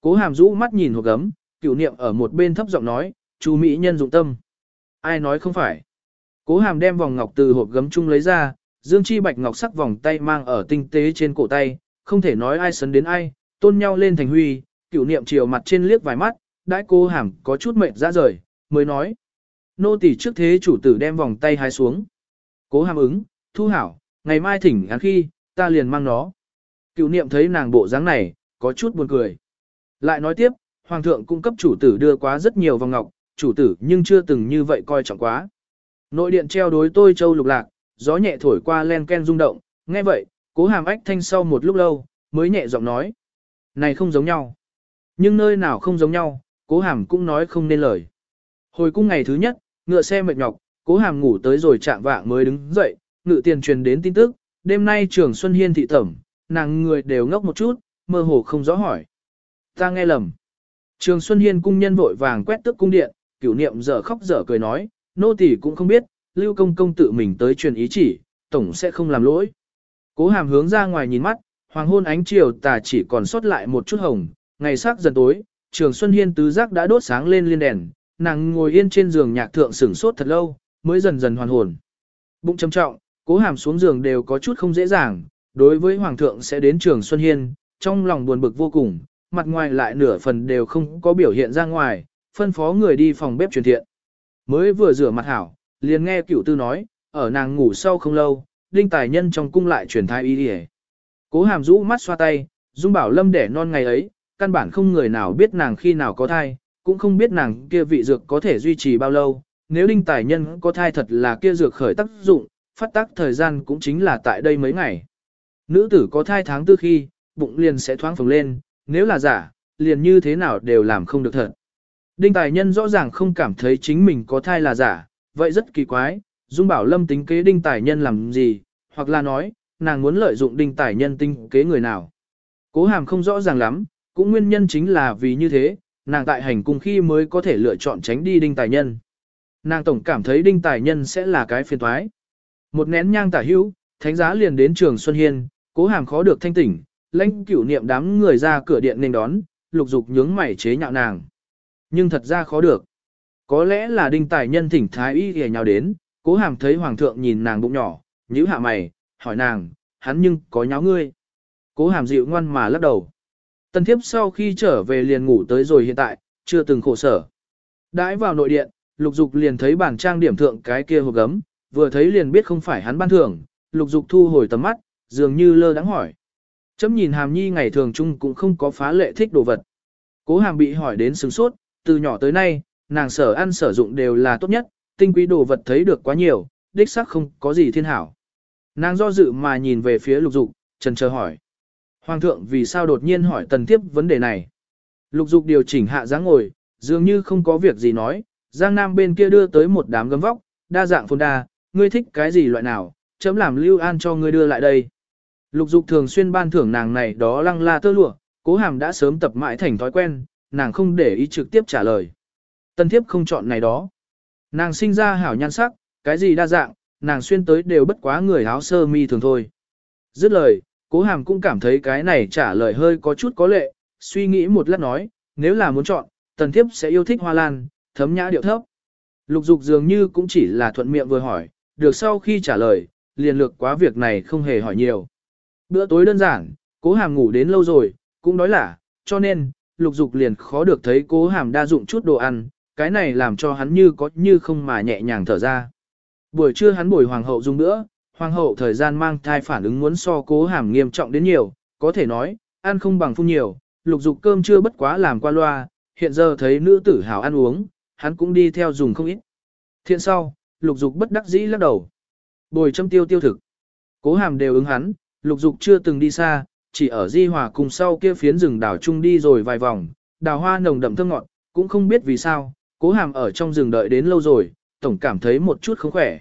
Cố hàm rũ mắt nhìn hộp gấm, cựu niệm ở một bên thấp giọng nói, chú Mỹ nhân dụng tâm. Ai nói không phải. Cố hàm đem vòng ngọc từ hộp gấm chung lấy ra, dương chi bạch ngọc sắc vòng tay mang ở tinh tế trên cổ tay, không thể nói ai sấn đến ai, tôn nhau lên thành huy, cựu niệm chiều mặt trên liếc vài mắt, đãi cô hàm có chút mệt ra rời, mới nói. Nô tỳ trước thế chủ tử đem vòng tay hái xuống. Cố hàm ứng, thu hảo, ngày mai thỉnh án khi, ta liền mang nó. Cựu niệm thấy nàng bộ dáng này, có chút buồn cười. Lại nói tiếp, hoàng thượng cung cấp chủ tử đưa quá rất nhiều vòng ngọc, chủ tử nhưng chưa từng như vậy coi trọng quá. Nội điện treo đối tôi châu lục lạc, gió nhẹ thổi qua len ken rung động, nghe vậy, cố hàm ách thanh sau một lúc lâu, mới nhẹ giọng nói. Này không giống nhau. Nhưng nơi nào không giống nhau, cố hàm cũng nói không nên lời. Hồi cung ngày thứ nhất, ngựa xe mệt nhọc, cố hàm ngủ tới rồi chạm vạng mới đứng dậy, ngự tiền truyền đến tin tức, đêm nay trường Xuân Hiên thị tẩm, nàng người đều ngốc một chút, mơ hồ không rõ hỏi. Ta nghe lầm. Trường Xuân Hiên cung nhân vội vàng quét tức cung điện, cửu niệm dở khóc dở cười nói, nô tỳ cũng không biết, lưu công công tự mình tới truyền ý chỉ, tổng sẽ không làm lỗi. Cố hàm hướng ra ngoài nhìn mắt, hoàng hôn ánh chiều tà chỉ còn sót lại một chút hồng, ngày sắc dần tối, trường Xuân Hiên tứ giác đã đốt sáng lên liên đèn, nàng ngồi yên trên giường nhạc thượng sửng sốt thật lâu, mới dần dần hoàn hồn. Bụng trầm trọng, cố hàm xuống giường đều có chút không dễ dàng, đối với hoàng thượng sẽ đến trường Xuân Hiên, trong lòng buồn bực vô cùng, mặt ngoài lại nửa phần đều không có biểu hiện ra ngoài, phân phó người đi phòng bếp truyền thiện. Mới vừa rửa mặt hảo, liền nghe cửu tư nói, ở nàng ngủ sau không lâu, đinh tài nhân trong cung lại truyền thai y đi Cố hàm rũ mắt xoa tay, dung bảo lâm đẻ non ngày ấy, căn bản không người nào biết nàng khi nào có thai, cũng không biết nàng kia vị dược có thể duy trì bao lâu. Nếu đinh tài nhân có thai thật là kia dược khởi tác dụng, phát tác thời gian cũng chính là tại đây mấy ngày. Nữ tử có thai tháng tư khi, bụng liền sẽ thoáng phồng lên, nếu là giả, liền như thế nào đều làm không được thật. Đinh tài nhân rõ ràng không cảm thấy chính mình có thai là giả, vậy rất kỳ quái, Dung Bảo Lâm tính kế đinh tài nhân làm gì, hoặc là nói, nàng muốn lợi dụng đinh tài nhân tính kế người nào. Cố hàm không rõ ràng lắm, cũng nguyên nhân chính là vì như thế, nàng tại hành cung khi mới có thể lựa chọn tránh đi đinh tài nhân. Nàng tổng cảm thấy đinh tài nhân sẽ là cái phiền thoái. Một nén nhang tả hữu, thánh giá liền đến trường Xuân Hiên, cố hàm khó được thanh tỉnh, lãnh cửu niệm đám người ra cửa điện nên đón, lục dục nhướng mày chế nhạo nàng. Nhưng thật ra khó được. Có lẽ là đinh tài nhân thỉnh thái y ghề nhào đến, cố hàm thấy hoàng thượng nhìn nàng bụng nhỏ, nhíu hạ mày, hỏi nàng, hắn nhưng có nháo ngươi. Cố hàm dịu ngoan mà lắc đầu. Tần thiếp sau khi trở về liền ngủ tới rồi hiện tại, chưa từng khổ sở. Đãi vào nội điện, lục dục liền thấy bản trang điểm thượng cái kia hộp gấm, vừa thấy liền biết không phải hắn ban thưởng, lục dục thu hồi tầm mắt, dường như lơ đắng hỏi. Chấm nhìn hàm nhi ngày thường chung cũng không có phá lệ thích đồ vật. Cố hàm bị hỏi đến sừng sốt, từ nhỏ tới nay, nàng sở ăn sử dụng đều là tốt nhất, tinh quý đồ vật thấy được quá nhiều, đích xác không có gì thiên hảo. Nàng do dự mà nhìn về phía lục dục, trần chờ hỏi. Hoàng thượng vì sao đột nhiên hỏi tần tiếp vấn đề này? Lục dục điều chỉnh hạ dáng ngồi, dường như không có việc gì nói, Giang Nam bên kia đưa tới một đám gấm vóc, đa dạng phồn đa, ngươi thích cái gì loại nào, chấm làm lưu an cho ngươi đưa lại đây. Lục dục thường xuyên ban thưởng nàng này đó lăng la tơ lụa, cố hàm đã sớm tập mãi thành thói quen, nàng không để ý trực tiếp trả lời. Tân thiếp không chọn này đó. Nàng sinh ra hảo nhan sắc, cái gì đa dạng, nàng xuyên tới đều bất quá người áo sơ mi thường thôi. Dứt lời, cố hàm cũng cảm thấy cái này trả lời hơi có chút có lệ, suy nghĩ một lát nói, nếu là muốn chọn, tần thiếp sẽ yêu thích hoa lan, thấm nhã điệu thấp. Lục dục dường như cũng chỉ là thuận miệng vừa hỏi, được sau khi trả lời, liền lược quá việc này không hề hỏi nhiều. Bữa tối đơn giản, cố hàm ngủ đến lâu rồi, cũng đói lả, cho nên, lục dục liền khó được thấy cố hàm đa dụng chút đồ ăn, cái này làm cho hắn như có như không mà nhẹ nhàng thở ra. Buổi trưa hắn bồi hoàng hậu dùng nữa, hoàng hậu thời gian mang thai phản ứng muốn so cố hàm nghiêm trọng đến nhiều, có thể nói, ăn không bằng phun nhiều, lục dục cơm chưa bất quá làm qua loa, hiện giờ thấy nữ tử hào ăn uống, hắn cũng đi theo dùng không ít. Thiện sau, lục dục bất đắc dĩ lắc đầu. Bồi châm tiêu tiêu thực. Cố hàm đều ứng hắn, lục dục chưa từng đi xa, chỉ ở di hòa cùng sau kia phiến rừng đảo chung đi rồi vài vòng, đào hoa nồng đậm thơm ngọt, cũng không biết vì sao, cố hàm ở trong rừng đợi đến lâu rồi, tổng cảm thấy một chút không khỏe.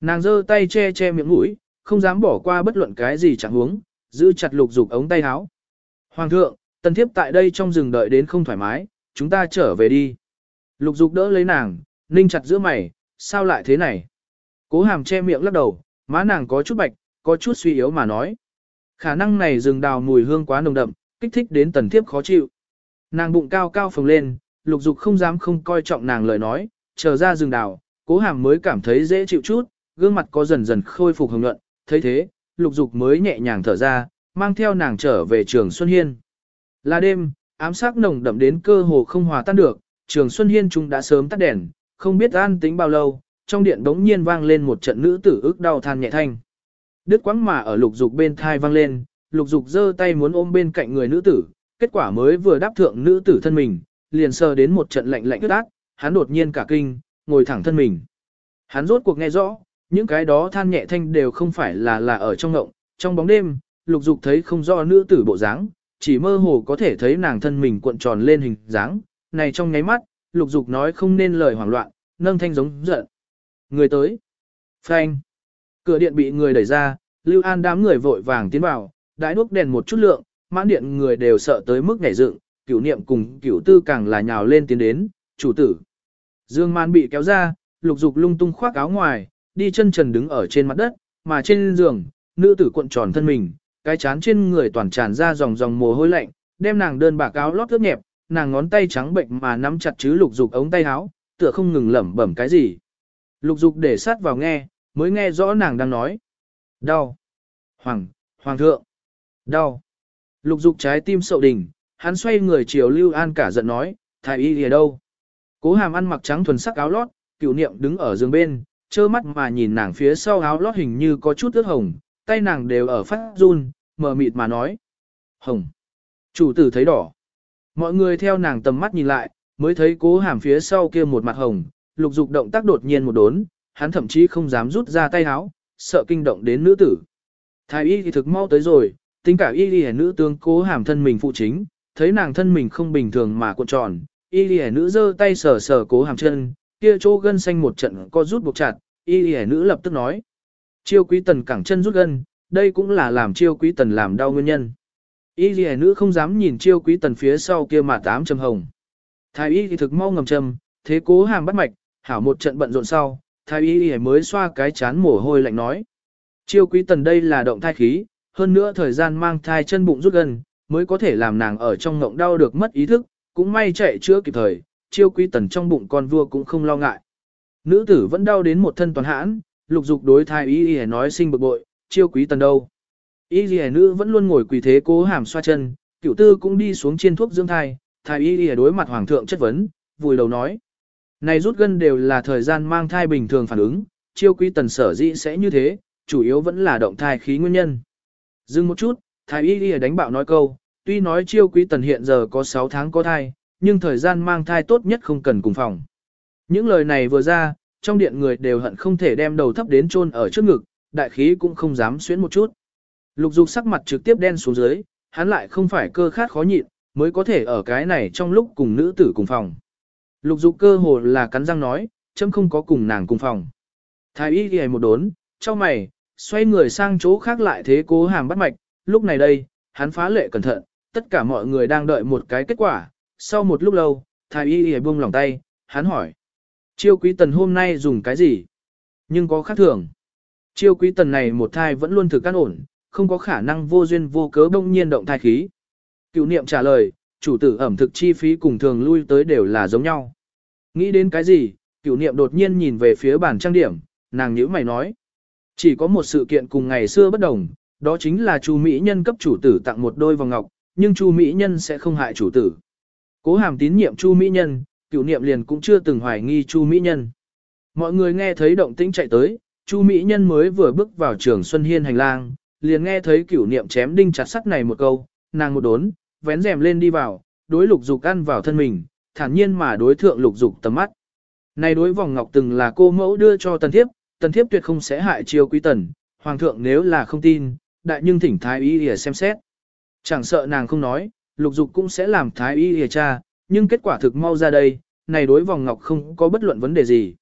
Nàng giơ tay che che miệng mũi, không dám bỏ qua bất luận cái gì chẳng huống, giữ chặt lục dục ống tay áo. Hoàng thượng, tần thiếp tại đây trong rừng đợi đến không thoải mái, chúng ta trở về đi. Lục dục đỡ lấy nàng, ninh chặt giữa mày, sao lại thế này? Cố hàm che miệng lắc đầu, má nàng có chút bạch, có chút suy yếu mà nói. Khả năng này rừng đào mùi hương quá nồng đậm, kích thích đến tần thiếp khó chịu. Nàng bụng cao cao phồng lên, lục dục không dám không coi trọng nàng lời nói, chờ ra rừng đào, cố hàm mới cảm thấy dễ chịu chút, gương mặt có dần dần khôi phục hồng nhuận, thấy thế, lục dục mới nhẹ nhàng thở ra, mang theo nàng trở về trường Xuân Hiên. Là đêm, ám sát nồng đậm đến cơ hồ không hòa tan được, trường Xuân Hiên chúng đã sớm tắt đèn, không biết an tính bao lâu, trong điện đống nhiên vang lên một trận nữ tử ức đau than nhẹ thanh. Đứt quãng mà ở lục dục bên thai vang lên, lục dục giơ tay muốn ôm bên cạnh người nữ tử, kết quả mới vừa đáp thượng nữ tử thân mình, liền sờ đến một trận lạnh lạnh ướt át, hắn đột nhiên cả kinh, ngồi thẳng thân mình. Hắn rốt cuộc nghe rõ, những cái đó than nhẹ thanh đều không phải là là ở trong ngộng, trong bóng đêm, lục dục thấy không rõ nữ tử bộ dáng, chỉ mơ hồ có thể thấy nàng thân mình cuộn tròn lên hình dáng, này trong nháy mắt, lục dục nói không nên lời hoảng loạn, nâng thanh giống giận. Người tới. Phanh. Cửa điện bị người đẩy ra, Lưu An đám người vội vàng tiến vào, đãi đuốc đèn một chút lượng, mãn điện người đều sợ tới mức nhảy dựng, cửu niệm cùng cửu tư càng là nhào lên tiến đến, chủ tử. Dương man bị kéo ra, lục dục lung tung khoác áo ngoài, đi chân trần đứng ở trên mặt đất, mà trên giường, nữ tử cuộn tròn thân mình, cái chán trên người toàn tràn ra dòng dòng mồ hôi lạnh, đem nàng đơn bạc áo lót ướt nhẹp, nàng ngón tay trắng bệnh mà nắm chặt chứ lục dục ống tay áo, tựa không ngừng lẩm bẩm cái gì. Lục dục để sát vào nghe, mới nghe rõ nàng đang nói. Đau. Hoàng, Hoàng thượng. Đau. Lục dục trái tim sậu đỉnh, hắn xoay người chiều Lưu An cả giận nói, thái y ở đâu? Cố hàm ăn mặc trắng thuần sắc áo lót, cựu niệm đứng ở giường bên, trơ mắt mà nhìn nàng phía sau áo lót hình như có chút ướt hồng, tay nàng đều ở phát run, mờ mịt mà nói. Hồng. Chủ tử thấy đỏ. Mọi người theo nàng tầm mắt nhìn lại, mới thấy cố hàm phía sau kia một mặt hồng, lục dục động tác đột nhiên một đốn, hắn thậm chí không dám rút ra tay áo, sợ kinh động đến nữ tử. Thái y thì thực mau tới rồi, tính cả y lìa nữ tướng cố hàm thân mình phụ chính, thấy nàng thân mình không bình thường mà cuộn tròn, y lìa nữ giơ tay sờ sờ cố hàm chân, kia chỗ gân xanh một trận co rút buộc chặt, y lìa nữ lập tức nói. Chiêu quý tần cẳng chân rút gân, đây cũng là làm chiêu quý tần làm đau nguyên nhân. Y lìa nữ không dám nhìn chiêu quý tần phía sau kia mà tám châm hồng. Thái y thì thực mau ngầm châm, thế cố hàm bắt mạch, hảo một trận bận rộn sau, thái y y mới xoa cái chán mồ hôi lạnh nói. Chiêu quý tần đây là động thai khí, hơn nữa thời gian mang thai chân bụng rút gần, mới có thể làm nàng ở trong ngộng đau được mất ý thức, cũng may chạy chữa kịp thời, chiêu quý tần trong bụng con vua cũng không lo ngại. Nữ tử vẫn đau đến một thân toàn hãn, lục dục đối Thái y y nói sinh bực bội, chiêu quý tần đâu. Y y nữ vẫn luôn ngồi quỳ thế cố hàm xoa chân, cửu tư cũng đi xuống chiên thuốc dưỡng thai, Thái y y đối mặt hoàng thượng chất vấn, vùi đầu nói. Này rút gân đều là thời gian mang thai bình thường phản ứng, chiêu quý tần sở dĩ sẽ như thế, chủ yếu vẫn là động thai khí nguyên nhân. Dừng một chút, thái y đi đánh bạo nói câu, tuy nói chiêu quý tần hiện giờ có 6 tháng có thai, nhưng thời gian mang thai tốt nhất không cần cùng phòng. Những lời này vừa ra, trong điện người đều hận không thể đem đầu thấp đến chôn ở trước ngực, đại khí cũng không dám xuyến một chút. Lục dục sắc mặt trực tiếp đen xuống dưới, hắn lại không phải cơ khát khó nhịn, mới có thể ở cái này trong lúc cùng nữ tử cùng phòng. Lục dục cơ hồ là cắn răng nói, chấm không có cùng nàng cùng phòng. Thái y ghi một đốn, cho mày, xoay người sang chỗ khác lại thế cố hàm bắt mạch, lúc này đây, hắn phá lệ cẩn thận, tất cả mọi người đang đợi một cái kết quả, sau một lúc lâu, thái y ghi buông lòng tay, hắn hỏi. Chiêu quý tần hôm nay dùng cái gì? Nhưng có khác thường. Chiêu quý tần này một thai vẫn luôn thực căn ổn, không có khả năng vô duyên vô cớ bỗng nhiên động thai khí. Cựu niệm trả lời, chủ tử ẩm thực chi phí cùng thường lui tới đều là giống nhau. Nghĩ đến cái gì, cửu niệm đột nhiên nhìn về phía bàn trang điểm, nàng nhíu mày nói. Chỉ có một sự kiện cùng ngày xưa bất đồng, đó chính là Chu Mỹ Nhân cấp chủ tử tặng một đôi vòng ngọc, nhưng Chu Mỹ Nhân sẽ không hại chủ tử. Cố hàm tín nhiệm Chu Mỹ Nhân, cửu niệm liền cũng chưa từng hoài nghi Chu Mỹ Nhân. Mọi người nghe thấy động tĩnh chạy tới, Chu Mỹ Nhân mới vừa bước vào trường Xuân Hiên hành lang, liền nghe thấy cửu niệm chém đinh chặt sắt này một câu, nàng một đốn, vén rèm lên đi vào, đối lục dục ăn vào thân mình, thản nhiên mà đối thượng lục dục tầm mắt. Này đối vòng ngọc từng là cô mẫu đưa cho tần thiếp, tần thiếp tuyệt không sẽ hại chiêu quý tần, hoàng thượng nếu là không tin, đại nhưng thỉnh thái y để xem xét. Chẳng sợ nàng không nói, lục dục cũng sẽ làm thái y để tra, nhưng kết quả thực mau ra đây, này đối vòng ngọc không có bất luận vấn đề gì.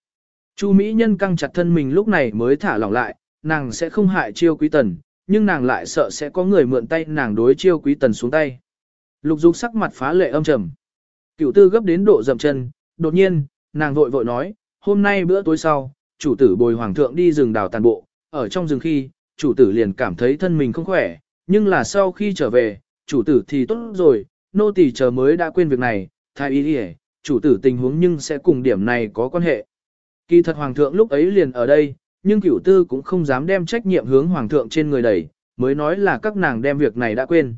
Chu Mỹ Nhân căng chặt thân mình lúc này mới thả lỏng lại, nàng sẽ không hại chiêu quý tần, nhưng nàng lại sợ sẽ có người mượn tay nàng đối chiêu quý tần xuống tay. Lục dục sắc mặt phá lệ âm trầm. Cửu tư gấp đến độ dậm chân, đột nhiên, nàng vội vội nói, hôm nay bữa tối sau, chủ tử bồi hoàng thượng đi rừng đào tàn bộ, ở trong rừng khi, chủ tử liền cảm thấy thân mình không khỏe, nhưng là sau khi trở về, chủ tử thì tốt rồi, nô tỳ chờ mới đã quên việc này, thái y đi chủ tử tình huống nhưng sẽ cùng điểm này có quan hệ. Kỳ thật hoàng thượng lúc ấy liền ở đây, nhưng cửu tư cũng không dám đem trách nhiệm hướng hoàng thượng trên người đẩy, mới nói là các nàng đem việc này đã quên.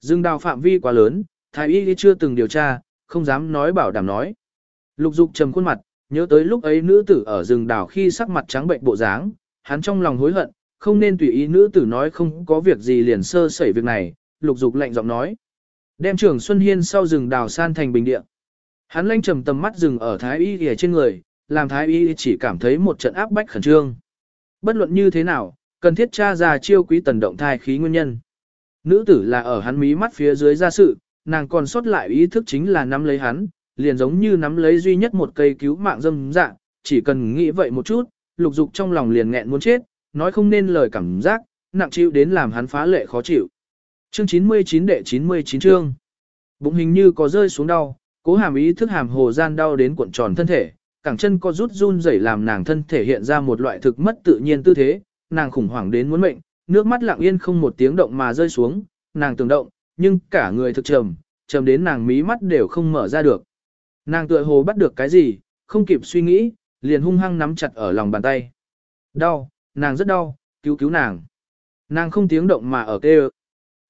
Dương đào phạm vi quá lớn, thái y chưa từng điều tra, không dám nói bảo đảm nói. Lục dục trầm khuôn mặt, nhớ tới lúc ấy nữ tử ở rừng đào khi sắc mặt trắng bệnh bộ dáng, hắn trong lòng hối hận, không nên tùy ý nữ tử nói không có việc gì liền sơ sẩy việc này, lục dục lạnh giọng nói. Đem trưởng Xuân Hiên sau rừng đào san thành bình địa. Hắn lanh trầm tầm mắt rừng ở thái y ghề trên người, làm thái y chỉ cảm thấy một trận áp bách khẩn trương. Bất luận như thế nào, cần thiết tra ra chiêu quý tần động thai khí nguyên nhân. Nữ tử là ở hắn mí mắt phía dưới ra sự, nàng còn sót lại ý thức chính là nắm lấy hắn, liền giống như nắm lấy duy nhất một cây cứu mạng dâm dạng, chỉ cần nghĩ vậy một chút, lục dục trong lòng liền nghẹn muốn chết, nói không nên lời cảm giác, nặng chịu đến làm hắn phá lệ khó chịu. Chương 99 đệ 99 chương. Bụng hình như có rơi xuống đau, cố hàm ý thức hàm hồ gian đau đến cuộn tròn thân thể, cẳng chân có rút run rẩy làm nàng thân thể hiện ra một loại thực mất tự nhiên tư thế, nàng khủng hoảng đến muốn mệnh, nước mắt lặng yên không một tiếng động mà rơi xuống, nàng tưởng động, nhưng cả người thực trầm, trầm đến nàng mí mắt đều không mở ra được. Nàng tựa hồ bắt được cái gì, không kịp suy nghĩ, liền hung hăng nắm chặt ở lòng bàn tay. Đau, nàng rất đau, cứu cứu nàng. Nàng không tiếng động mà ở kêu.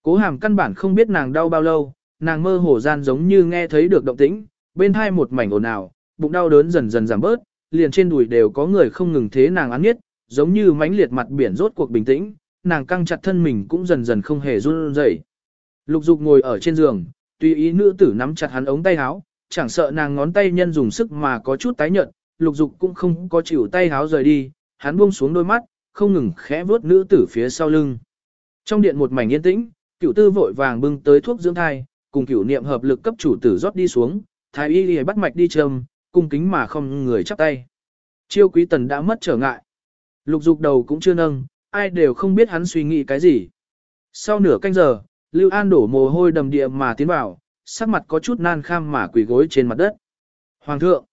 Cố hàm căn bản không biết nàng đau bao lâu, nàng mơ hồ gian giống như nghe thấy được động tĩnh, bên hai một mảnh ồn ào, bụng đau đớn dần dần giảm bớt, liền trên đùi đều có người không ngừng thế nàng án nhất, giống như mãnh liệt mặt biển rốt cuộc bình tĩnh, nàng căng chặt thân mình cũng dần dần không hề run rẩy. Lục Dục ngồi ở trên giường, tùy ý nữ tử nắm chặt hắn ống tay áo, chẳng sợ nàng ngón tay nhân dùng sức mà có chút tái nhợt, Lục Dục cũng không có chịu tay áo rời đi, hắn buông xuống đôi mắt, không ngừng khẽ vuốt nữ tử phía sau lưng. Trong điện một mảnh yên tĩnh, cửu tư vội vàng bưng tới thuốc dưỡng thai, cùng cửu niệm hợp lực cấp chủ tử rót đi xuống, thái y lìa bắt mạch đi trầm, cung kính mà không người chắp tay. Chiêu quý tần đã mất trở ngại. Lục dục đầu cũng chưa nâng, ai đều không biết hắn suy nghĩ cái gì. Sau nửa canh giờ, Lưu An đổ mồ hôi đầm địa mà tiến vào, sắc mặt có chút nan kham mà quỳ gối trên mặt đất. Hoàng thượng,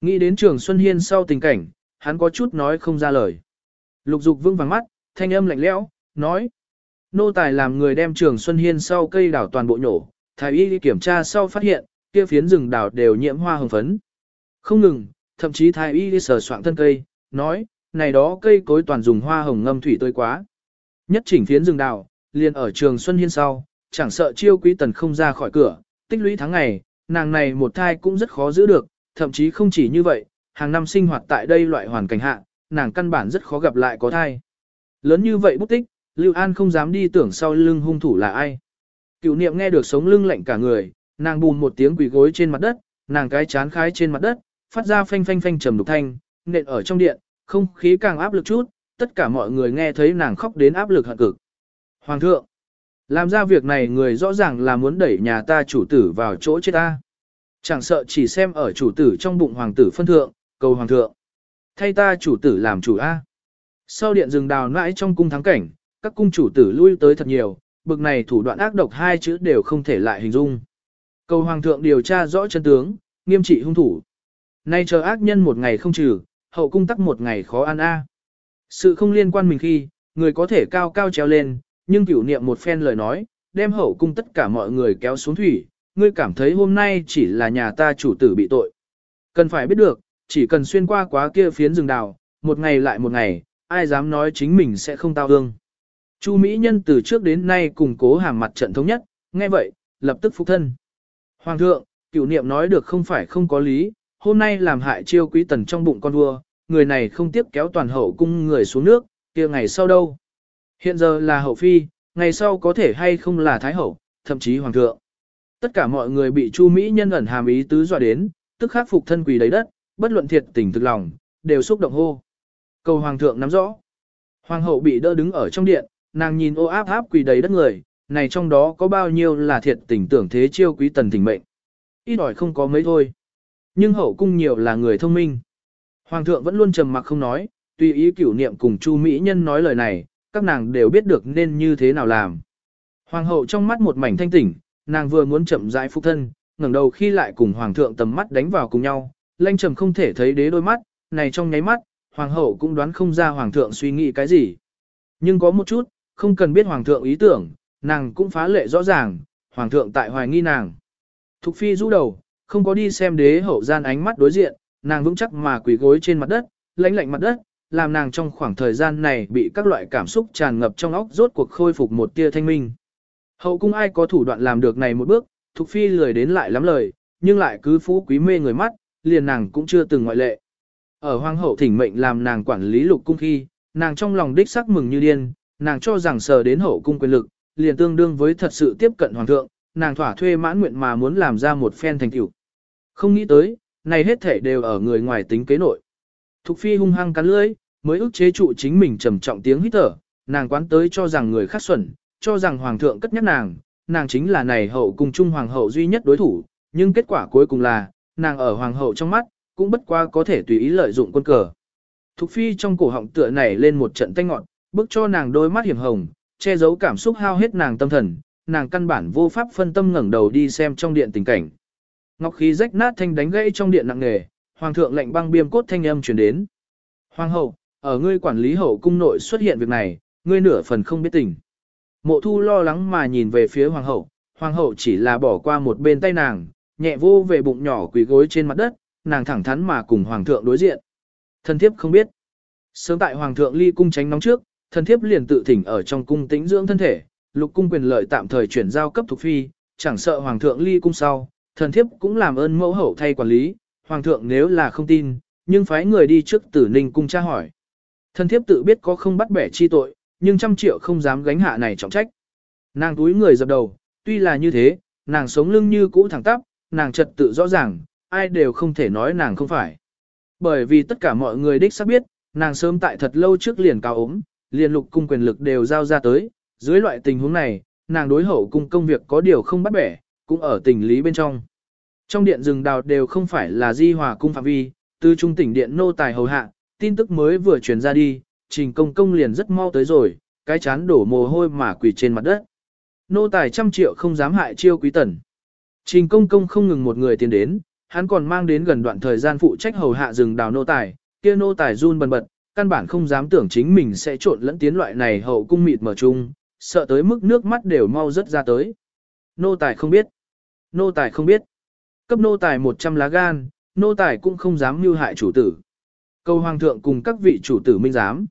nghĩ đến trường Xuân Hiên sau tình cảnh, hắn có chút nói không ra lời. Lục dục vương vàng mắt, thanh âm lạnh lẽo, nói. Nô tài làm người đem trường Xuân Hiên sau cây đảo toàn bộ nhổ, thái y đi kiểm tra sau phát hiện, kia phiến rừng đảo đều nhiễm hoa hồng phấn. Không ngừng, thậm chí thái y đi sờ soạn thân cây, nói, này đó cây cối toàn dùng hoa hồng ngâm thủy tươi quá. Nhất chỉnh phiến rừng đảo, liền ở trường Xuân Hiên sau, chẳng sợ chiêu quý tần không ra khỏi cửa, tích lũy tháng ngày, nàng này một thai cũng rất khó giữ được, thậm chí không chỉ như vậy, hàng năm sinh hoạt tại đây loại hoàn cảnh hạ, nàng căn bản rất khó gặp lại có thai. Lớn như vậy bút tích, Lưu An không dám đi tưởng sau lưng hung thủ là ai. Cựu niệm nghe được sống lưng lạnh cả người, nàng bùn một tiếng quỳ gối trên mặt đất, nàng cái chán khái trên mặt đất, phát ra phanh phanh phanh trầm đục thanh, nện ở trong điện, không khí càng áp lực chút, tất cả mọi người nghe thấy nàng khóc đến áp lực hận cực. Hoàng thượng, làm ra việc này người rõ ràng là muốn đẩy nhà ta chủ tử vào chỗ chết ta. Chẳng sợ chỉ xem ở chủ tử trong bụng hoàng tử phân thượng, cầu hoàng thượng. Thay ta chủ tử làm chủ A. Sau điện rừng đào nãi trong cung thắng cảnh, các cung chủ tử lui tới thật nhiều, bực này thủ đoạn ác độc hai chữ đều không thể lại hình dung. Cầu hoàng thượng điều tra rõ chân tướng, nghiêm trị hung thủ. Nay chờ ác nhân một ngày không trừ, hậu cung tắc một ngày khó ăn a. Sự không liên quan mình khi, người có thể cao cao treo lên, nhưng cửu niệm một phen lời nói, đem hậu cung tất cả mọi người kéo xuống thủy, ngươi cảm thấy hôm nay chỉ là nhà ta chủ tử bị tội. Cần phải biết được, chỉ cần xuyên qua quá kia phiến rừng đào, một ngày lại một ngày, ai dám nói chính mình sẽ không tao ương. Chu Mỹ Nhân từ trước đến nay cùng cố hàm mặt trận thống nhất, nghe vậy, lập tức phục thân. Hoàng thượng, cửu niệm nói được không phải không có lý, hôm nay làm hại chiêu quý tần trong bụng con vua, người này không tiếp kéo toàn hậu cung người xuống nước, kia ngày sau đâu. Hiện giờ là hậu phi, ngày sau có thể hay không là thái hậu, thậm chí hoàng thượng. Tất cả mọi người bị Chu Mỹ nhân ẩn hàm ý tứ dọa đến, tức khắc phục thân quỳ đầy đất, bất luận thiệt tình thực lòng, đều xúc động hô. Cầu hoàng thượng nắm rõ. Hoàng hậu bị đỡ đứng ở trong điện, nàng nhìn ô áp áp quỳ đầy đất người, này trong đó có bao nhiêu là thiệt tình tưởng thế chiêu quý tần tình mệnh. Ít ỏi không có mấy thôi. Nhưng hậu cung nhiều là người thông minh. Hoàng thượng vẫn luôn trầm mặc không nói, tùy ý cửu niệm cùng Chu Mỹ Nhân nói lời này, các nàng đều biết được nên như thế nào làm. Hoàng hậu trong mắt một mảnh thanh tỉnh, nàng vừa muốn chậm rãi phục thân, ngẩng đầu khi lại cùng hoàng thượng tầm mắt đánh vào cùng nhau, lanh trầm không thể thấy đế đôi mắt, này trong nháy mắt, hoàng hậu cũng đoán không ra hoàng thượng suy nghĩ cái gì. Nhưng có một chút, không cần biết hoàng thượng ý tưởng, nàng cũng phá lệ rõ ràng, hoàng thượng tại hoài nghi nàng. Thục phi rũ đầu, không có đi xem đế hậu gian ánh mắt đối diện, nàng vững chắc mà quỳ gối trên mặt đất, lãnh lạnh mặt đất, làm nàng trong khoảng thời gian này bị các loại cảm xúc tràn ngập trong óc rốt cuộc khôi phục một tia thanh minh. Hậu cung ai có thủ đoạn làm được này một bước, Thục Phi lười đến lại lắm lời, nhưng lại cứ phú quý mê người mắt, liền nàng cũng chưa từng ngoại lệ. Ở hoàng hậu thỉnh mệnh làm nàng quản lý lục cung khi, nàng trong lòng đích sắc mừng như điên, nàng cho rằng sờ đến hậu cung quyền lực, liền tương đương với thật sự tiếp cận hoàng thượng, nàng thỏa thuê mãn nguyện mà muốn làm ra một phen thành tựu. Không nghĩ tới, này hết thể đều ở người ngoài tính kế nội. Thục phi hung hăng cắn lưỡi, mới ức chế trụ chính mình trầm trọng tiếng hít thở, nàng quán tới cho rằng người khác xuẩn, cho rằng hoàng thượng cất nhắc nàng, nàng chính là này hậu cùng trung hoàng hậu duy nhất đối thủ, nhưng kết quả cuối cùng là, nàng ở hoàng hậu trong mắt, cũng bất qua có thể tùy ý lợi dụng quân cờ. Thục phi trong cổ họng tựa nảy lên một trận tanh ngọn, bức cho nàng đôi mắt hiểm hồng, che giấu cảm xúc hao hết nàng tâm thần, nàng căn bản vô pháp phân tâm ngẩng đầu đi xem trong điện tình cảnh. Ngọc khí rách nát thanh đánh gãy trong điện nặng nề, hoàng thượng lệnh băng biêm cốt thanh âm truyền đến. Hoàng hậu, ở ngươi quản lý hậu cung nội xuất hiện việc này, ngươi nửa phần không biết tình. Mộ thu lo lắng mà nhìn về phía hoàng hậu, hoàng hậu chỉ là bỏ qua một bên tay nàng, nhẹ vô về bụng nhỏ quỳ gối trên mặt đất, nàng thẳng thắn mà cùng hoàng thượng đối diện. Thần thiếp không biết. Sớm tại hoàng thượng ly cung tránh nóng trước, thần thiếp liền tự thỉnh ở trong cung tĩnh dưỡng thân thể, lục cung quyền lợi tạm thời chuyển giao cấp thuộc phi, chẳng sợ hoàng thượng ly cung sau, thần thiếp cũng làm ơn mẫu hậu thay quản lý, hoàng thượng nếu là không tin, nhưng phái người đi trước tử ninh cung tra hỏi. Thần thiếp tự biết có không bắt bẻ chi tội, nhưng trăm triệu không dám gánh hạ này trọng trách. Nàng túi người dập đầu, tuy là như thế, nàng sống lưng như cũ thẳng tắp, nàng trật tự rõ ràng, ai đều không thể nói nàng không phải. Bởi vì tất cả mọi người đích xác biết, nàng sớm tại thật lâu trước liền cao ốm, liền lục cung quyền lực đều giao ra tới, dưới loại tình huống này, nàng đối hậu cung công việc có điều không bắt bẻ, cũng ở tình lý bên trong. Trong điện rừng đào đều không phải là di hòa cung phạm vi, từ trung tỉnh điện nô tài hầu hạ, tin tức mới vừa truyền ra đi, trình công công liền rất mau tới rồi, cái chán đổ mồ hôi mà quỳ trên mặt đất. Nô tài trăm triệu không dám hại chiêu quý tần. Trình công công không ngừng một người tiến đến, hắn còn mang đến gần đoạn thời gian phụ trách hầu hạ rừng đào nô tài, kia nô tài run bần bật, căn bản không dám tưởng chính mình sẽ trộn lẫn tiến loại này hậu cung mịt mở chung, sợ tới mức nước mắt đều mau rớt ra tới. Nô tài không biết. Nô tài không biết. Cấp nô tài 100 lá gan, nô tài cũng không dám mưu hại chủ tử. Cầu hoàng thượng cùng các vị chủ tử minh giám.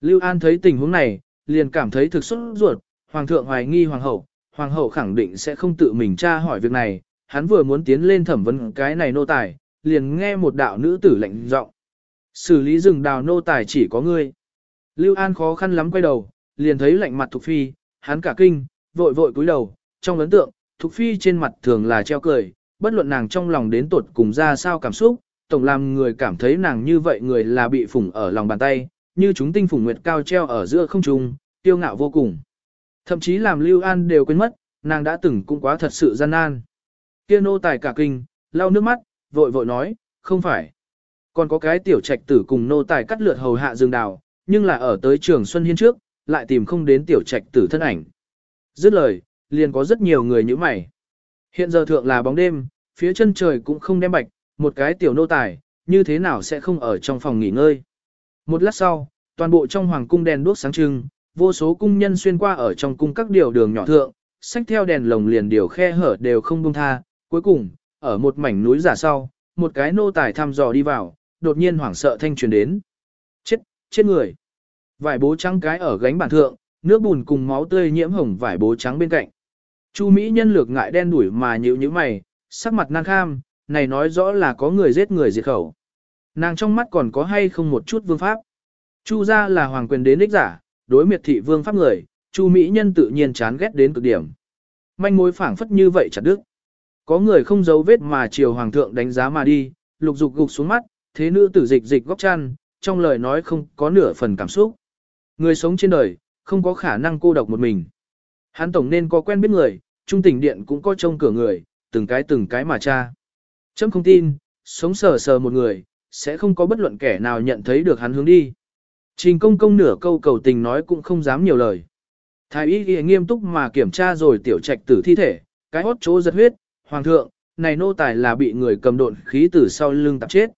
Lưu An thấy tình huống này, liền cảm thấy thực xuất ruột, hoàng thượng hoài nghi hoàng hậu, hoàng hậu khẳng định sẽ không tự mình tra hỏi việc này, hắn vừa muốn tiến lên thẩm vấn cái này nô tài, liền nghe một đạo nữ tử lệnh giọng. Xử lý rừng đào nô tài chỉ có ngươi. Lưu An khó khăn lắm quay đầu, liền thấy lạnh mặt Thục Phi, hắn cả kinh, vội vội cúi đầu, trong ấn tượng, Thục Phi trên mặt thường là treo cười, bất luận nàng trong lòng đến tột cùng ra sao cảm xúc, tổng làm người cảm thấy nàng như vậy người là bị phủng ở lòng bàn tay, như chúng tinh phủng nguyệt cao treo ở giữa không trung, tiêu ngạo vô cùng. Thậm chí làm Lưu An đều quên mất, nàng đã từng cũng quá thật sự gian nan. Kia nô tài cả kinh, lau nước mắt, vội vội nói, không phải. Còn có cái tiểu trạch tử cùng nô tài cắt lượt hầu hạ rừng đào, nhưng là ở tới trường Xuân Hiên trước, lại tìm không đến tiểu trạch tử thân ảnh. Dứt lời, liền có rất nhiều người như mày. Hiện giờ thượng là bóng đêm, phía chân trời cũng không đem bạch, một cái tiểu nô tài, như thế nào sẽ không ở trong phòng nghỉ ngơi. Một lát sau, toàn bộ trong hoàng cung đèn đuốc sáng trưng, vô số cung nhân xuyên qua ở trong cung các điều đường nhỏ thượng, xách theo đèn lồng liền điều khe hở đều không buông tha. Cuối cùng, ở một mảnh núi giả sau, một cái nô tài thăm dò đi vào, đột nhiên hoảng sợ thanh truyền đến. Chết, chết người. Vải bố trắng cái ở gánh bản thượng, nước bùn cùng máu tươi nhiễm hồng vải bố trắng bên cạnh. Chu Mỹ nhân lược ngại đen đuổi mà nhíu như mày, sắc mặt nàng kham, này nói rõ là có người giết người diệt khẩu. Nàng trong mắt còn có hay không một chút vương pháp. Chu gia là hoàng quyền đến đích giả, đối miệt thị vương pháp người, Chu Mỹ nhân tự nhiên chán ghét đến cực điểm. Manh mối phảng phất như vậy chặt đức. Có người không giấu vết mà chiều hoàng thượng đánh giá mà đi, lục dục gục xuống mắt, thế nữ tử dịch dịch góc chăn, trong lời nói không có nửa phần cảm xúc. Người sống trên đời, không có khả năng cô độc một mình. Hắn tổng nên có quen biết người, trung tỉnh điện cũng có trông cửa người, từng cái từng cái mà cha. Chấm không tin, sống sờ sờ một người, sẽ không có bất luận kẻ nào nhận thấy được hắn hướng đi. Trình công công nửa câu cầu tình nói cũng không dám nhiều lời. Thái y ghi nghiêm túc mà kiểm tra rồi tiểu trạch tử thi thể, cái hốt chỗ giật huyết, hoàng thượng, này nô tài là bị người cầm độn khí từ sau lưng tạp chết.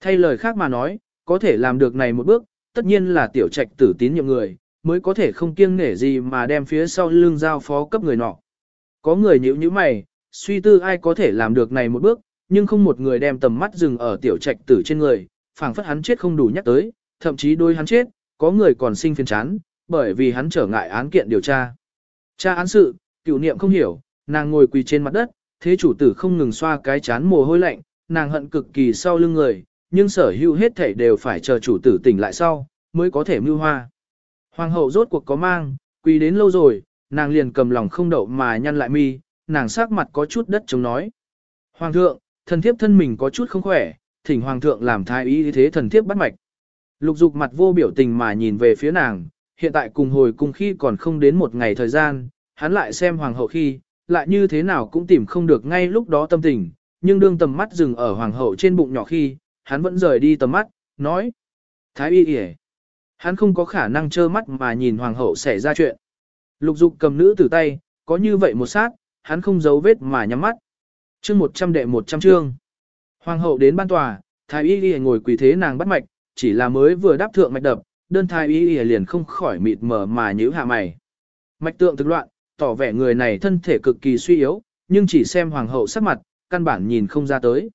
Thay lời khác mà nói, có thể làm được này một bước, tất nhiên là tiểu trạch tử tín nhiệm người, mới có thể không kiêng nể gì mà đem phía sau lưng giao phó cấp người nọ. Có người nhíu nhíu mày, suy tư ai có thể làm được này một bước, nhưng không một người đem tầm mắt dừng ở tiểu trạch tử trên người, phảng phất hắn chết không đủ nhắc tới, thậm chí đôi hắn chết, có người còn sinh phiền chán, bởi vì hắn trở ngại án kiện điều tra. Cha án sự, cựu niệm không hiểu, nàng ngồi quỳ trên mặt đất, thế chủ tử không ngừng xoa cái chán mồ hôi lạnh, nàng hận cực kỳ sau lưng người, nhưng sở hữu hết thảy đều phải chờ chủ tử tỉnh lại sau, mới có thể mưu hoa. Hoàng hậu rốt cuộc có mang, quỳ đến lâu rồi, nàng liền cầm lòng không đậu mà nhăn lại mi, nàng sắc mặt có chút đất chống nói. Hoàng thượng, thần thiếp thân mình có chút không khỏe, thỉnh hoàng thượng làm thái y thế thần thiếp bắt mạch. Lục dục mặt vô biểu tình mà nhìn về phía nàng, hiện tại cùng hồi cùng khi còn không đến một ngày thời gian, hắn lại xem hoàng hậu khi, lại như thế nào cũng tìm không được ngay lúc đó tâm tình, nhưng đương tầm mắt dừng ở hoàng hậu trên bụng nhỏ khi, hắn vẫn rời đi tầm mắt, nói. Thái y kìa. Hắn không có khả năng trơ mắt mà nhìn hoàng hậu xảy ra chuyện. Lục dục cầm nữ tử tay, có như vậy một sát, hắn không giấu vết mà nhắm mắt. chương 100 đệ 100 chương. Hoàng hậu đến ban tòa, thái y y ngồi quỳ thế nàng bắt mạch, chỉ là mới vừa đáp thượng mạch đập, đơn thái y y liền không khỏi mịt mờ mà nhíu hạ mày. Mạch tượng thực loạn, tỏ vẻ người này thân thể cực kỳ suy yếu, nhưng chỉ xem hoàng hậu sắc mặt, căn bản nhìn không ra tới.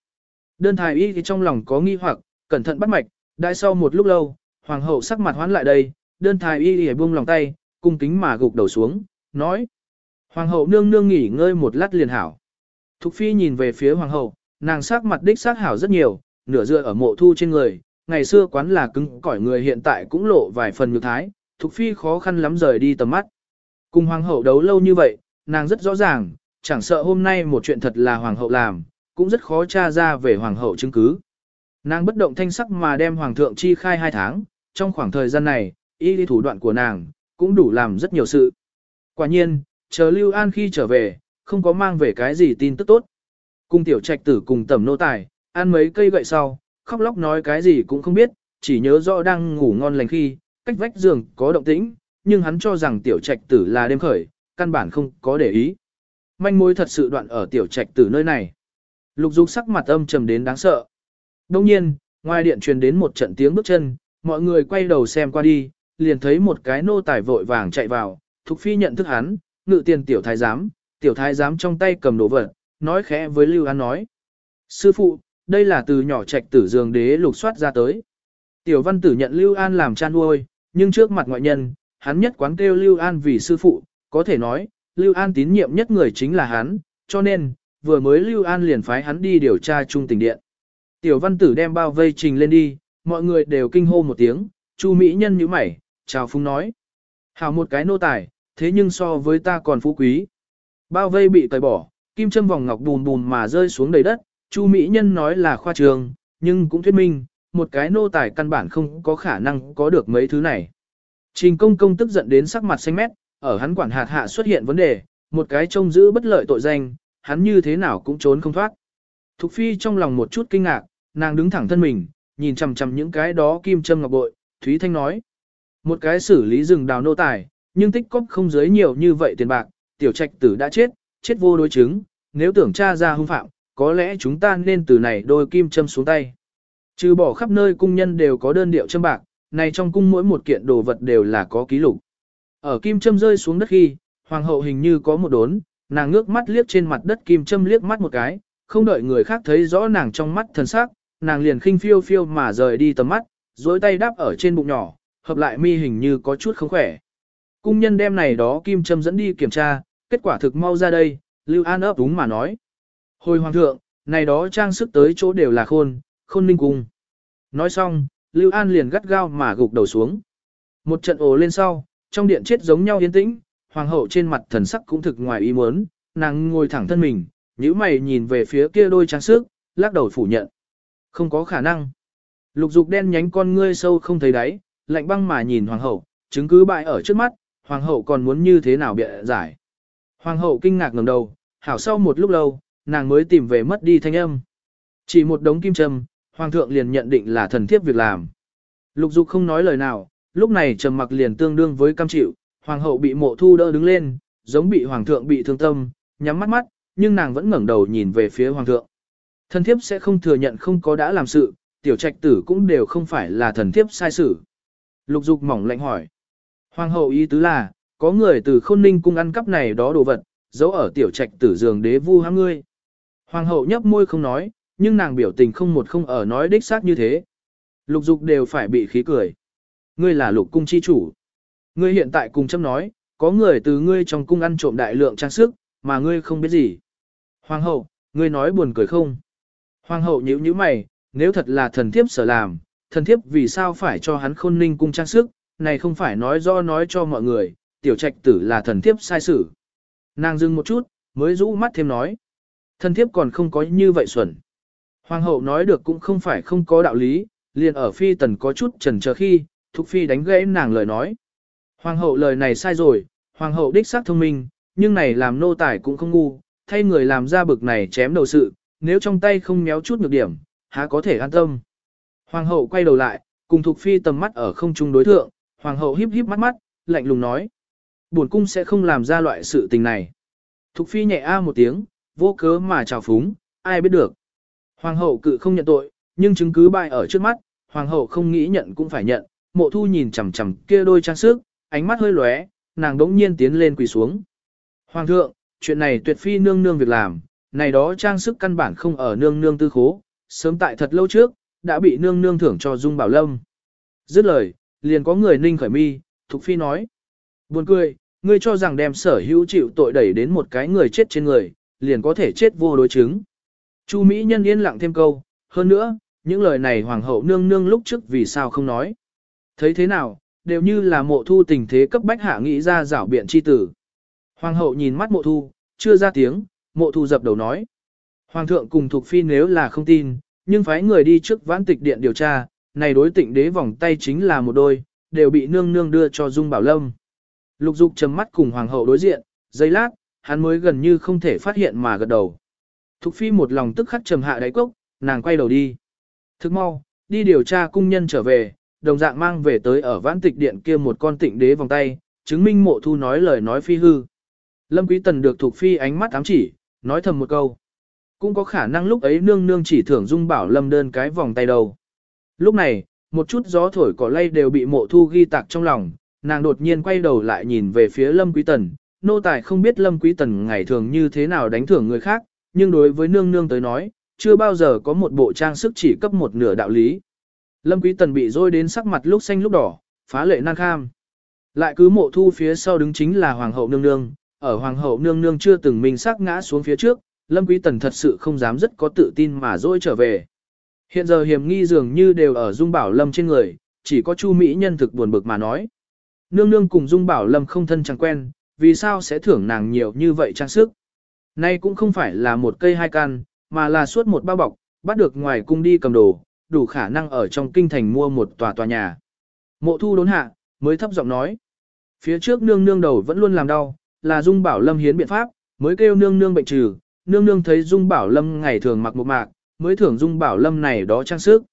Đơn thái y thì trong lòng có nghi hoặc, cẩn thận bắt mạch, đại sau một lúc lâu, hoàng hậu sắc mặt hoán lại đây, đơn thái y thì buông lòng tay, cung kính mà gục đầu xuống, nói. Hoàng hậu nương nương nghỉ ngơi một lát liền hảo. Thục phi nhìn về phía hoàng hậu, nàng sắc mặt đích sắc hảo rất nhiều, nửa dựa ở mộ thu trên người, ngày xưa quán là cứng cỏi người hiện tại cũng lộ vài phần nhược thái, Thục phi khó khăn lắm rời đi tầm mắt. Cùng hoàng hậu đấu lâu như vậy, nàng rất rõ ràng, chẳng sợ hôm nay một chuyện thật là hoàng hậu làm, cũng rất khó tra ra về hoàng hậu chứng cứ. Nàng bất động thanh sắc mà đem hoàng thượng chi khai hai tháng, trong khoảng thời gian này, y lý thủ đoạn của nàng, cũng đủ làm rất nhiều sự. Quả nhiên, chờ Lưu An khi trở về, không có mang về cái gì tin tức tốt. Cung tiểu trạch tử cùng tẩm nô tài, ăn mấy cây gậy sau, khóc lóc nói cái gì cũng không biết, chỉ nhớ rõ đang ngủ ngon lành khi, cách vách giường có động tĩnh, nhưng hắn cho rằng tiểu trạch tử là đêm khởi, căn bản không có để ý. Manh mối thật sự đoạn ở tiểu trạch tử nơi này. Lục dục sắc mặt âm trầm đến đáng sợ. Đông nhiên, ngoài điện truyền đến một trận tiếng bước chân, mọi người quay đầu xem qua đi, liền thấy một cái nô tài vội vàng chạy vào, Thục Phi nhận thức hắn, ngự tiền tiểu thái giám, tiểu thái giám trong tay cầm đồ vật, nói khẽ với Lưu An nói. Sư phụ, đây là từ nhỏ trạch tử dường đế lục soát ra tới. Tiểu văn tử nhận Lưu An làm cha nuôi, nhưng trước mặt ngoại nhân, hắn nhất quán kêu Lưu An vì sư phụ, có thể nói, Lưu An tín nhiệm nhất người chính là hắn, cho nên, vừa mới Lưu An liền phái hắn đi điều tra trung tình điện. Tiểu văn tử đem bao vây trình lên đi, mọi người đều kinh hô một tiếng, Chu Mỹ nhân như mày, chào phung nói. Hảo một cái nô tài, thế nhưng so với ta còn phú quý. Bao vây bị cởi bỏ, kim châm vòng ngọc bùn bùn mà rơi xuống đầy đất, Chu Mỹ Nhân nói là khoa trường, nhưng cũng thuyết minh, một cái nô tài căn bản không có khả năng có được mấy thứ này. Trình công công tức giận đến sắc mặt xanh mét, ở hắn quản hạt hạ xuất hiện vấn đề, một cái trông giữ bất lợi tội danh, hắn như thế nào cũng trốn không thoát. Thục phi trong lòng một chút kinh ngạc, nàng đứng thẳng thân mình, nhìn chằm chằm những cái đó kim châm ngọc bội, Thúy Thanh nói. Một cái xử lý rừng đào nô tài, nhưng tích cóp không giới nhiều như vậy tiền bạc, tiểu trạch tử đã chết, chết vô đối chứng, nếu tưởng tra ra hung phạm, có lẽ chúng ta nên từ này đôi kim châm xuống tay. Trừ bỏ khắp nơi cung nhân đều có đơn điệu châm bạc, này trong cung mỗi một kiện đồ vật đều là có ký lục. Ở kim châm rơi xuống đất khi, hoàng hậu hình như có một đốn, nàng ngước mắt liếc trên mặt đất kim châm liếc mắt một cái, không đợi người khác thấy rõ nàng trong mắt thần sắc, nàng liền khinh phiêu phiêu mà rời đi tầm mắt, duỗi tay đáp ở trên bụng nhỏ, hợp lại mi hình như có chút không khỏe. Cung nhân đem này đó kim châm dẫn đi kiểm tra, kết quả thực mau ra đây, Lưu An ấp đúng mà nói. Hồi hoàng thượng, này đó trang sức tới chỗ đều là khôn, khôn ninh cung. Nói xong, Lưu An liền gắt gao mà gục đầu xuống. Một trận ồ lên sau, trong điện chết giống nhau yên tĩnh, hoàng hậu trên mặt thần sắc cũng thực ngoài ý muốn, nàng ngồi thẳng thân mình, nhíu mày nhìn về phía kia đôi trang sức, lắc đầu phủ nhận. Không có khả năng. Lục dục đen nhánh con ngươi sâu không thấy đáy, lạnh băng mà nhìn hoàng hậu, chứng cứ bại ở trước mắt, hoàng hậu còn muốn như thế nào bịa giải. Hoàng hậu kinh ngạc ngẩng đầu, hảo sau một lúc lâu, nàng mới tìm về mất đi thanh âm. Chỉ một đống kim châm, hoàng thượng liền nhận định là thần thiếp việc làm. Lục dục không nói lời nào, lúc này trầm mặc liền tương đương với cam chịu, hoàng hậu bị mộ thu đỡ đứng lên, giống bị hoàng thượng bị thương tâm, nhắm mắt mắt, nhưng nàng vẫn ngẩng đầu nhìn về phía hoàng thượng. Thần thiếp sẽ không thừa nhận không có đã làm sự, tiểu trạch tử cũng đều không phải là thần thiếp sai sự. Lục dục mỏng lạnh hỏi. Hoàng hậu ý tứ là, có người từ khôn ninh cung ăn cắp này đó đồ vật, giấu ở tiểu trạch tử giường đế vu hãm ngươi. Hoàng hậu nhấp môi không nói, nhưng nàng biểu tình không một không ở nói đích xác như thế. Lục dục đều phải bị khí cười. Ngươi là lục cung chi chủ. Ngươi hiện tại cùng châm nói, có người từ ngươi trong cung ăn trộm đại lượng trang sức, mà ngươi không biết gì. Hoàng hậu, ngươi nói buồn cười không? Hoàng hậu nhíu nhíu mày, nếu thật là thần thiếp sở làm, thần thiếp vì sao phải cho hắn khôn ninh cung trang sức, này không phải nói do nói cho mọi người, tiểu trạch tử là thần thiếp sai sử. Nàng dừng một chút, mới rũ mắt thêm nói. Thần thiếp còn không có như vậy xuẩn. Hoàng hậu nói được cũng không phải không có đạo lý, liền ở phi tần có chút trần chờ khi, Thục phi đánh gãy nàng lời nói. Hoàng hậu lời này sai rồi, hoàng hậu đích xác thông minh, nhưng này làm nô tài cũng không ngu, thay người làm ra bực này chém đầu sự, nếu trong tay không méo chút nhược điểm, há có thể an tâm. Hoàng hậu quay đầu lại, cùng Thục Phi tầm mắt ở không trung đối thượng, Hoàng hậu híp híp mắt mắt, lạnh lùng nói. Buồn cung sẽ không làm ra loại sự tình này. Thục Phi nhẹ a một tiếng, vô cớ mà trào phúng, ai biết được. Hoàng hậu cự không nhận tội, nhưng chứng cứ bại ở trước mắt, Hoàng hậu không nghĩ nhận cũng phải nhận. Mộ thu nhìn chằm chằm kia đôi trang sức, ánh mắt hơi lóe, nàng đống nhiên tiến lên quỳ xuống. Hoàng thượng, chuyện này tuyệt phi nương nương việc làm, này đó trang sức căn bản không ở nương nương tư khố, sớm tại thật lâu trước, đã bị nương nương thưởng cho Dung Bảo Lâm. Dứt lời, liền có người ninh khởi mi, Thục Phi nói. Buồn cười, ngươi cho rằng đem sở hữu chịu tội đẩy đến một cái người chết trên người, liền có thể chết vô đối chứng. Chu Mỹ nhân yên lặng thêm câu, hơn nữa, những lời này hoàng hậu nương nương lúc trước vì sao không nói. Thấy thế nào, đều như là mộ thu tình thế cấp bách hạ nghĩ ra rảo biện chi tử. Hoàng hậu nhìn mắt mộ thu, chưa ra tiếng, mộ thu dập đầu nói. Hoàng thượng cùng thuộc phi nếu là không tin, nhưng phái người đi trước vãn tịch điện điều tra, này đối tịnh đế vòng tay chính là một đôi, đều bị nương nương đưa cho Dung Bảo Lâm. Lục dục trầm mắt cùng hoàng hậu đối diện, giây lát, hắn mới gần như không thể phát hiện mà gật đầu. Thục phi một lòng tức khắc trầm hạ đáy cốc, nàng quay đầu đi. Thức mau, đi điều tra cung nhân trở về, đồng dạng mang về tới ở vãn tịch điện kia một con tịnh đế vòng tay, chứng minh mộ thu nói lời nói phi hư. Lâm Quý Tần được Thục phi ánh mắt ám chỉ, nói thầm một câu. Cũng có khả năng lúc ấy nương nương chỉ thưởng dung bảo lâm đơn cái vòng tay đầu. Lúc này, một chút gió thổi cỏ lay đều bị mộ thu ghi tạc trong lòng, nàng đột nhiên quay đầu lại nhìn về phía Lâm Quý Tần. Nô tài không biết Lâm Quý Tần ngày thường như thế nào đánh thưởng người khác, nhưng đối với nương nương tới nói, chưa bao giờ có một bộ trang sức chỉ cấp một nửa đạo lý. Lâm Quý Tần bị rôi đến sắc mặt lúc xanh lúc đỏ, phá lệ nan kham. Lại cứ mộ thu phía sau đứng chính là Hoàng hậu nương nương, ở Hoàng hậu nương nương chưa từng mình sắc ngã xuống phía trước, Lâm Quý Tần thật sự không dám rất có tự tin mà dỗi trở về. Hiện giờ hiểm nghi dường như đều ở Dung Bảo Lâm trên người, chỉ có Chu Mỹ nhân thực buồn bực mà nói. Nương nương cùng Dung Bảo Lâm không thân chẳng quen, vì sao sẽ thưởng nàng nhiều như vậy trang sức. Nay cũng không phải là một cây hai căn, mà là suốt một bao bọc, bắt được ngoài cung đi cầm đồ, đủ khả năng ở trong kinh thành mua một tòa tòa nhà. Mộ thu đốn hạ, mới thấp giọng nói. Phía trước nương nương đầu vẫn luôn làm đau, là Dung Bảo Lâm hiến biện pháp, mới kêu nương nương bệnh trừ, nương nương thấy Dung Bảo Lâm ngày thường mặc một mạc, mới thưởng Dung Bảo Lâm này đó trang sức.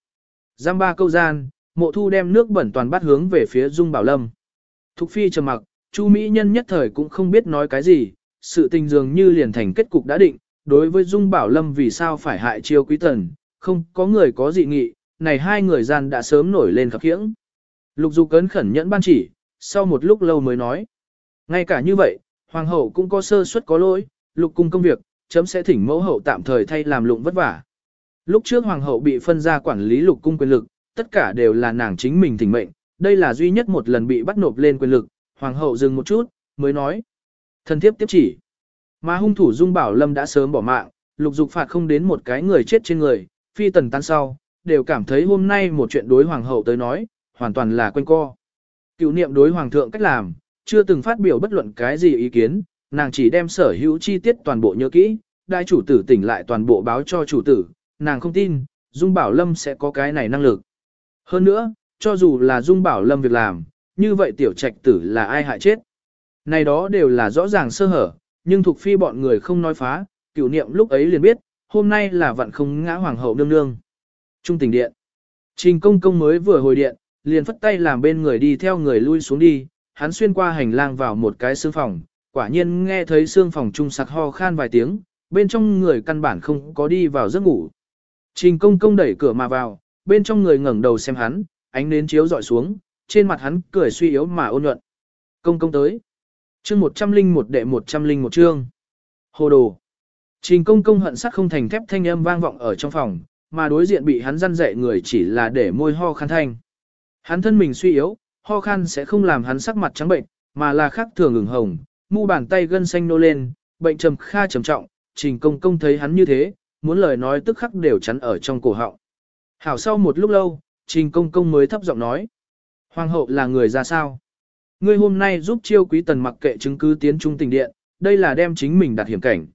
Giam ba câu gian, mộ thu đem nước bẩn toàn bắt hướng về phía Dung Bảo Lâm. Thục phi trầm mặc, Chu Mỹ nhân nhất thời cũng không biết nói cái gì, sự tình dường như liền thành kết cục đã định, đối với Dung Bảo Lâm vì sao phải hại chiêu quý tần, không có người có dị nghị, này hai người gian đã sớm nổi lên khập khiễng. Lục dục cấn khẩn nhẫn ban chỉ, sau một lúc lâu mới nói. Ngay cả như vậy, hoàng hậu cũng có sơ suất có lỗi, lục cung công việc, chấm sẽ thỉnh mẫu hậu tạm thời thay làm lụng vất vả. Lúc trước hoàng hậu bị phân ra quản lý lục cung quyền lực, tất cả đều là nàng chính mình thỉnh mệnh, đây là duy nhất một lần bị bắt nộp lên quyền lực, hoàng hậu dừng một chút, mới nói. Thần thiếp tiếp chỉ. Mà hung thủ Dung Bảo Lâm đã sớm bỏ mạng, lục dục phạt không đến một cái người chết trên người, phi tần tan sau, đều cảm thấy hôm nay một chuyện đối hoàng hậu tới nói, hoàn toàn là quanh co. Cựu niệm đối hoàng thượng cách làm, chưa từng phát biểu bất luận cái gì ý kiến, nàng chỉ đem sở hữu chi tiết toàn bộ nhớ kỹ, đại chủ tử tỉnh lại toàn bộ báo cho chủ tử, nàng không tin, Dung Bảo Lâm sẽ có cái này năng lực. Hơn nữa, cho dù là Dung Bảo Lâm việc làm, như vậy tiểu trạch tử là ai hại chết. Này đó đều là rõ ràng sơ hở, nhưng thuộc phi bọn người không nói phá, cửu niệm lúc ấy liền biết, hôm nay là vạn không ngã hoàng hậu nương nương. Trung tình điện. Trình công công mới vừa hồi điện, liền phất tay làm bên người đi theo người lui xuống đi, hắn xuyên qua hành lang vào một cái xương phòng, quả nhiên nghe thấy xương phòng trung sặc ho khan vài tiếng, bên trong người căn bản không có đi vào giấc ngủ. Trình công công đẩy cửa mà vào, bên trong người ngẩng đầu xem hắn, ánh nến chiếu dọi xuống, trên mặt hắn cười suy yếu mà ôn nhuận. Công công tới. Chương 101 đệ 101 chương. Hồ đồ. Trình công công hận sắc không thành thép thanh âm vang vọng ở trong phòng, mà đối diện bị hắn răn dạy người chỉ là để môi ho khan thanh. Hắn thân mình suy yếu, ho khan sẽ không làm hắn sắc mặt trắng bệnh, mà là khác thường ửng hồng, mu bàn tay gân xanh nô lên, bệnh trầm kha trầm trọng, trình công công thấy hắn như thế, muốn lời nói tức khắc đều chắn ở trong cổ họng. Hảo sau một lúc lâu, trình công công mới thấp giọng nói. Hoàng hậu là người ra sao? Ngươi hôm nay giúp chiêu quý tần mặc kệ chứng cứ tiến trung tình điện, đây là đem chính mình đặt hiểm cảnh.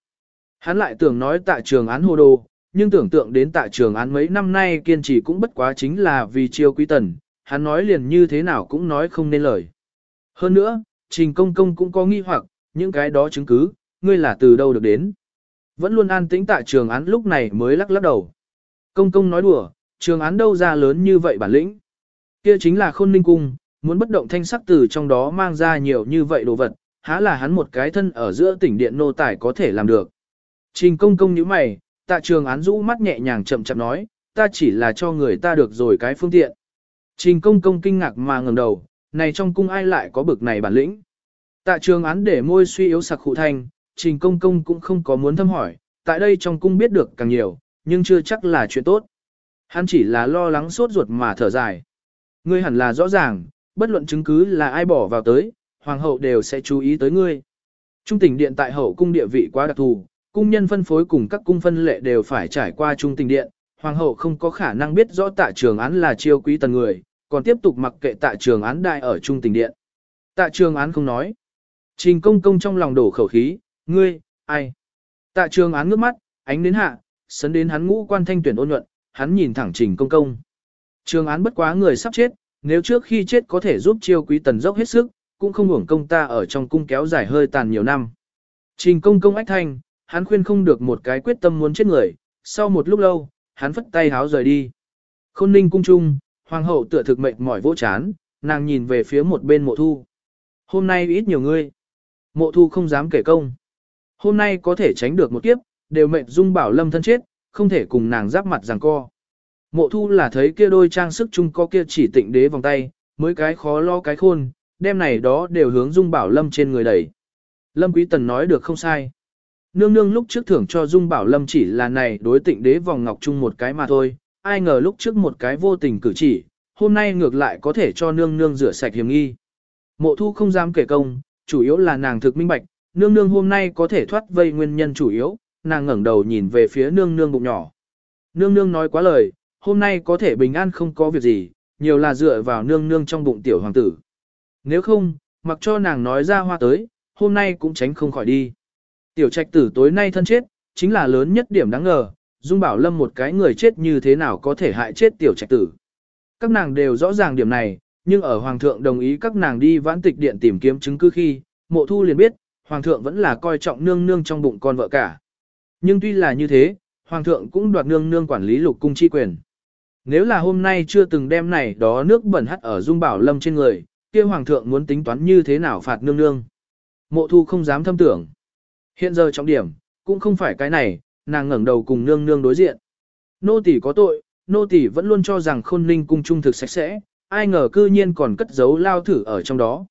Hắn lại tưởng nói tại trường án hồ đồ, nhưng tưởng tượng đến tại trường án mấy năm nay kiên trì cũng bất quá chính là vì chiêu quý tần, hắn nói liền như thế nào cũng nói không nên lời. Hơn nữa, trình công công cũng có nghi hoặc, những cái đó chứng cứ, ngươi là từ đâu được đến. Vẫn luôn an tĩnh tại trường án lúc này mới lắc lắc đầu. Công công nói đùa, trường án đâu ra lớn như vậy bản lĩnh. Kia chính là khôn ninh cung, muốn bất động thanh sắc từ trong đó mang ra nhiều như vậy đồ vật, há là hắn một cái thân ở giữa tỉnh điện nô tài có thể làm được. Trình công công như mày, tạ trường án rũ mắt nhẹ nhàng chậm chậm nói, ta chỉ là cho người ta được rồi cái phương tiện. Trình công công kinh ngạc mà ngẩng đầu, này trong cung ai lại có bực này bản lĩnh. Tạ trường án để môi suy yếu sặc khụ thanh, trình công công cũng không có muốn thâm hỏi, tại đây trong cung biết được càng nhiều, nhưng chưa chắc là chuyện tốt. Hắn chỉ là lo lắng sốt ruột mà thở dài. Ngươi hẳn là rõ ràng, bất luận chứng cứ là ai bỏ vào tới, hoàng hậu đều sẽ chú ý tới ngươi. Trung tỉnh điện tại hậu cung địa vị quá đặc thù, cung nhân phân phối cùng các cung phân lệ đều phải trải qua trung tỉnh điện, hoàng hậu không có khả năng biết rõ tạ trường án là chiêu quý tần người, còn tiếp tục mặc kệ tạ trường án đại ở trung tình điện. Tạ trường án không nói. Trình công công trong lòng đổ khẩu khí, ngươi, ai? Tạ trường án ngước mắt, ánh đến hạ, sấn đến hắn ngũ quan thanh tuyển ôn nhuận, hắn nhìn thẳng trình công công. Trường án bất quá người sắp chết, nếu trước khi chết có thể giúp chiêu quý tần dốc hết sức, cũng không hưởng công ta ở trong cung kéo dài hơi tàn nhiều năm. Trình công công ách thanh, hắn khuyên không được một cái quyết tâm muốn chết người, sau một lúc lâu, hắn phất tay háo rời đi. Khôn ninh cung trung, hoàng hậu tựa thực mệnh mỏi vỗ chán, nàng nhìn về phía một bên mộ thu. Hôm nay ít nhiều ngươi. Mộ thu không dám kể công. Hôm nay có thể tránh được một kiếp, đều mệnh dung bảo lâm thân chết, không thể cùng nàng giáp mặt giằng co. Mộ thu là thấy kia đôi trang sức chung có kia chỉ tịnh đế vòng tay, mới cái khó lo cái khôn, đem này đó đều hướng dung bảo lâm trên người đẩy. Lâm Quý Tần nói được không sai. Nương nương lúc trước thưởng cho dung bảo lâm chỉ là này đối tịnh đế vòng ngọc chung một cái mà thôi, ai ngờ lúc trước một cái vô tình cử chỉ, hôm nay ngược lại có thể cho nương nương rửa sạch hiểm nghi. Mộ thu không dám kể công, chủ yếu là nàng thực minh bạch, nương nương hôm nay có thể thoát vây nguyên nhân chủ yếu, nàng ngẩng đầu nhìn về phía nương nương bụng nhỏ. Nương nương nói quá lời, hôm nay có thể bình an không có việc gì, nhiều là dựa vào nương nương trong bụng tiểu hoàng tử. Nếu không, mặc cho nàng nói ra hoa tới, hôm nay cũng tránh không khỏi đi. Tiểu trạch tử tối nay thân chết, chính là lớn nhất điểm đáng ngờ, Dung Bảo Lâm một cái người chết như thế nào có thể hại chết tiểu trạch tử. Các nàng đều rõ ràng điểm này, nhưng ở Hoàng thượng đồng ý các nàng đi vãn tịch điện tìm kiếm chứng cứ khi, mộ thu liền biết, Hoàng thượng vẫn là coi trọng nương nương trong bụng con vợ cả. Nhưng tuy là như thế, Hoàng thượng cũng đoạt nương nương quản lý lục cung chi quyền. Nếu là hôm nay chưa từng đem này đó nước bẩn hắt ở Dung Bảo Lâm trên người, kia Hoàng thượng muốn tính toán như thế nào phạt nương nương. Mộ thu không dám thâm tưởng. Hiện giờ trọng điểm, cũng không phải cái này, nàng ngẩng đầu cùng nương nương đối diện. Nô tỳ có tội, nô tỳ vẫn luôn cho rằng khôn ninh cung trung thực sạch sẽ, ai ngờ cư nhiên còn cất giấu lao thử ở trong đó.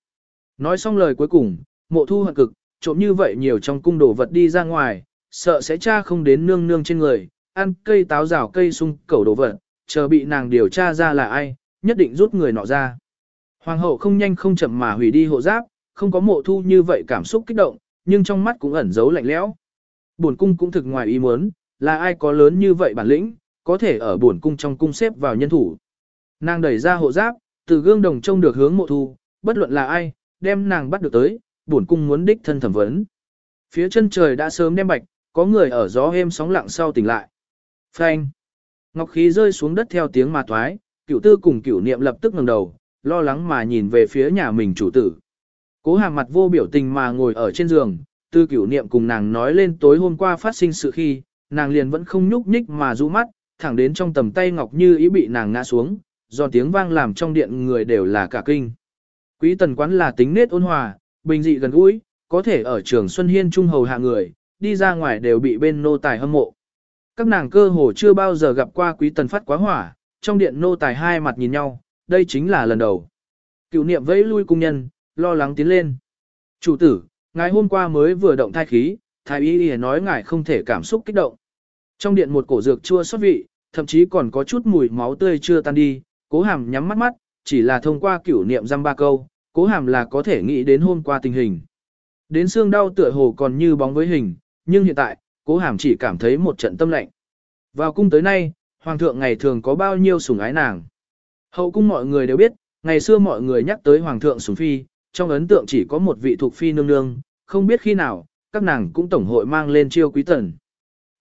Nói xong lời cuối cùng, mộ thu hận cực, trộm như vậy nhiều trong cung đồ vật đi ra ngoài, sợ sẽ cha không đến nương nương trên người, ăn cây táo rào cây sung cẩu đồ vật, chờ bị nàng điều tra ra là ai, nhất định rút người nọ ra. Hoàng hậu không nhanh không chậm mà hủy đi hộ giáp, không có mộ thu như vậy cảm xúc kích động, nhưng trong mắt cũng ẩn giấu lạnh lẽo. Bổn cung cũng thực ngoài ý muốn, là ai có lớn như vậy bản lĩnh, có thể ở bổn cung trong cung xếp vào nhân thủ. Nàng đẩy ra hộ giáp, từ gương đồng trông được hướng mộ thu, bất luận là ai, đem nàng bắt được tới, bổn cung muốn đích thân thẩm vấn. Phía chân trời đã sớm đem bạch, có người ở gió êm sóng lặng sau tỉnh lại. Phanh. Ngọc khí rơi xuống đất theo tiếng mà thoái, cửu tư cùng cửu niệm lập tức ngẩng đầu, lo lắng mà nhìn về phía nhà mình chủ tử. Cố hàm mặt vô biểu tình mà ngồi ở trên giường, tư cửu niệm cùng nàng nói lên tối hôm qua phát sinh sự khi, nàng liền vẫn không nhúc nhích mà rũ mắt, thẳng đến trong tầm tay ngọc như ý bị nàng ngã xuống, do tiếng vang làm trong điện người đều là cả kinh. Quý tần quán là tính nết ôn hòa, bình dị gần gũi, có thể ở trường Xuân Hiên trung hầu hạ người, đi ra ngoài đều bị bên nô tài hâm mộ. Các nàng cơ hồ chưa bao giờ gặp qua quý tần phát quá hỏa, trong điện nô tài hai mặt nhìn nhau, đây chính là lần đầu. Cựu niệm vẫy lui cung nhân, lo lắng tiến lên. Chủ tử, ngày hôm qua mới vừa động thai khí, thái y y nói ngài không thể cảm xúc kích động. Trong điện một cổ dược chua xót vị, thậm chí còn có chút mùi máu tươi chưa tan đi, cố hàm nhắm mắt mắt, chỉ là thông qua cửu niệm răm ba câu, cố hàm là có thể nghĩ đến hôm qua tình hình. Đến xương đau tựa hồ còn như bóng với hình, nhưng hiện tại, cố hàm chỉ cảm thấy một trận tâm lạnh. Vào cung tới nay, hoàng thượng ngày thường có bao nhiêu sủng ái nàng. Hậu cung mọi người đều biết, ngày xưa mọi người nhắc tới hoàng thượng sủng phi, trong ấn tượng chỉ có một vị thuộc phi nương nương, không biết khi nào, các nàng cũng tổng hội mang lên chiêu quý tần.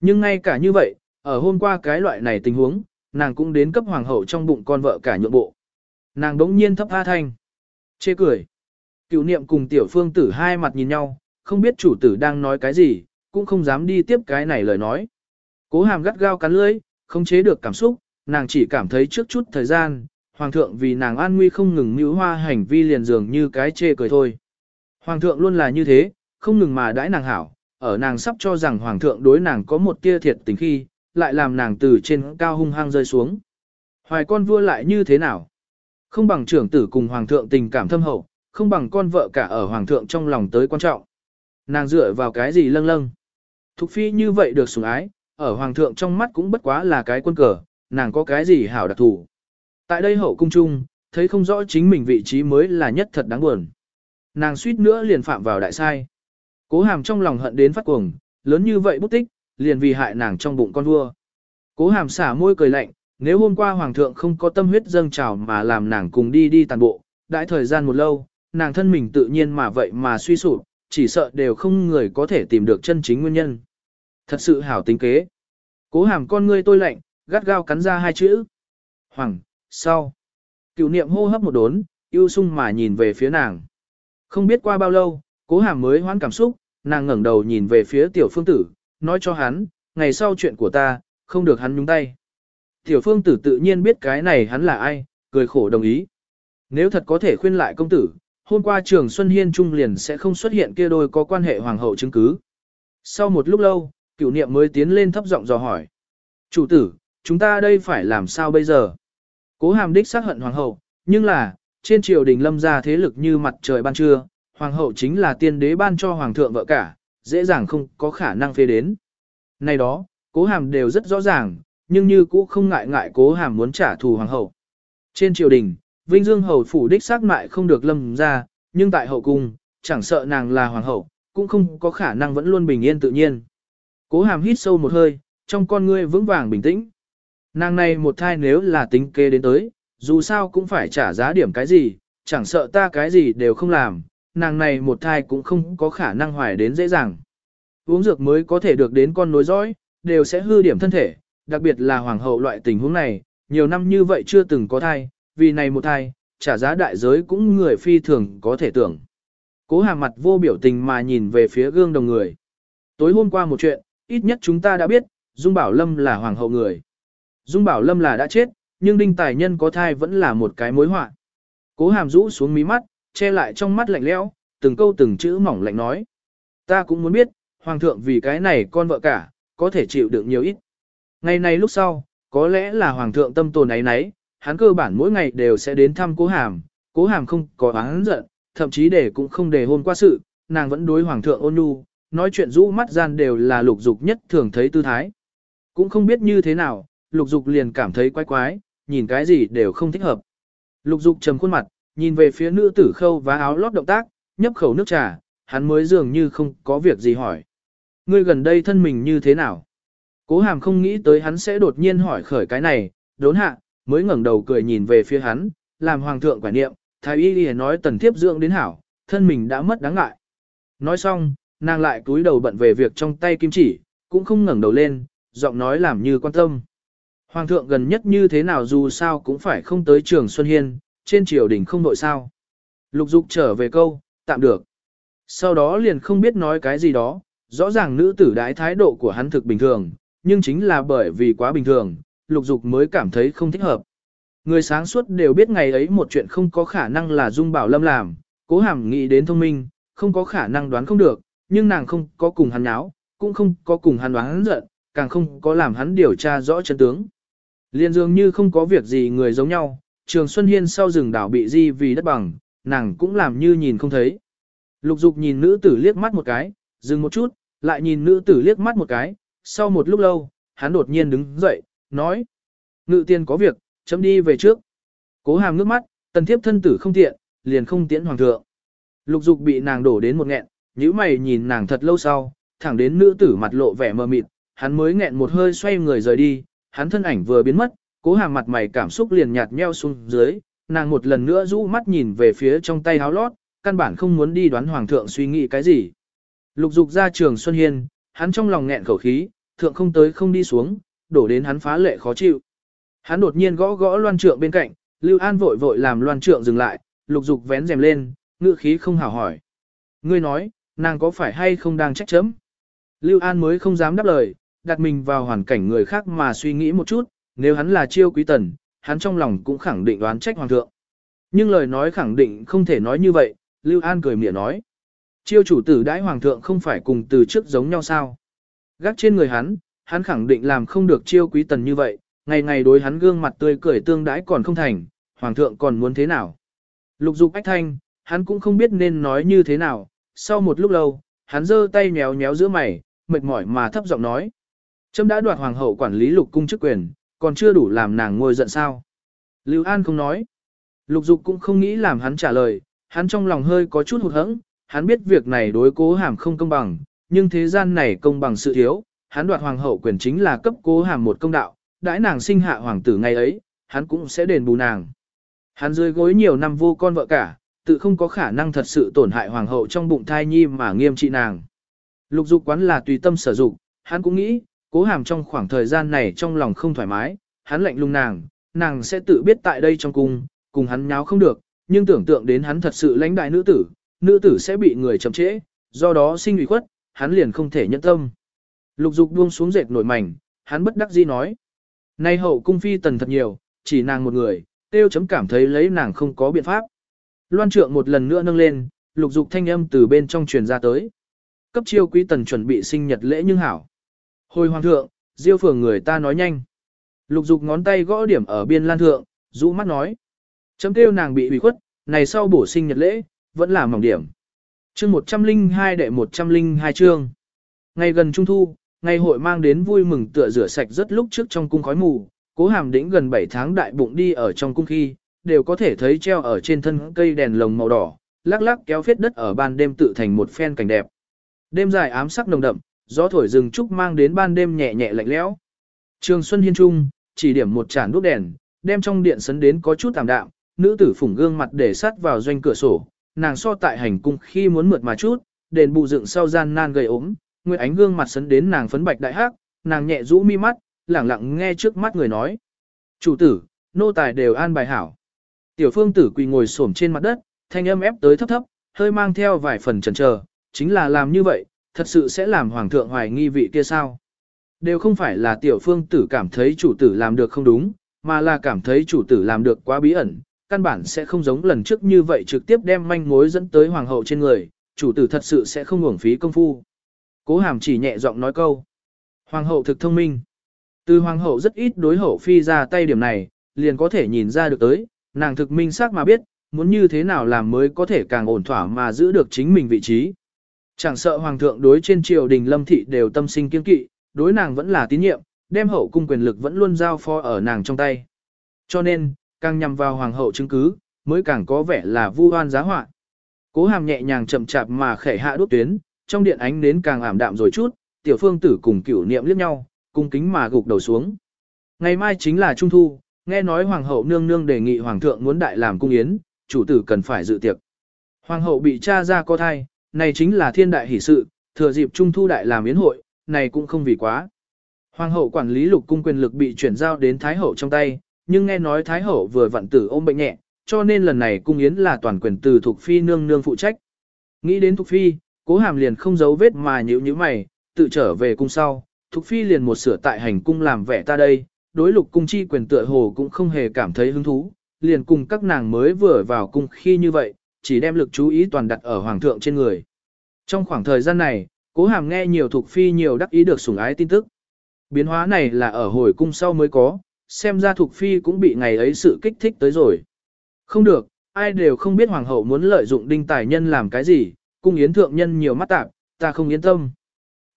Nhưng ngay cả như vậy, ở hôm qua cái loại này tình huống, nàng cũng đến cấp hoàng hậu trong bụng con vợ cả nhượng bộ. Nàng đống nhiên thấp tha thanh. Chê cười. Cựu niệm cùng tiểu phương tử hai mặt nhìn nhau, không biết chủ tử đang nói cái gì, cũng không dám đi tiếp cái này lời nói. Cố hàm gắt gao cắn lưỡi, không chế được cảm xúc, nàng chỉ cảm thấy trước chút thời gian, hoàng thượng vì nàng an nguy không ngừng nữ hoa hành vi liền dường như cái chê cười thôi. Hoàng thượng luôn là như thế, không ngừng mà đãi nàng hảo, ở nàng sắp cho rằng hoàng thượng đối nàng có một tia thiệt tình khi, lại làm nàng từ trên cao hung hăng rơi xuống. Hoài con vua lại như thế nào? Không bằng trưởng tử cùng hoàng thượng tình cảm thâm hậu, không bằng con vợ cả ở hoàng thượng trong lòng tới quan trọng. Nàng dựa vào cái gì lâng lâng? Thục phi như vậy được sủng ái, ở hoàng thượng trong mắt cũng bất quá là cái quân cờ, nàng có cái gì hảo đặc thủ. Tại đây hậu cung trung, thấy không rõ chính mình vị trí mới là nhất thật đáng buồn. Nàng suýt nữa liền phạm vào đại sai. Cố hàm trong lòng hận đến phát cuồng, lớn như vậy bút tích, liền vì hại nàng trong bụng con vua. Cố hàm xả môi cười lạnh, nếu hôm qua hoàng thượng không có tâm huyết dâng trào mà làm nàng cùng đi đi tàn bộ, đãi thời gian một lâu, nàng thân mình tự nhiên mà vậy mà suy sụp, chỉ sợ đều không người có thể tìm được chân chính nguyên nhân. Thật sự hảo tính kế. Cố hàm con ngươi tôi lạnh, gắt gao cắn ra hai chữ. Hoàng, sau. Cựu niệm hô hấp một đốn, yêu sung mà nhìn về phía nàng. Không biết qua bao lâu, cố hàm mới hoãn cảm xúc, nàng ngẩng đầu nhìn về phía tiểu phương tử, nói cho hắn, ngày sau chuyện của ta, không được hắn nhúng tay. Tiểu phương tử tự nhiên biết cái này hắn là ai, cười khổ đồng ý. Nếu thật có thể khuyên lại công tử, hôm qua trường Xuân Hiên Trung liền sẽ không xuất hiện kia đôi có quan hệ hoàng hậu chứng cứ. Sau một lúc lâu, cựu niệm mới tiến lên thấp giọng dò hỏi. Chủ tử, chúng ta đây phải làm sao bây giờ? Cố hàm đích xác hận hoàng hậu, nhưng là, trên triều đình lâm ra thế lực như mặt trời ban trưa, hoàng hậu chính là tiên đế ban cho hoàng thượng vợ cả, dễ dàng không có khả năng phê đến. Này đó, cố hàm đều rất rõ ràng, nhưng như cũ không ngại ngại cố hàm muốn trả thù hoàng hậu. Trên triều đình, Vinh Dương hầu phủ đích xác mại không được lâm ra, nhưng tại hậu cung, chẳng sợ nàng là hoàng hậu, cũng không có khả năng vẫn luôn bình yên tự nhiên. Cố hàm hít sâu một hơi, trong con ngươi vững vàng bình tĩnh. Nàng này một thai nếu là tính kế đến tới, dù sao cũng phải trả giá điểm cái gì, chẳng sợ ta cái gì đều không làm, nàng này một thai cũng không có khả năng hoài đến dễ dàng. Uống dược mới có thể được đến con nối dõi, đều sẽ hư điểm thân thể, đặc biệt là hoàng hậu loại tình huống này, nhiều năm như vậy chưa từng có thai, vì này một thai, trả giá đại giới cũng người phi thường có thể tưởng. Cố hàm mặt vô biểu tình mà nhìn về phía gương đồng người. Tối hôm qua một chuyện, ít nhất chúng ta đã biết, Dung Bảo Lâm là hoàng hậu người. Dung Bảo Lâm là đã chết, nhưng đinh tài nhân có thai vẫn là một cái mối họa. Cố hàm rũ xuống mí mắt, che lại trong mắt lạnh lẽo, từng câu từng chữ mỏng lạnh nói. Ta cũng muốn biết, hoàng thượng vì cái này con vợ cả, có thể chịu được nhiều ít. Ngày này lúc sau, có lẽ là hoàng thượng tâm tồn ấy nấy, hắn cơ bản mỗi ngày đều sẽ đến thăm cố hàm, cố hàm không có oán giận, thậm chí để cũng không để hôn qua sự, nàng vẫn đối hoàng thượng ôn nhu, nói chuyện rũ mắt gian đều là lục dục nhất thường thấy tư thái. Cũng không biết như thế nào, lục dục liền cảm thấy quái quái, nhìn cái gì đều không thích hợp. Lục dục trầm khuôn mặt, nhìn về phía nữ tử khâu và áo lót động tác, nhấp khẩu nước trà, hắn mới dường như không có việc gì hỏi. Ngươi gần đây thân mình như thế nào? Cố hàm không nghĩ tới hắn sẽ đột nhiên hỏi khởi cái này, đốn hạ, mới ngẩng đầu cười nhìn về phía hắn, làm hoàng thượng quả niệm, thái y đi nói tần thiếp dưỡng đến hảo, thân mình đã mất đáng ngại. Nói xong, nàng lại cúi đầu bận về việc trong tay kim chỉ, cũng không ngẩng đầu lên, giọng nói làm như quan tâm. Hoàng thượng gần nhất như thế nào dù sao cũng phải không tới trường Xuân Hiên, trên triều đình không nội sao. Lục dục trở về câu, tạm được. Sau đó liền không biết nói cái gì đó, rõ ràng nữ tử đái thái độ của hắn thực bình thường, nhưng chính là bởi vì quá bình thường, lục dục mới cảm thấy không thích hợp. Người sáng suốt đều biết ngày ấy một chuyện không có khả năng là Dung Bảo Lâm làm, cố hàm nghĩ đến thông minh, không có khả năng đoán không được, nhưng nàng không có cùng hắn nháo, cũng không có cùng hắn đoán hắn giận, càng không có làm hắn điều tra rõ chân tướng. Liên dường như không có việc gì người giống nhau, Trường Xuân Hiên sau rừng đảo bị di vì đất bằng, nàng cũng làm như nhìn không thấy. Lục dục nhìn nữ tử liếc mắt một cái, dừng một chút, lại nhìn nữ tử liếc mắt một cái, sau một lúc lâu, hắn đột nhiên đứng dậy, nói. Ngự tiên có việc, chấm đi về trước. Cố hàm nước mắt, tần thiếp thân tử không tiện, liền không tiễn hoàng thượng. Lục dục bị nàng đổ đến một nghẹn, nhíu mày nhìn nàng thật lâu sau, thẳng đến nữ tử mặt lộ vẻ mờ mịt, hắn mới nghẹn một hơi xoay người rời đi, hắn thân ảnh vừa biến mất, cố hàm mặt mày cảm xúc liền nhạt nheo xuống dưới, nàng một lần nữa rũ mắt nhìn về phía trong tay áo lót, căn bản không muốn đi đoán hoàng thượng suy nghĩ cái gì. Lục dục ra trường Xuân Hiên, hắn trong lòng nghẹn khẩu khí, thượng không tới không đi xuống, đổ đến hắn phá lệ khó chịu. Hắn đột nhiên gõ gõ loan trượng bên cạnh, Lưu An vội vội làm loan trượng dừng lại, lục dục vén rèm lên, ngựa khí không hảo hỏi. Ngươi nói, nàng có phải hay không đang trách chấm? Lưu An mới không dám đáp lời, đặt mình vào hoàn cảnh người khác mà suy nghĩ một chút, nếu hắn là chiêu quý tần, hắn trong lòng cũng khẳng định đoán trách hoàng thượng. Nhưng lời nói khẳng định không thể nói như vậy, Lưu An cười mỉa nói. Chiêu chủ tử đãi hoàng thượng không phải cùng từ trước giống nhau sao? Gác trên người hắn, hắn khẳng định làm không được chiêu quý tần như vậy, ngày ngày đối hắn gương mặt tươi cười tương đãi còn không thành, hoàng thượng còn muốn thế nào? Lục dục ách thanh, hắn cũng không biết nên nói như thế nào, sau một lúc lâu, hắn giơ tay nhéo nhéo giữa mày, mệt mỏi mà thấp giọng nói. Trâm đã đoạt hoàng hậu quản lý lục cung chức quyền, còn chưa đủ làm nàng ngồi giận sao. Lưu An không nói. Lục dục cũng không nghĩ làm hắn trả lời, hắn trong lòng hơi có chút hụt hẫng, hắn biết việc này đối cố hàm không công bằng, nhưng thế gian này công bằng sự thiếu, hắn đoạt hoàng hậu quyền chính là cấp cố hàm một công đạo, đãi nàng sinh hạ hoàng tử ngày ấy, hắn cũng sẽ đền bù nàng. Hắn dưới gối nhiều năm vô con vợ cả, tự không có khả năng thật sự tổn hại hoàng hậu trong bụng thai nhi mà nghiêm trị nàng. Lục dục quán là tùy tâm sở dụng, hắn cũng nghĩ, cố hàm trong khoảng thời gian này trong lòng không thoải mái, hắn lạnh lùng nàng, nàng sẽ tự biết tại đây trong cung, cùng hắn nháo không được, nhưng tưởng tượng đến hắn thật sự lãnh đại nữ tử, nữ tử sẽ bị người chậm trễ, do đó sinh ủy khuất, hắn liền không thể nhẫn tâm. Lục dục buông xuống dệt nổi mảnh, hắn bất đắc dĩ nói. Nay hậu cung phi tần thật nhiều, chỉ nàng một người, tiêu chấm cảm thấy lấy nàng không có biện pháp. Loan trượng một lần nữa nâng lên, lục dục thanh âm từ bên trong truyền ra tới. Cấp chiêu quý tần chuẩn bị sinh nhật lễ nhưng hảo. Hồi hoàng thượng, diêu phường người ta nói nhanh. Lục dục ngón tay gõ điểm ở biên lan thượng, rũ mắt nói. Chấm kêu nàng bị ủy khuất, này sau bổ sinh nhật lễ, vẫn là mỏng điểm. Chương 102 đệ 102 chương. Ngày gần trung thu, ngày hội mang đến vui mừng tựa rửa sạch rất lúc trước trong cung khói mù, cố hàm đĩnh gần 7 tháng đại bụng đi ở trong cung khi, đều có thể thấy treo ở trên thân cây đèn lồng màu đỏ, lắc lắc kéo phết đất ở ban đêm tự thành một phen cảnh đẹp. Đêm dài ám sắc nồng đậm, gió thổi rừng trúc mang đến ban đêm nhẹ nhẹ lạnh lẽo. Trường Xuân Hiên Trung, chỉ điểm một chản đuốc đèn, đem trong điện sấn đến có chút tạm đạm, nữ tử phủng gương mặt để sát vào doanh cửa sổ, nàng so tại hành cung khi muốn mượt mà chút, đền bù dựng sau gian nan gầy ốm, nguyệt ánh gương mặt sấn đến nàng phấn bạch đại hắc, nàng nhẹ rũ mi mắt, lẳng lặng nghe trước mắt người nói. Chủ tử, nô tài đều an bài hảo. Tiểu phương tử quỳ ngồi xổm trên mặt đất, thanh âm ép tới thấp thấp, hơi mang theo vài phần chần chờ, chính là làm như vậy, thật sự sẽ làm hoàng thượng hoài nghi vị kia sao. Đều không phải là tiểu phương tử cảm thấy chủ tử làm được không đúng, mà là cảm thấy chủ tử làm được quá bí ẩn, căn bản sẽ không giống lần trước như vậy trực tiếp đem manh mối dẫn tới hoàng hậu trên người, chủ tử thật sự sẽ không uổng phí công phu. Cố hàm chỉ nhẹ giọng nói câu. Hoàng hậu thực thông minh. Từ hoàng hậu rất ít đối hậu phi ra tay điểm này, liền có thể nhìn ra được tới, nàng thực minh xác mà biết, muốn như thế nào làm mới có thể càng ổn thỏa mà giữ được chính mình vị trí. Chẳng sợ hoàng thượng đối trên triều đình lâm thị đều tâm sinh kiên kỵ, đối nàng vẫn là tín nhiệm, đem hậu cung quyền lực vẫn luôn giao phó ở nàng trong tay. Cho nên, càng nhằm vào hoàng hậu chứng cứ, mới càng có vẻ là vu oan giá họa. Cố hàm nhẹ nhàng chậm chạp mà khẽ hạ đốt tuyến, trong điện ánh đến càng ảm đạm rồi chút, tiểu phương tử cùng cửu niệm liếc nhau, cung kính mà gục đầu xuống. Ngày mai chính là trung thu, nghe nói hoàng hậu nương nương đề nghị hoàng thượng muốn đại làm cung yến, chủ tử cần phải dự tiệc. Hoàng hậu bị cha ra có thai, này chính là thiên đại hỷ sự, thừa dịp trung thu đại làm yến hội, này cũng không vì quá. Hoàng hậu quản lý lục cung quyền lực bị chuyển giao đến thái hậu trong tay, nhưng nghe nói thái hậu vừa vặn tử ôm bệnh nhẹ, cho nên lần này cung yến là toàn quyền từ thuộc phi nương nương phụ trách. Nghĩ đến thuộc phi, cố hàm liền không giấu vết mà nhíu nhíu mày, tự trở về cung sau, thuộc phi liền một sửa tại hành cung làm vẻ ta đây, đối lục cung chi quyền tựa hồ cũng không hề cảm thấy hứng thú, liền cùng các nàng mới vừa vào cung khi như vậy, chỉ đem lực chú ý toàn đặt ở hoàng thượng trên người. Trong khoảng thời gian này, cố hàm nghe nhiều thuộc phi nhiều đắc ý được sủng ái tin tức. Biến hóa này là ở hồi cung sau mới có, xem ra thuộc phi cũng bị ngày ấy sự kích thích tới rồi. Không được, ai đều không biết hoàng hậu muốn lợi dụng đinh tài nhân làm cái gì, cung yến thượng nhân nhiều mắt tạp, ta không yên tâm.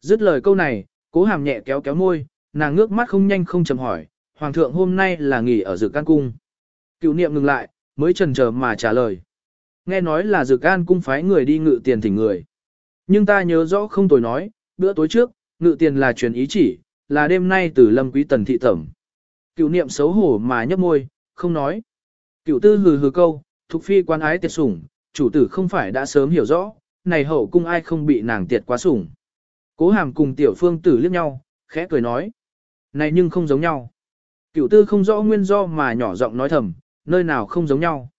Dứt lời câu này, cố hàm nhẹ kéo kéo môi, nàng ngước mắt không nhanh không chầm hỏi, hoàng thượng hôm nay là nghỉ ở dự can cung. Cựu niệm ngừng lại, mới trần chờ mà trả lời. Nghe nói là dược can cung phái người đi ngự tiền thỉnh người. Nhưng ta nhớ rõ không tồi nói, bữa tối trước, ngự tiền là truyền ý chỉ, là đêm nay từ lâm quý tần thị thẩm. Cựu niệm xấu hổ mà nhấp môi, không nói. Cựu tư hừ hừ câu, thục phi quan ái tiệt sủng, chủ tử không phải đã sớm hiểu rõ, này hậu cung ai không bị nàng tiệt quá sủng. Cố hàm cùng tiểu phương tử liếc nhau, khẽ cười nói. Này nhưng không giống nhau. Cựu tư không rõ nguyên do mà nhỏ giọng nói thầm, nơi nào không giống nhau.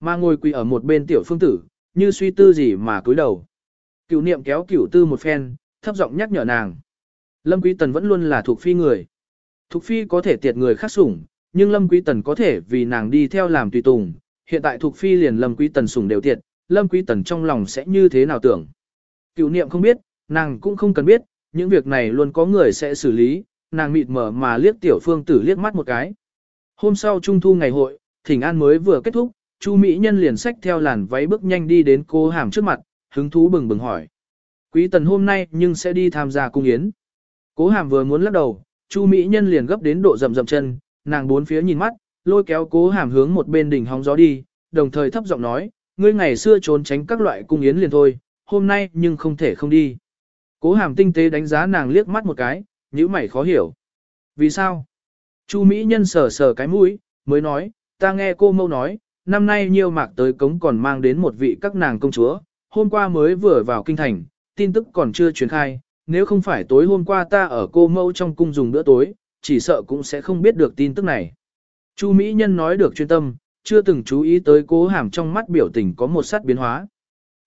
Mà ngồi quỳ ở một bên tiểu phương tử, như suy tư gì mà cúi đầu. Cựu niệm kéo cựu tư một phen, thấp giọng nhắc nhở nàng. Lâm Quý Tần vẫn luôn là thuộc phi người. Thuộc phi có thể tiệt người khác sủng, nhưng Lâm Quý Tần có thể vì nàng đi theo làm tùy tùng. Hiện tại thuộc phi liền Lâm Quý Tần sủng đều tiệt, Lâm Quý Tần trong lòng sẽ như thế nào tưởng. Cựu niệm không biết, nàng cũng không cần biết, những việc này luôn có người sẽ xử lý, nàng mịt mở mà liếc tiểu phương tử liếc mắt một cái. Hôm sau trung thu ngày hội, thỉnh an mới vừa kết thúc, Chu Mỹ Nhân liền xách theo làn váy bước nhanh đi đến cô hàm trước mặt, hứng thú bừng bừng hỏi. Quý tần hôm nay nhưng sẽ đi tham gia cung yến. Cố hàm vừa muốn lắc đầu, Chu Mỹ Nhân liền gấp đến độ rầm rầm chân, nàng bốn phía nhìn mắt, lôi kéo cố hàm hướng một bên đỉnh hóng gió đi, đồng thời thấp giọng nói, ngươi ngày xưa trốn tránh các loại cung yến liền thôi, hôm nay nhưng không thể không đi. Cố hàm tinh tế đánh giá nàng liếc mắt một cái, nhíu mày khó hiểu. Vì sao? Chu Mỹ Nhân sờ sờ cái mũi, mới nói, ta nghe cô mâu nói, năm nay nhiêu mạc tới cống còn mang đến một vị các nàng công chúa, hôm qua mới vừa vào kinh thành, tin tức còn chưa truyền khai, nếu không phải tối hôm qua ta ở cô mẫu trong cung dùng bữa tối, chỉ sợ cũng sẽ không biết được tin tức này. Chu Mỹ Nhân nói được chuyên tâm, chưa từng chú ý tới cố hàm trong mắt biểu tình có một sát biến hóa.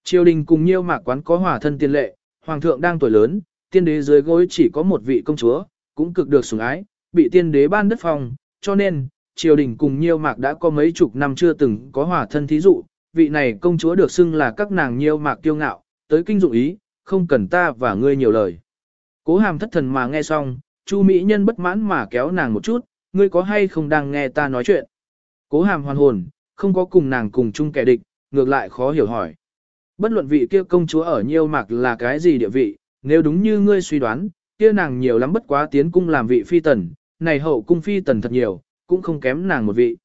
Triều đình cùng nhiêu mạc quán có hòa thân tiên lệ, hoàng thượng đang tuổi lớn, tiên đế dưới gối chỉ có một vị công chúa, cũng cực được sủng ái, bị tiên đế ban đất phòng, cho nên, triều đình cùng nhiêu mạc đã có mấy chục năm chưa từng có hòa thân thí dụ, vị này công chúa được xưng là các nàng nhiêu mạc kiêu ngạo, tới kinh dụng ý, không cần ta và ngươi nhiều lời. Cố hàm thất thần mà nghe xong, Chu Mỹ Nhân bất mãn mà kéo nàng một chút, ngươi có hay không đang nghe ta nói chuyện. Cố hàm hoàn hồn, không có cùng nàng cùng chung kẻ địch, ngược lại khó hiểu hỏi. Bất luận vị kia công chúa ở nhiêu mạc là cái gì địa vị, nếu đúng như ngươi suy đoán, kia nàng nhiều lắm bất quá tiến cung làm vị phi tần, này hậu cung phi tần thật nhiều, cũng không kém nàng một vị.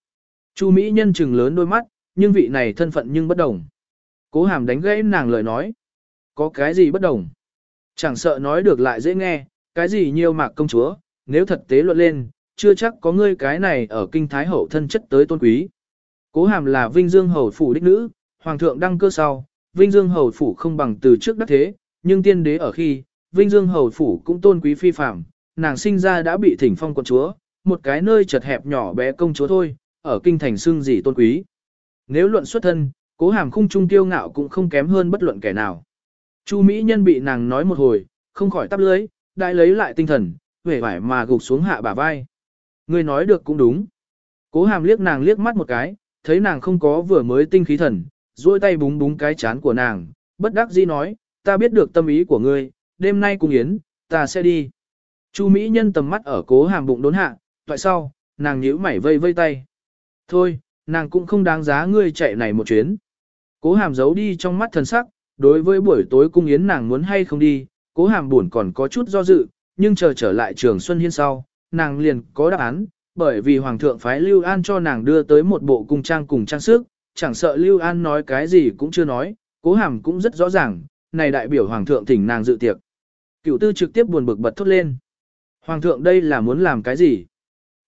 Chu Mỹ nhân trừng lớn đôi mắt, nhưng vị này thân phận nhưng bất đồng. Cố hàm đánh gãy nàng lời nói. Có cái gì bất đồng? Chẳng sợ nói được lại dễ nghe, cái gì nhiều mạc công chúa, nếu thật tế luận lên, chưa chắc có ngươi cái này ở kinh thái hậu thân chất tới tôn quý. Cố hàm là vinh dương hầu phủ đích nữ, hoàng thượng đăng cơ sau, vinh dương hầu phủ không bằng từ trước đắc thế, nhưng tiên đế ở khi, vinh dương hầu phủ cũng tôn quý phi phạm, nàng sinh ra đã bị thỉnh phong quận chúa, một cái nơi chật hẹp nhỏ bé công chúa thôi, ở kinh thành xưng gì tôn quý. Nếu luận xuất thân, cố hàm khung trung tiêu ngạo cũng không kém hơn bất luận kẻ nào. Chu Mỹ Nhân bị nàng nói một hồi, không khỏi tắp lưới, đại lấy lại tinh thần, vẻ vải mà gục xuống hạ bả vai. Người nói được cũng đúng. Cố hàm liếc nàng liếc mắt một cái, thấy nàng không có vừa mới tinh khí thần, duỗi tay búng búng cái chán của nàng, bất đắc dĩ nói, ta biết được tâm ý của ngươi, đêm nay cùng yến, ta sẽ đi. Chu Mỹ Nhân tầm mắt ở cố hàm bụng đốn hạ, toại sau, nàng nhíu mảy vây vây tay. Thôi, nàng cũng không đáng giá ngươi chạy này một chuyến. Cố hàm giấu đi trong mắt thần sắc, đối với buổi tối cung yến nàng muốn hay không đi, cố hàm buồn còn có chút do dự, nhưng chờ trở lại trường Xuân Hiên sau, nàng liền có đáp án, bởi vì Hoàng thượng phái Lưu An cho nàng đưa tới một bộ cung trang cùng trang sức, chẳng sợ Lưu An nói cái gì cũng chưa nói, cố hàm cũng rất rõ ràng, này đại biểu Hoàng thượng thỉnh nàng dự tiệc. Cựu tư trực tiếp buồn bực bật thốt lên. Hoàng thượng đây là muốn làm cái gì?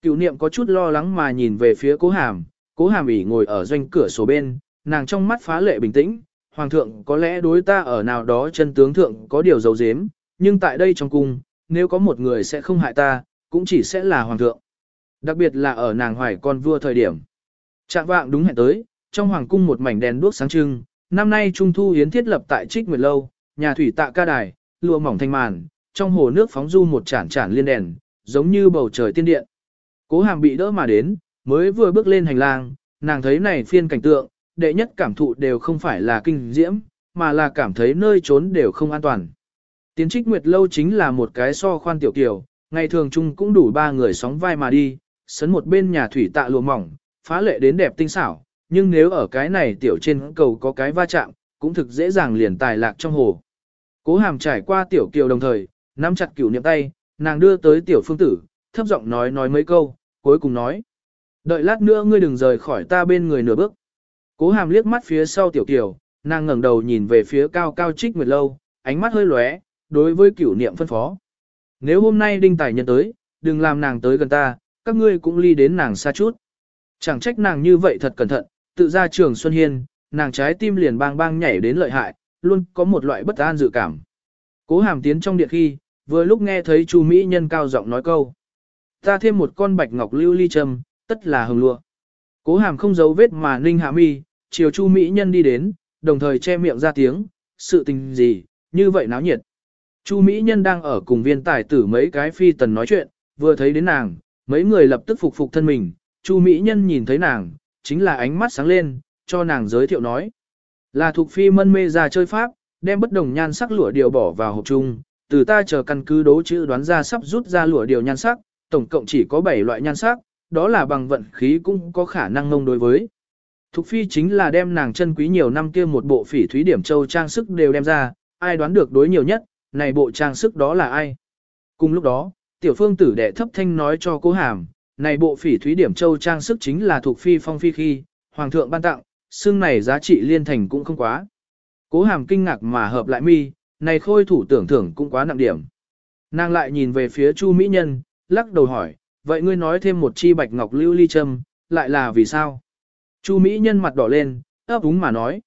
Cựu niệm có chút lo lắng mà nhìn về phía cố hàm, cố hàm ỉ ngồi ở doanh cửa sổ bên, nàng trong mắt phá lệ bình tĩnh, Hoàng thượng có lẽ đối ta ở nào đó chân tướng thượng có điều dấu dếm, nhưng tại đây trong cung, nếu có một người sẽ không hại ta, cũng chỉ sẽ là Hoàng thượng. Đặc biệt là ở nàng hoài con vua thời điểm. Trạng vạng đúng hẹn tới, trong Hoàng cung một mảnh đèn đuốc sáng trưng, năm nay Trung Thu Hiến thiết lập tại Trích Nguyệt Lâu, nhà thủy tạ ca đài, lụa mỏng thanh màn, trong hồ nước phóng du một chản chản liên đèn, giống như bầu trời tiên điện. Cố hàm bị đỡ mà đến, mới vừa bước lên hành lang, nàng thấy này phiên cảnh tượng, đệ nhất cảm thụ đều không phải là kinh diễm, mà là cảm thấy nơi trốn đều không an toàn. Tiến trích nguyệt lâu chính là một cái so khoan tiểu kiểu, ngày thường chung cũng đủ ba người sóng vai mà đi, sấn một bên nhà thủy tạ lụa mỏng, phá lệ đến đẹp tinh xảo, nhưng nếu ở cái này tiểu trên cầu có cái va chạm, cũng thực dễ dàng liền tài lạc trong hồ. Cố hàm trải qua tiểu kiều đồng thời, Nắm chặt cửu niệm tay, nàng đưa tới tiểu phương tử, thấp giọng nói nói mấy câu, cuối cùng nói. Đợi lát nữa ngươi đừng rời khỏi ta bên người nửa bước. Cố hàm liếc mắt phía sau tiểu tiểu, nàng ngẩng đầu nhìn về phía cao cao trích nguyệt lâu, ánh mắt hơi lóe, đối với cửu niệm phân phó. Nếu hôm nay đinh tài nhân tới, đừng làm nàng tới gần ta, các ngươi cũng ly đến nàng xa chút. Chẳng trách nàng như vậy thật cẩn thận, tự ra trường Xuân Hiên, nàng trái tim liền bang bang nhảy đến lợi hại, luôn có một loại bất an dự cảm. Cố hàm tiến trong điện khi, vừa lúc nghe thấy Chu Mỹ Nhân cao giọng nói câu. Ta thêm một con bạch ngọc lưu ly trầm, tất là hồng lụa. Cố hàm không giấu vết mà ninh hạ mi, chiều Chu Mỹ Nhân đi đến, đồng thời che miệng ra tiếng, sự tình gì, như vậy náo nhiệt. Chu Mỹ Nhân đang ở cùng viên tài tử mấy cái phi tần nói chuyện, vừa thấy đến nàng, mấy người lập tức phục phục thân mình, Chu Mỹ Nhân nhìn thấy nàng, chính là ánh mắt sáng lên, cho nàng giới thiệu nói. Là thuộc phi mân mê ra chơi pháp, đem bất đồng nhan sắc lụa điều bỏ vào hộp chung, từ ta chờ căn cứ đố chữ đoán ra sắp rút ra lụa điều nhan sắc, tổng cộng chỉ có 7 loại nhan sắc, đó là bằng vận khí cũng có khả năng ngông đối với. Thục phi chính là đem nàng chân quý nhiều năm kia một bộ phỉ thúy điểm châu trang sức đều đem ra, ai đoán được đối nhiều nhất, này bộ trang sức đó là ai. Cùng lúc đó, tiểu phương tử đệ thấp thanh nói cho cố hàm, này bộ phỉ thúy điểm châu trang sức chính là thuộc phi phong phi khi, hoàng thượng ban tặng, xương này giá trị liên thành cũng không quá. Cố hàm kinh ngạc mà hợp lại mi, này khôi thủ tưởng thưởng cũng quá nặng điểm. Nàng lại nhìn về phía Chu Mỹ Nhân, lắc đầu hỏi, vậy ngươi nói thêm một chi bạch ngọc lưu ly châm, lại là vì sao? Chu Mỹ Nhân mặt đỏ lên, ấp úng mà nói.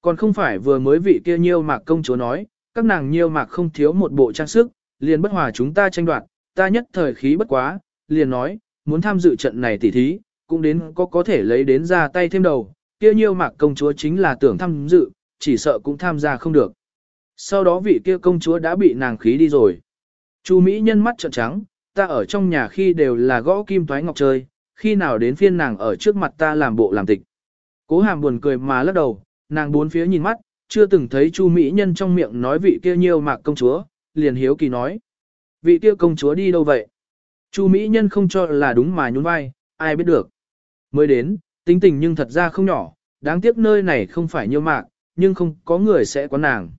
Còn không phải vừa mới vị kia nhiêu mạc công chúa nói, các nàng nhiêu mạc không thiếu một bộ trang sức, liền bất hòa chúng ta tranh đoạt, ta nhất thời khí bất quá, liền nói, muốn tham dự trận này tỉ thí, cũng đến có có thể lấy đến ra tay thêm đầu, kia nhiêu mạc công chúa chính là tưởng tham dự, chỉ sợ cũng tham gia không được. Sau đó vị kia công chúa đã bị nàng khí đi rồi. Chu Mỹ nhân mắt trợn trắng, ta ở trong nhà khi đều là gõ kim toái ngọc chơi, khi nào đến phiên nàng ở trước mặt ta làm bộ làm tịch. Cố hàm buồn cười mà lắc đầu, nàng bốn phía nhìn mắt, chưa từng thấy Chu Mỹ nhân trong miệng nói vị kia nhiêu mạc công chúa, liền hiếu kỳ nói. Vị kia công chúa đi đâu vậy? Chu Mỹ nhân không cho là đúng mà nhún vai, ai biết được. Mới đến, tính tình nhưng thật ra không nhỏ, đáng tiếc nơi này không phải nhiêu mạc, nhưng không có người sẽ có nàng.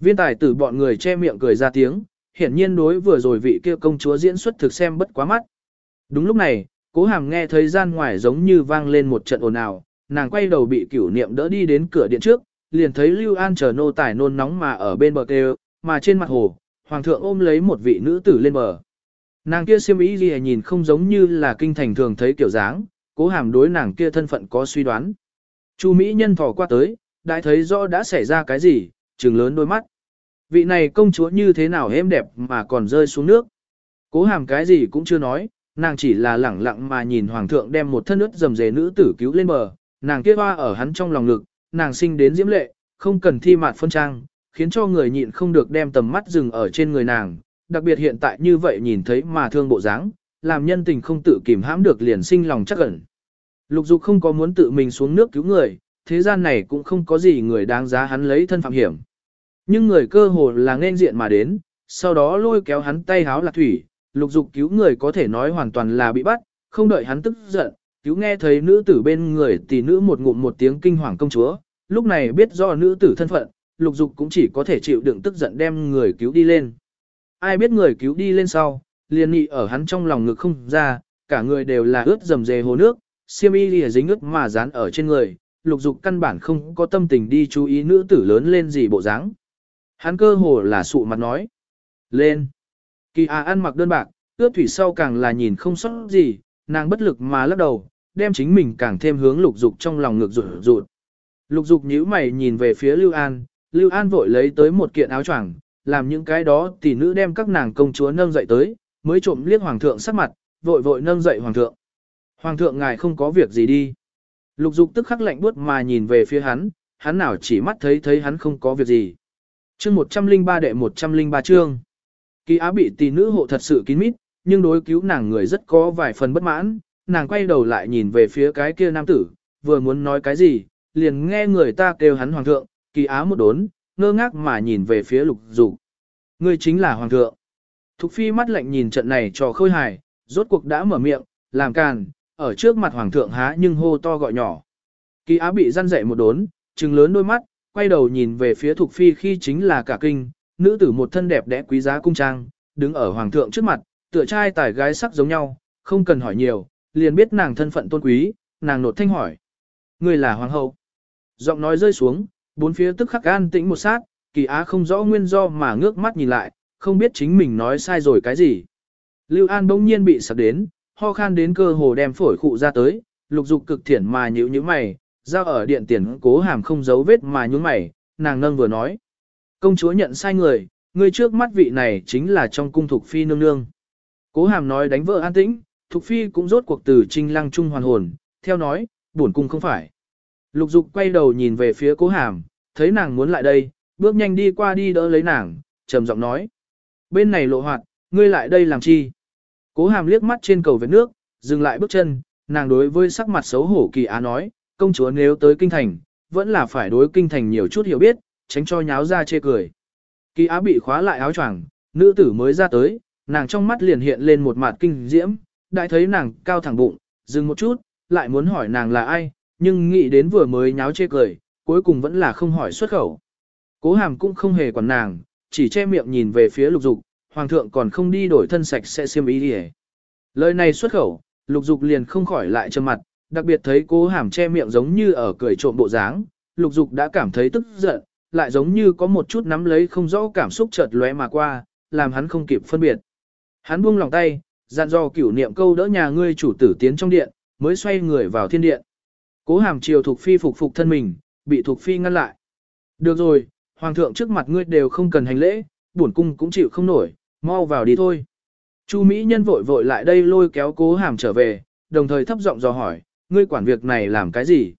Viên tài tử bọn người che miệng cười ra tiếng, hiển nhiên đối vừa rồi vị kia công chúa diễn xuất thực xem bất quá mắt. Đúng lúc này, cố hàm nghe thấy gian ngoài giống như vang lên một trận ồn ào, nàng quay đầu bị cửu niệm đỡ đi đến cửa điện trước, liền thấy Lưu An chờ nô tải nôn nóng mà ở bên bờ kêu, mà trên mặt hồ, hoàng thượng ôm lấy một vị nữ tử lên bờ. Nàng kia siêm ý gì nhìn không giống như là kinh thành thường thấy kiểu dáng, cố hàm đối nàng kia thân phận có suy đoán. Chu Mỹ nhân thò qua tới, đại thấy rõ đã xảy ra cái gì, trừng lớn đôi mắt. Vị này công chúa như thế nào êm đẹp mà còn rơi xuống nước. Cố hàm cái gì cũng chưa nói, nàng chỉ là lẳng lặng mà nhìn hoàng thượng đem một thân ướt dầm dề nữ tử cứu lên bờ, nàng kia hoa ở hắn trong lòng ngực, nàng sinh đến diễm lệ, không cần thi mạt phân trang, khiến cho người nhịn không được đem tầm mắt dừng ở trên người nàng, đặc biệt hiện tại như vậy nhìn thấy mà thương bộ dáng, làm nhân tình không tự kìm hãm được liền sinh lòng chắc ẩn. Lục dục không có muốn tự mình xuống nước cứu người, thế gian này cũng không có gì người đáng giá hắn lấy thân phạm hiểm. Nhưng người cơ hồ là nên diện mà đến, sau đó lôi kéo hắn tay háo lạc thủy, lục dục cứu người có thể nói hoàn toàn là bị bắt, không đợi hắn tức giận, cứu nghe thấy nữ tử bên người tỷ nữ một ngụm một tiếng kinh hoàng công chúa, lúc này biết do nữ tử thân phận, lục dục cũng chỉ có thể chịu đựng tức giận đem người cứu đi lên. Ai biết người cứu đi lên sau, liền nhị ở hắn trong lòng ngực không ra, cả người đều là ướt dầm dề hồ nước, xiêm y lìa dính ướt mà dán ở trên người, lục dục căn bản không có tâm tình đi chú ý nữ tử lớn lên gì bộ dáng. Hắn cơ hồ là sụ mặt nói. Lên. Kỳ à ăn mặc đơn bạc, ướt thủy sau càng là nhìn không sót gì, nàng bất lực mà lắc đầu, đem chính mình càng thêm hướng lục dục trong lòng ngược rụt rụt. Lục dục nhíu mày nhìn về phía Lưu An, Lưu An vội lấy tới một kiện áo choàng, làm những cái đó tỷ nữ đem các nàng công chúa nâng dậy tới, mới trộm liếc hoàng thượng sắc mặt, vội vội nâng dậy hoàng thượng. Hoàng thượng ngài không có việc gì đi. Lục dục tức khắc lạnh buốt mà nhìn về phía hắn, hắn nào chỉ mắt thấy thấy hắn không có việc gì. Chương 103 đệ 103 chương. Kỳ á bị tỷ nữ hộ thật sự kín mít, nhưng đối cứu nàng người rất có vài phần bất mãn, nàng quay đầu lại nhìn về phía cái kia nam tử, vừa muốn nói cái gì, liền nghe người ta kêu hắn hoàng thượng, kỳ á một đốn, ngơ ngác mà nhìn về phía lục dục. Ngươi chính là hoàng thượng. Thục phi mắt lạnh nhìn trận này cho khôi hài, rốt cuộc đã mở miệng, làm càn, ở trước mặt hoàng thượng há nhưng hô to gọi nhỏ. Kỳ á bị răn dậy một đốn, trừng lớn đôi mắt, quay đầu nhìn về phía thục phi khi chính là cả kinh, nữ tử một thân đẹp đẽ quý giá cung trang, đứng ở hoàng thượng trước mặt, tựa trai tài gái sắc giống nhau, không cần hỏi nhiều, liền biết nàng thân phận tôn quý, nàng nột thanh hỏi. Người là hoàng hậu. Giọng nói rơi xuống, bốn phía tức khắc an tĩnh một sát, kỳ á không rõ nguyên do mà ngước mắt nhìn lại, không biết chính mình nói sai rồi cái gì. Lưu An bỗng nhiên bị sặc đến, ho khan đến cơ hồ đem phổi khụ ra tới, lục dục cực thiển mà nhíu như mày, giao ở điện tiền cố hàm không giấu vết mà nhún mày, nàng nâng vừa nói. Công chúa nhận sai người, người trước mắt vị này chính là trong cung thuộc phi nương nương. Cố hàm nói đánh vợ an tĩnh, thuộc phi cũng rốt cuộc từ trinh lăng trung hoàn hồn, theo nói, buồn cung không phải. Lục dục quay đầu nhìn về phía cố hàm, thấy nàng muốn lại đây, bước nhanh đi qua đi đỡ lấy nàng, trầm giọng nói. Bên này lộ hoạt, ngươi lại đây làm chi? Cố hàm liếc mắt trên cầu vết nước, dừng lại bước chân, nàng đối với sắc mặt xấu hổ kỳ á nói, công chúa nếu tới kinh thành, vẫn là phải đối kinh thành nhiều chút hiểu biết, tránh cho nháo ra chê cười. Kỳ á bị khóa lại áo choàng, nữ tử mới ra tới, nàng trong mắt liền hiện lên một mặt kinh diễm, đại thấy nàng cao thẳng bụng, dừng một chút, lại muốn hỏi nàng là ai, nhưng nghĩ đến vừa mới nháo chê cười, cuối cùng vẫn là không hỏi xuất khẩu. Cố hàm cũng không hề quản nàng, chỉ che miệng nhìn về phía lục dục, hoàng thượng còn không đi đổi thân sạch sẽ xiêm ý đi Lời này xuất khẩu, lục dục liền không khỏi lại trầm mặt, đặc biệt thấy cố hàm che miệng giống như ở cười trộm bộ dáng, lục dục đã cảm thấy tức giận, lại giống như có một chút nắm lấy không rõ cảm xúc chợt lóe mà qua, làm hắn không kịp phân biệt. Hắn buông lòng tay, dặn dò cửu niệm câu đỡ nhà ngươi chủ tử tiến trong điện, mới xoay người vào thiên điện. Cố hàm chiều thuộc phi phục phục thân mình, bị thuộc phi ngăn lại. Được rồi, hoàng thượng trước mặt ngươi đều không cần hành lễ, bổn cung cũng chịu không nổi, mau vào đi thôi. Chu Mỹ nhân vội vội lại đây lôi kéo cố hàm trở về, đồng thời thấp giọng dò hỏi, ngươi quản việc này làm cái gì?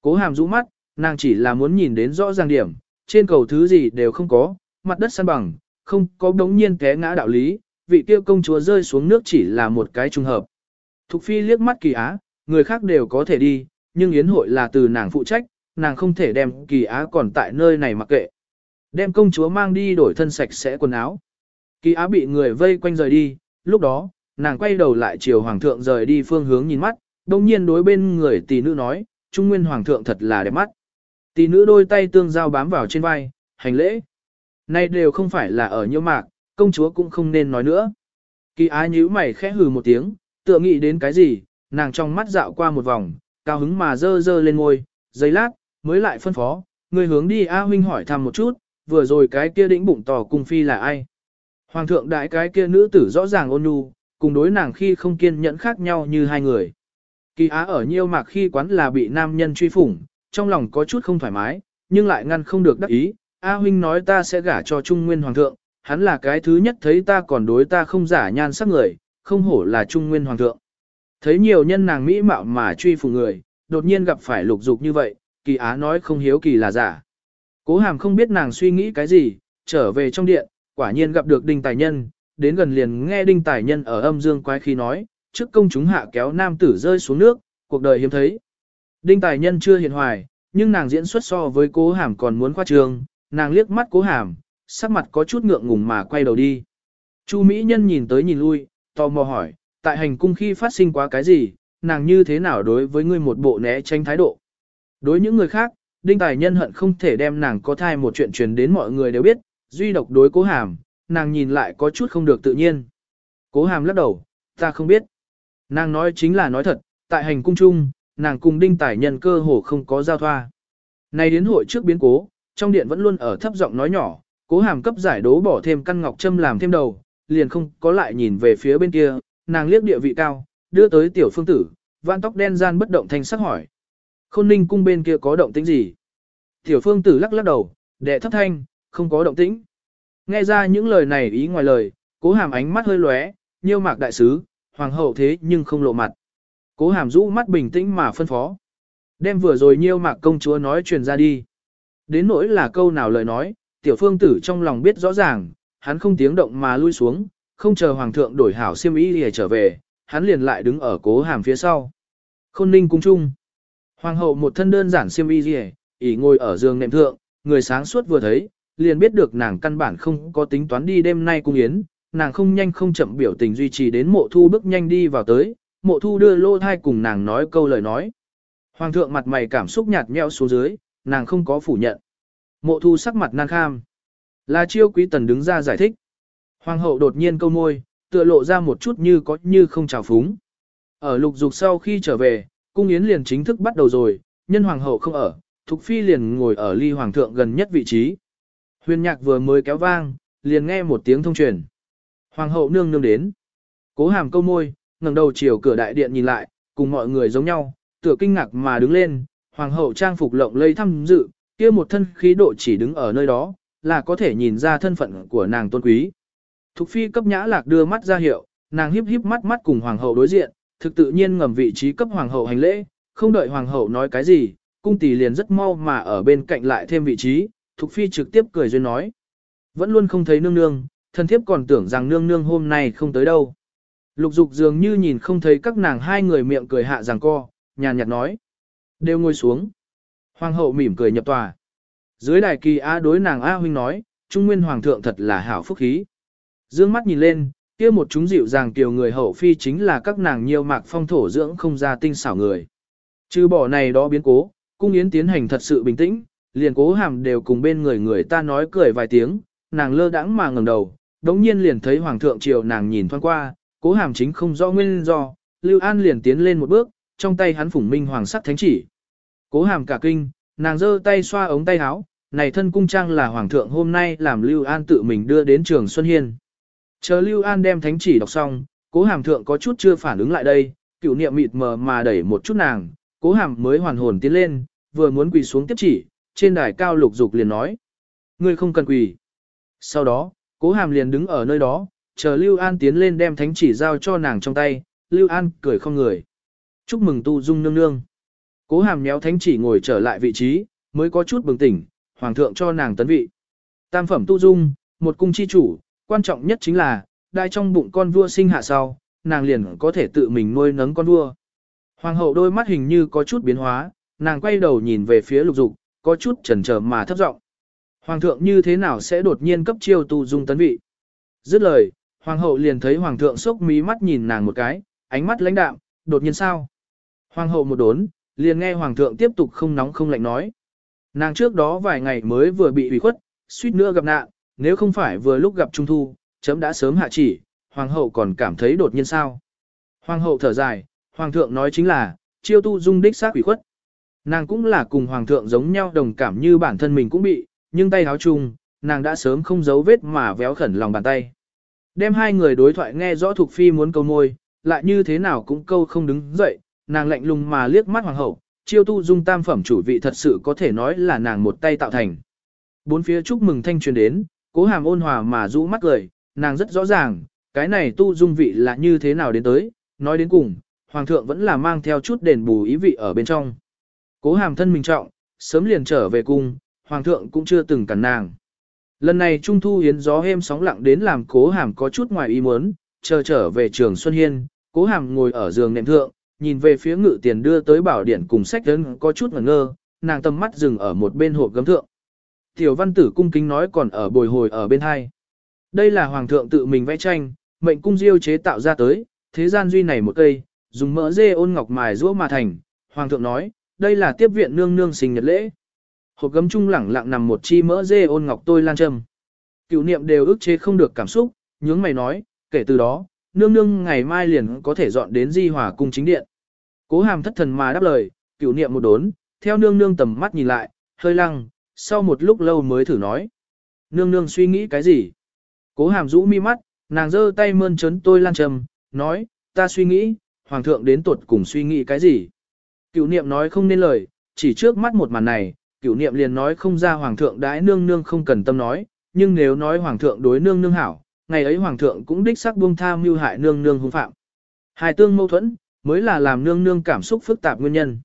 Cố hàm rũ mắt, nàng chỉ là muốn nhìn đến rõ ràng điểm, trên cầu thứ gì đều không có, mặt đất săn bằng, không có đống nhiên té ngã đạo lý, vị kia công chúa rơi xuống nước chỉ là một cái trùng hợp. Thục phi liếc mắt kỳ á, người khác đều có thể đi, nhưng yến hội là từ nàng phụ trách, nàng không thể đem kỳ á còn tại nơi này mặc kệ. Đem công chúa mang đi đổi thân sạch sẽ quần áo. Kỳ á bị người vây quanh rời đi, lúc đó, nàng quay đầu lại chiều hoàng thượng rời đi phương hướng nhìn mắt, đồng nhiên đối bên người tỷ nữ nói, trung nguyên hoàng thượng thật là đẹp mắt. Tỷ nữ đôi tay tương giao bám vào trên vai, hành lễ. Nay đều không phải là ở nhiêu mạc, công chúa cũng không nên nói nữa. Kỳ á nhíu mày khẽ hừ một tiếng, tựa nghĩ đến cái gì, nàng trong mắt dạo qua một vòng, cao hứng mà dơ dơ lên ngôi, giây lát, mới lại phân phó, người hướng đi A huynh hỏi thăm một chút, vừa rồi cái kia đĩnh bụng tỏ cung phi là ai. Hoàng thượng đại cái kia nữ tử rõ ràng ôn nhu, cùng đối nàng khi không kiên nhẫn khác nhau như hai người. Kỳ á ở nhiêu mạc khi quán là bị nam nhân truy phủng, trong lòng có chút không thoải mái, nhưng lại ngăn không được đắc ý. A huynh nói ta sẽ gả cho Trung Nguyên Hoàng thượng, hắn là cái thứ nhất thấy ta còn đối ta không giả nhan sắc người, không hổ là Trung Nguyên Hoàng thượng. Thấy nhiều nhân nàng mỹ mạo mà truy phủng người, đột nhiên gặp phải lục dục như vậy, kỳ á nói không hiếu kỳ là giả. Cố hàm không biết nàng suy nghĩ cái gì, trở về trong điện, quả nhiên gặp được đinh tài nhân, đến gần liền nghe đinh tài nhân ở âm dương quái khí nói, trước công chúng hạ kéo nam tử rơi xuống nước, cuộc đời hiếm thấy. Đinh tài nhân chưa hiền hoài, nhưng nàng diễn xuất so với cố hàm còn muốn khoa trương, nàng liếc mắt cố hàm, sắc mặt có chút ngượng ngùng mà quay đầu đi. Chu Mỹ Nhân nhìn tới nhìn lui, tò mò hỏi, tại hành cung khi phát sinh quá cái gì, nàng như thế nào đối với ngươi một bộ né tránh thái độ. Đối những người khác, Đinh Tài Nhân hận không thể đem nàng có thai một chuyện truyền đến mọi người đều biết, duy độc đối cố hàm, nàng nhìn lại có chút không được tự nhiên. Cố hàm lắc đầu, ta không biết. Nàng nói chính là nói thật, tại hành cung chung, nàng cùng đinh tài nhân cơ hồ không có giao thoa. Này đến hội trước biến cố, trong điện vẫn luôn ở thấp giọng nói nhỏ, cố hàm cấp giải đố bỏ thêm căn ngọc châm làm thêm đầu, liền không có lại nhìn về phía bên kia, nàng liếc địa vị cao, đưa tới tiểu phương tử, vạn tóc đen gian bất động thanh sắc hỏi. Khôn ninh cung bên kia có động tĩnh gì? Tiểu phương tử lắc lắc đầu, đệ thấp thanh, không có động tĩnh. Nghe ra những lời này ý ngoài lời, cố hàm ánh mắt hơi lóe, nhiêu mạc đại sứ, hoàng hậu thế nhưng không lộ mặt. Cố hàm rũ mắt bình tĩnh mà phân phó. Đem vừa rồi nhiêu mạc công chúa nói truyền ra đi. Đến nỗi là câu nào lời nói, tiểu phương tử trong lòng biết rõ ràng, hắn không tiếng động mà lui xuống, không chờ hoàng thượng đổi hảo siêm ý để trở về, hắn liền lại đứng ở cố hàm phía sau. Khôn ninh cung chung. Hoàng hậu một thân đơn giản siêm y gì, ỉ ngồi ở giường nệm thượng, người sáng suốt vừa thấy, liền biết được nàng căn bản không có tính toán đi đêm nay cung yến, nàng không nhanh không chậm biểu tình duy trì đến mộ thu bước nhanh đi vào tới, mộ thu đưa lô thai cùng nàng nói câu lời nói. Hoàng thượng mặt mày cảm xúc nhạt nhẽo xuống dưới, nàng không có phủ nhận. Mộ thu sắc mặt nàng kham. Là chiêu quý tần đứng ra giải thích. Hoàng hậu đột nhiên câu môi, tựa lộ ra một chút như có như không trào phúng. Ở lục dục sau khi trở về, cung yến liền chính thức bắt đầu rồi, nhân hoàng hậu không ở, Thục Phi liền ngồi ở ly hoàng thượng gần nhất vị trí. Huyền nhạc vừa mới kéo vang, liền nghe một tiếng thông truyền. Hoàng hậu nương nương đến. Cố hàm câu môi, ngẩng đầu chiều cửa đại điện nhìn lại, cùng mọi người giống nhau, tựa kinh ngạc mà đứng lên, hoàng hậu trang phục lộng lây thăm dự, kia một thân khí độ chỉ đứng ở nơi đó, là có thể nhìn ra thân phận của nàng tôn quý. Thục phi cấp nhã lạc đưa mắt ra hiệu, nàng híp híp mắt mắt cùng hoàng hậu đối diện, thực tự nhiên ngầm vị trí cấp hoàng hậu hành lễ, không đợi hoàng hậu nói cái gì, cung tỷ liền rất mau mà ở bên cạnh lại thêm vị trí, Thục phi trực tiếp cười duyên nói. Vẫn luôn không thấy nương nương, thần thiếp còn tưởng rằng nương nương hôm nay không tới đâu. Lục dục dường như nhìn không thấy các nàng hai người miệng cười hạ rằng co, nhàn nhạt nói. Đều ngồi xuống. Hoàng hậu mỉm cười nhập tòa. Dưới đài kỳ A đối nàng A huynh nói, Trung Nguyên Hoàng thượng thật là hảo phúc khí. Dương mắt nhìn lên, kia một chúng dịu dàng tiểu người hậu phi chính là các nàng nhiều mạc phong thổ dưỡng không ra tinh xảo người. Trừ bỏ này đó biến cố, cung yến tiến hành thật sự bình tĩnh, liền cố hàm đều cùng bên người người ta nói cười vài tiếng, nàng lơ đãng mà ngẩng đầu, đống nhiên liền thấy hoàng thượng triều nàng nhìn thoáng qua, cố hàm chính không rõ nguyên do, Lưu An liền tiến lên một bước, trong tay hắn phủng minh hoàng sắc thánh chỉ. Cố hàm cả kinh, nàng giơ tay xoa ống tay áo, này thân cung trang là hoàng thượng hôm nay làm Lưu An tự mình đưa đến trường Xuân Hiên. Chờ Lưu An đem thánh chỉ đọc xong, cố hàm thượng có chút chưa phản ứng lại đây, cựu niệm mịt mờ mà đẩy một chút nàng, cố hàm mới hoàn hồn tiến lên, vừa muốn quỳ xuống tiếp chỉ, trên đài cao lục dục liền nói. Ngươi không cần quỳ. Sau đó, cố hàm liền đứng ở nơi đó, chờ Lưu An tiến lên đem thánh chỉ giao cho nàng trong tay, Lưu An cười không người. Chúc mừng tu dung nương nương. Cố hàm méo thánh chỉ ngồi trở lại vị trí, mới có chút bừng tỉnh, hoàng thượng cho nàng tấn vị. Tam phẩm tu dung, một cung chi chủ, quan trọng nhất chính là, đai trong bụng con vua sinh hạ sau, nàng liền có thể tự mình nuôi nấng con vua. Hoàng hậu đôi mắt hình như có chút biến hóa, nàng quay đầu nhìn về phía lục dục, có chút chần chờ mà thấp giọng. Hoàng thượng như thế nào sẽ đột nhiên cấp chiêu tu dung tấn vị? Dứt lời, hoàng hậu liền thấy hoàng thượng sốc mí mắt nhìn nàng một cái, ánh mắt lãnh đạm, đột nhiên sao? Hoàng hậu một đốn, liền nghe hoàng thượng tiếp tục không nóng không lạnh nói. Nàng trước đó vài ngày mới vừa bị ủy khuất, suýt nữa gặp nạn, nếu không phải vừa lúc gặp trung thu, chấm đã sớm hạ chỉ, hoàng hậu còn cảm thấy đột nhiên sao? Hoàng hậu thở dài, hoàng thượng nói chính là, chiêu tu dung đích xác ủy khuất. Nàng cũng là cùng hoàng thượng giống nhau đồng cảm như bản thân mình cũng bị, nhưng tay háo chung, nàng đã sớm không giấu vết mà véo khẩn lòng bàn tay. Đem hai người đối thoại nghe rõ thuộc phi muốn câu môi, lại như thế nào cũng câu không đứng dậy, nàng lạnh lùng mà liếc mắt hoàng hậu, chiêu tu dung tam phẩm chủ vị thật sự có thể nói là nàng một tay tạo thành. Bốn phía chúc mừng thanh truyền đến, cố hàm ôn hòa mà rũ mắt cười, nàng rất rõ ràng, cái này tu dung vị là như thế nào đến tới, nói đến cùng, hoàng thượng vẫn là mang theo chút đền bù ý vị ở bên trong. Cố hàm thân mình trọng, sớm liền trở về cung, hoàng thượng cũng chưa từng cản nàng. Lần này trung thu hiến gió êm sóng lặng đến làm cố hàm có chút ngoài ý muốn, chờ trở về trường Xuân Hiên, cố hàm ngồi ở giường nệm thượng, nhìn về phía ngự tiền đưa tới bảo điển cùng sách đến có chút ngẩn ngơ, nàng tầm mắt dừng ở một bên hộp gấm thượng. Tiểu văn tử cung kính nói còn ở bồi hồi ở bên hai. Đây là hoàng thượng tự mình vẽ tranh, mệnh cung diêu chế tạo ra tới, thế gian duy này một cây, dùng mỡ dê ôn ngọc mài rũa mà thành. Hoàng thượng nói, đây là tiếp viện nương nương sinh nhật lễ. Hộp gấm trung lẳng lặng nằm một chi mỡ dê ôn ngọc tôi lan châm. Cựu niệm đều ức chế không được cảm xúc, nhướng mày nói, kể từ đó, nương nương ngày mai liền có thể dọn đến di hòa cung chính điện. Cố hàm thất thần mà đáp lời, cựu niệm một đốn, theo nương nương tầm mắt nhìn lại, hơi lăng, sau một lúc lâu mới thử nói. Nương nương suy nghĩ cái gì? Cố hàm rũ mi mắt, nàng giơ tay mơn trớn tôi lan trầm, nói, ta suy nghĩ, hoàng thượng đến tuột cùng suy nghĩ cái gì? Cựu niệm nói không nên lời, chỉ trước mắt một màn này, Cửu niệm liền nói không ra hoàng thượng đãi nương nương không cần tâm nói, nhưng nếu nói hoàng thượng đối nương nương hảo, ngày ấy hoàng thượng cũng đích xác buông tha mưu hại nương nương hung phạm. Hai tương mâu thuẫn, mới là làm nương nương cảm xúc phức tạp nguyên nhân.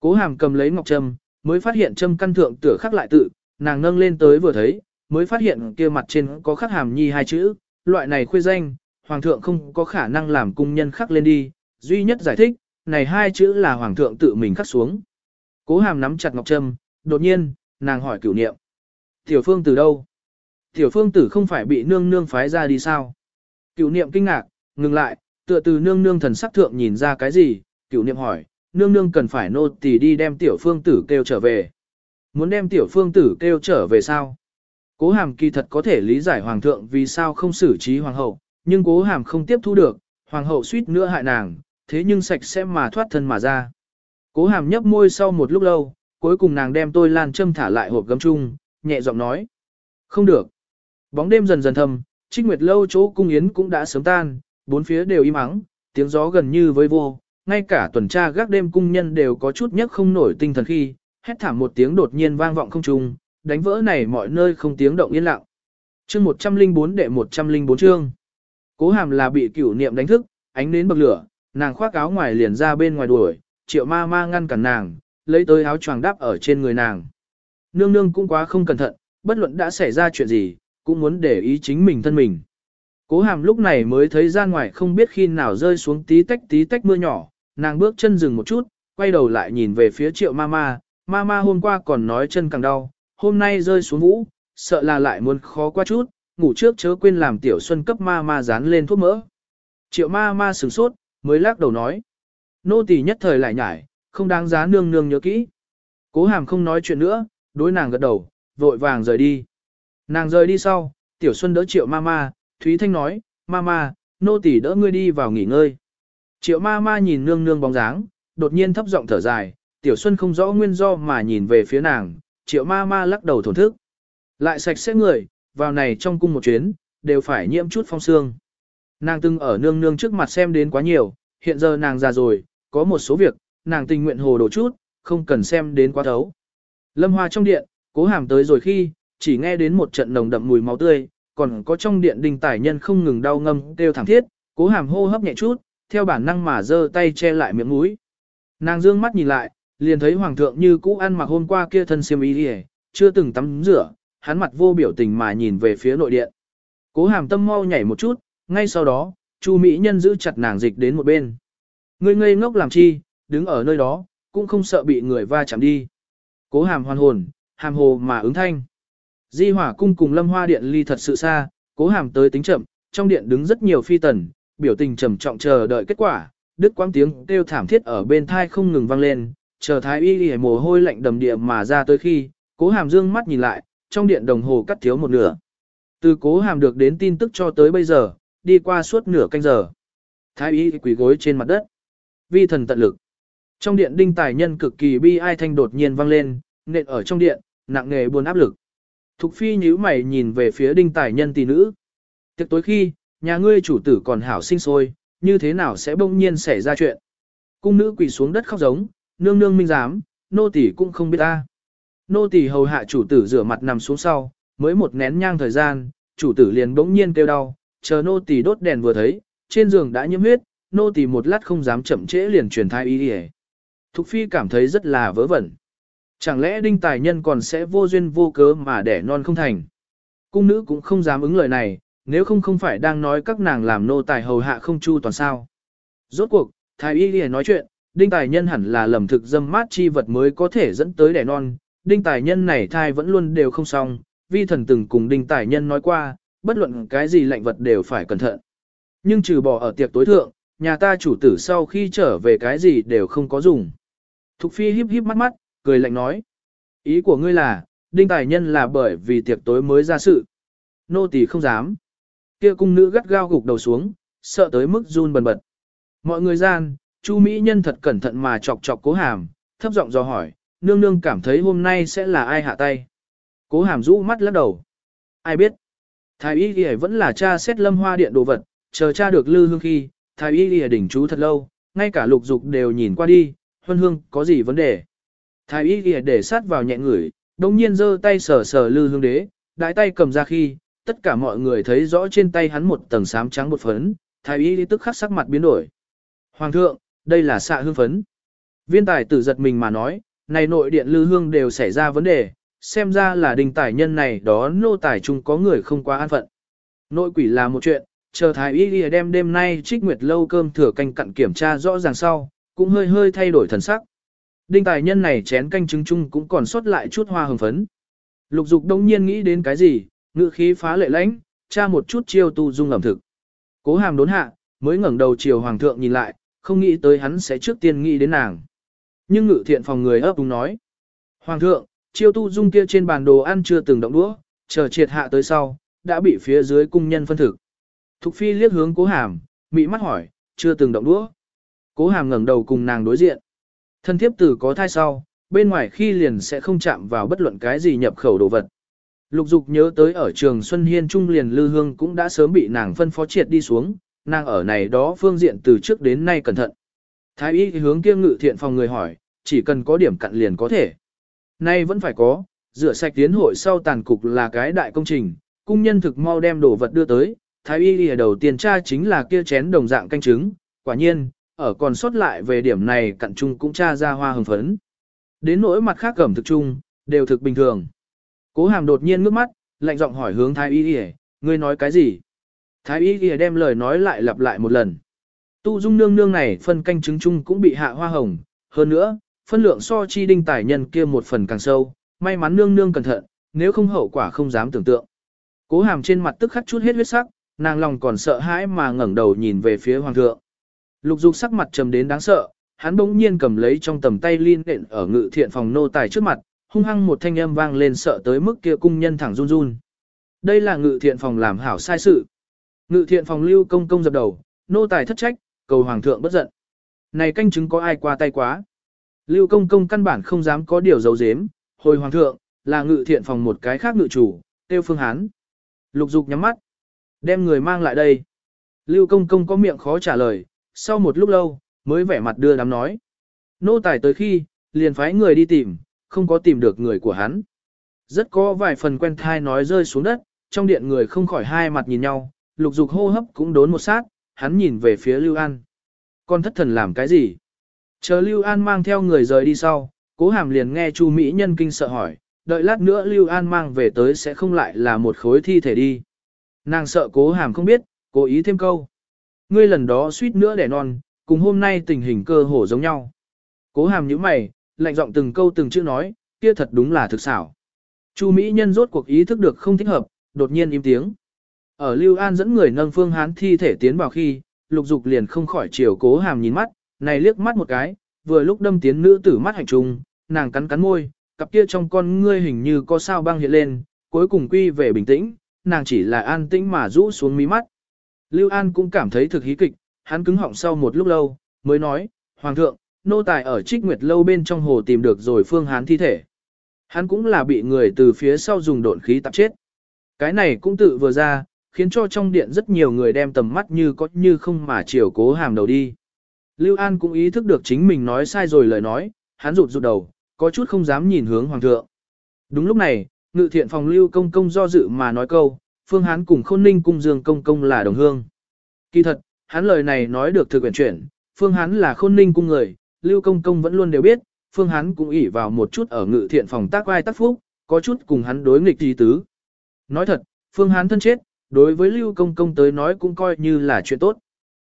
Cố hàm cầm lấy ngọc trâm, mới phát hiện trâm căn thượng tựa khắc lại tự, nàng nâng lên tới vừa thấy, mới phát hiện kia mặt trên có khắc hàm nhi hai chữ, loại này khuê danh, hoàng thượng không có khả năng làm cung nhân khắc lên đi, duy nhất giải thích, này hai chữ là hoàng thượng tự mình khắc xuống. Cố hàm nắm chặt ngọc trâm, đột nhiên, nàng hỏi cửu niệm. Tiểu phương từ đâu? Tiểu phương tử không phải bị nương nương phái ra đi sao? Cửu niệm kinh ngạc, ngừng lại, tựa từ nương nương thần sắc thượng nhìn ra cái gì, cửu niệm hỏi, nương nương cần phải nô tỳ đi đem tiểu phương tử kêu trở về. Muốn đem tiểu phương tử kêu trở về sao? Cố hàm kỳ thật có thể lý giải hoàng thượng vì sao không xử trí hoàng hậu, nhưng cố hàm không tiếp thu được, hoàng hậu suýt nữa hại nàng, thế nhưng sạch sẽ mà thoát thân mà ra. Cố hàm nhấp môi sau một lúc lâu, cuối cùng nàng đem tôi lan châm thả lại hộp gấm chung, nhẹ giọng nói. Không được. Bóng đêm dần dần thầm, trích nguyệt lâu chỗ cung yến cũng đã sớm tan, bốn phía đều im ắng, tiếng gió gần như với vô, ngay cả tuần tra gác đêm cung nhân đều có chút nhất không nổi tinh thần khi, hét thảm một tiếng đột nhiên vang vọng không trung, đánh vỡ này mọi nơi không tiếng động yên lặng. Chương 104 đệ 104 chương. Cố Hàm là bị cửu niệm đánh thức, ánh đến bậc lửa, nàng khoác áo ngoài liền ra bên ngoài đuổi, Triệu Ma Ma ngăn cản nàng, lấy tới áo choàng đắp ở trên người nàng. Nương nương cũng quá không cẩn thận, bất luận đã xảy ra chuyện gì, cũng muốn để ý chính mình thân mình. Cố Hàm lúc này mới thấy ra ngoài không biết khi nào rơi xuống tí tách tí tách mưa nhỏ, nàng bước chân dừng một chút, quay đầu lại nhìn về phía Triệu Ma Ma, Ma Ma hôm qua còn nói chân càng đau, hôm nay rơi xuống vũ, sợ là lại muốn khó qua chút, ngủ trước chớ quên làm tiểu xuân cấp ma ma dán lên thuốc mỡ. Triệu ma ma sửng sốt, mới lắc đầu nói. Nô tỳ nhất thời lại nhải, không đáng giá nương nương nhớ kỹ. Cố hàm không nói chuyện nữa, đối nàng gật đầu, vội vàng rời đi. Nàng rời đi sau, tiểu xuân đỡ triệu ma ma, Thúy Thanh nói, ma ma, nô tỳ đỡ ngươi đi vào nghỉ ngơi. Triệu ma ma nhìn nương nương bóng dáng, đột nhiên thấp giọng thở dài, tiểu xuân không rõ nguyên do mà nhìn về phía nàng, triệu ma ma lắc đầu thổn thức. Lại sạch sẽ người, vào này trong cung một chuyến, đều phải nhiễm chút phong sương. Nàng từng ở nương nương trước mặt xem đến quá nhiều, hiện giờ nàng già rồi, có một số việc, nàng tình nguyện hồ đồ chút, không cần xem đến quá thấu. Lâm hoa trong điện, cố hàm tới rồi khi, chỉ nghe đến một trận nồng đậm mùi máu tươi, còn có trong điện đình tải nhân không ngừng đau ngâm kêu thảm thiết, cố hàm hô hấp nhẹ chút, theo bản năng mà giơ tay che lại miệng mũi. Nàng dương mắt nhìn lại, liền thấy hoàng thượng như cũ ăn mặc hôm qua kia thân xiêm y đi chưa từng tắm rửa, hắn mặt vô biểu tình mà nhìn về phía nội điện. Cố hàm tâm mau nhảy một chút, ngay sau đó, Chu Mỹ Nhân giữ chặt nàng dịch đến một bên. Ngươi ngây ngốc làm chi, đứng ở nơi đó, cũng không sợ bị người va chạm đi. Cố hàm hoàn hồn, hàm hồ mà ứng thanh. Di hỏa cung cùng lâm hoa điện ly thật sự xa, cố hàm tới tính chậm, trong điện đứng rất nhiều phi tần, biểu tình trầm trọng chờ đợi kết quả. Đức quang tiếng kêu thảm thiết ở bên thai không ngừng vang lên, chờ thái y y mồ hôi lạnh đầm địa mà ra tới khi, cố hàm dương mắt nhìn lại, trong điện đồng hồ cắt thiếu một nửa. Từ cố hàm được đến tin tức cho tới bây giờ, đi qua suốt nửa canh giờ. Thái y quỳ gối trên mặt đất. Vi thần tận lực. Trong điện đinh tài nhân cực kỳ bi ai thanh đột nhiên vang lên, nện ở trong điện, nặng nghề buồn áp lực. Thục phi nhíu mày nhìn về phía đinh tài nhân tỷ nữ. Tiệc tối khi, nhà ngươi chủ tử còn hảo sinh sôi, như thế nào sẽ bỗng nhiên xảy ra chuyện. Cung nữ quỳ xuống đất khóc giống, nương nương minh giám, nô tỷ cũng không biết ta. Nô tỷ hầu hạ chủ tử rửa mặt nằm xuống sau, mới một nén nhang thời gian, chủ tử liền bỗng nhiên kêu đau, chờ nô tỷ đốt đèn vừa thấy, trên giường đã nhiễm huyết, nô tỷ một lát không dám chậm trễ liền truyền thai ý đi Thục phi cảm thấy rất là vớ vẩn. Chẳng lẽ đinh tài nhân còn sẽ vô duyên vô cớ mà đẻ non không thành. Cung nữ cũng không dám ứng lời này, nếu không không phải đang nói các nàng làm nô tài hầu hạ không chu toàn sao. Rốt cuộc, thái y đi nói chuyện, đinh tài nhân hẳn là lầm thực dâm mát chi vật mới có thể dẫn tới đẻ non, đinh tài nhân này thai vẫn luôn đều không xong, vi thần từng cùng đinh tài nhân nói qua, bất luận cái gì lạnh vật đều phải cẩn thận. Nhưng trừ bỏ ở tiệc tối thượng, nhà ta chủ tử sau khi trở về cái gì đều không có dùng. Thục phi híp híp mắt mắt, cười lạnh nói. Ý của ngươi là, đinh tài nhân là bởi vì tiệc tối mới ra sự. Nô tỳ không dám. Kia cung nữ gắt gao gục đầu xuống, sợ tới mức run bần bật. Mọi người gian, Chu Mỹ nhân thật cẩn thận mà chọc chọc cố hàm, thấp giọng do hỏi, nương nương cảm thấy hôm nay sẽ là ai hạ tay. Cố hàm rũ mắt lắc đầu. Ai biết? Thái y ghi vẫn là cha xét lâm hoa điện đồ vật, chờ cha được lư hương khi, thái y ghi đỉnh chú thật lâu, ngay cả lục dục đều nhìn qua đi, huân hương có gì vấn đề. Thái y ghi để sát vào nhẹ ngửi, đồng nhiên giơ tay sờ sờ lư hương đế, đại tay cầm ra khi, tất cả mọi người thấy rõ trên tay hắn một tầng xám trắng bột phấn, thái y tức khắc sắc mặt biến đổi. Hoàng thượng, đây là xạ hương phấn. Viên tài tử giật mình mà nói, này nội điện lư hương đều xảy ra vấn đề, xem ra là đình tài nhân này đó nô tài chung có người không quá an phận. Nội quỷ là một chuyện, chờ thái y đi đem đêm nay trích nguyệt lâu cơm thừa canh cặn kiểm tra rõ ràng sau, cũng hơi hơi thay đổi thần sắc. Đinh tài nhân này chén canh trứng chung cũng còn sót lại chút hoa hồng phấn. Lục dục đông nhiên nghĩ đến cái gì, ngự khí phá lệ lãnh, tra một chút chiêu tu dung ẩm thực. Cố hàm đốn hạ, mới ngẩng đầu chiều hoàng thượng nhìn lại, không nghĩ tới hắn sẽ trước tiên nghĩ đến nàng. Nhưng ngự thiện phòng người ấp đúng nói. Hoàng thượng, chiêu tu dung kia trên bàn đồ ăn chưa từng động đũa, chờ triệt hạ tới sau, đã bị phía dưới cung nhân phân thực. Thục phi liếc hướng cố hàm, mị mắt hỏi, chưa từng động đũa. Cố hàm ngẩng đầu cùng nàng đối diện. Thân thiếp tử có thai sau, bên ngoài khi liền sẽ không chạm vào bất luận cái gì nhập khẩu đồ vật. Lục dục nhớ tới ở trường Xuân Hiên Trung liền Lư Hương cũng đã sớm bị nàng phân phó triệt đi xuống, nàng ở này đó phương diện từ trước đến nay cẩn thận. Thái y hướng kia ngự thiện phòng người hỏi, chỉ cần có điểm cặn liền có thể. Nay vẫn phải có, rửa sạch tiến hội sau tàn cục là cái đại công trình, cung nhân thực mau đem đồ vật đưa tới, thái y lìa đầu tiên tra chính là kia chén đồng dạng canh trứng, quả nhiên, ở còn sót lại về điểm này cặn chung cũng tra ra hoa hồng phấn. Đến nỗi mặt khác cẩm thực chung, đều thực bình thường. Cố hàm đột nhiên ngước mắt, lạnh giọng hỏi hướng thái y y, ngươi nói cái gì? Thái y y đem lời nói lại lặp lại một lần. Tu dung nương nương này phân canh trứng chung cũng bị hạ hoa hồng, hơn nữa, phân lượng so chi đinh tài nhân kia một phần càng sâu, may mắn nương nương cẩn thận, nếu không hậu quả không dám tưởng tượng. Cố hàm trên mặt tức khắc chút hết huyết sắc, nàng lòng còn sợ hãi mà ngẩng đầu nhìn về phía hoàng thượng. Lục dục sắc mặt trầm đến đáng sợ, hắn bỗng nhiên cầm lấy trong tầm tay liên đện ở ngự thiện phòng nô tài trước mặt, hung hăng một thanh âm vang lên sợ tới mức kia cung nhân thẳng run run. Đây là ngự thiện phòng làm hảo sai sự. Ngự thiện phòng lưu công công dập đầu, nô tài thất trách, cầu hoàng thượng bất giận. Này canh chứng có ai qua tay quá. Lưu công công căn bản không dám có điều giấu giếm, hồi hoàng thượng, là ngự thiện phòng một cái khác ngự chủ, tiêu phương hán. Lục dục nhắm mắt, đem người mang lại đây. Lưu công công có miệng khó trả lời, sau một lúc lâu, mới vẻ mặt đưa đám nói. Nô tài tới khi, liền phái người đi tìm, không có tìm được người của hắn. Rất có vài phần quen thai nói rơi xuống đất, trong điện người không khỏi hai mặt nhìn nhau, lục dục hô hấp cũng đốn một sát, hắn nhìn về phía Lưu An. Con thất thần làm cái gì? Chờ Lưu An mang theo người rời đi sau, cố hàm liền nghe Chu Mỹ nhân kinh sợ hỏi, đợi lát nữa Lưu An mang về tới sẽ không lại là một khối thi thể đi. Nàng sợ cố hàm không biết, cố ý thêm câu. Ngươi lần đó suýt nữa đẻ non, cùng hôm nay tình hình cơ hồ giống nhau. Cố hàm như mày, lạnh giọng từng câu từng chữ nói, kia thật đúng là thực xảo. Chu Mỹ nhân rốt cuộc ý thức được không thích hợp, đột nhiên im tiếng. Ở Lưu An dẫn người nâng phương hán thi thể tiến vào khi, lục dục liền không khỏi chiều cố hàm nhìn mắt, này liếc mắt một cái, vừa lúc đâm tiến nữ tử mắt hành trùng, nàng cắn cắn môi, cặp kia trong con ngươi hình như có sao băng hiện lên, cuối cùng quy về bình tĩnh, nàng chỉ là an tĩnh mà rũ xuống mí mắt. Lưu An cũng cảm thấy thực hí kịch, hắn cứng họng sau một lúc lâu, mới nói, Hoàng thượng, nô tài ở trích nguyệt lâu bên trong hồ tìm được rồi phương hán thi thể. Hắn cũng là bị người từ phía sau dùng độn khí tạp chết. Cái này cũng tự vừa ra, khiến cho trong điện rất nhiều người đem tầm mắt như có như không mà chiều cố hàm đầu đi. Lưu An cũng ý thức được chính mình nói sai rồi lời nói, hắn rụt rụt đầu, có chút không dám nhìn hướng hoàng thượng. Đúng lúc này, ngự thiện phòng Lưu Công Công do dự mà nói câu, Phương Hán cùng Khôn Ninh cung Dương Công Công là đồng hương. Kỳ thật, hắn lời này nói được thực quyển chuyển, Phương Hán là Khôn Ninh cung người, Lưu Công Công vẫn luôn đều biết, Phương Hán cũng ỉ vào một chút ở ngự thiện phòng tác vai tác phúc, có chút cùng hắn đối nghịch tí tứ. Nói thật, Phương Hán thân chết, đối với Lưu Công Công tới nói cũng coi như là chuyện tốt.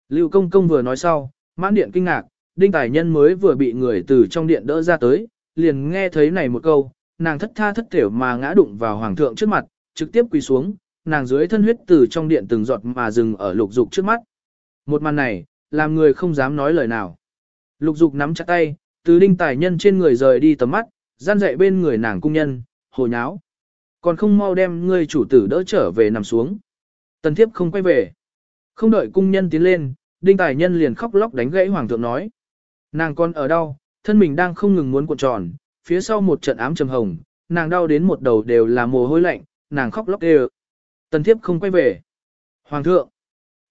Lưu Công Công vừa nói sau, mãn điện kinh ngạc, Đinh Tài Nhân mới vừa bị người từ trong điện đỡ ra tới, liền nghe thấy này một câu, nàng thất tha thất thểu mà ngã đụng vào Hoàng thượng trước mặt, trực tiếp quỳ xuống, nàng dưới thân huyết từ trong điện từng giọt mà dừng ở lục dục trước mắt. Một màn này, làm người không dám nói lời nào. Lục dục nắm chặt tay, từ Đinh Tài Nhân trên người rời đi tầm mắt, gian dậy bên người nàng cung nhân, hồ nháo còn không mau đem ngươi chủ tử đỡ trở về nằm xuống. Tần thiếp không quay về. Không đợi cung nhân tiến lên, đinh tài nhân liền khóc lóc đánh gãy hoàng thượng nói. Nàng con ở đâu, thân mình đang không ngừng muốn cuộn tròn, phía sau một trận ám trầm hồng, nàng đau đến một đầu đều là mồ hôi lạnh, nàng khóc lóc đều. Tần thiếp không quay về. Hoàng thượng.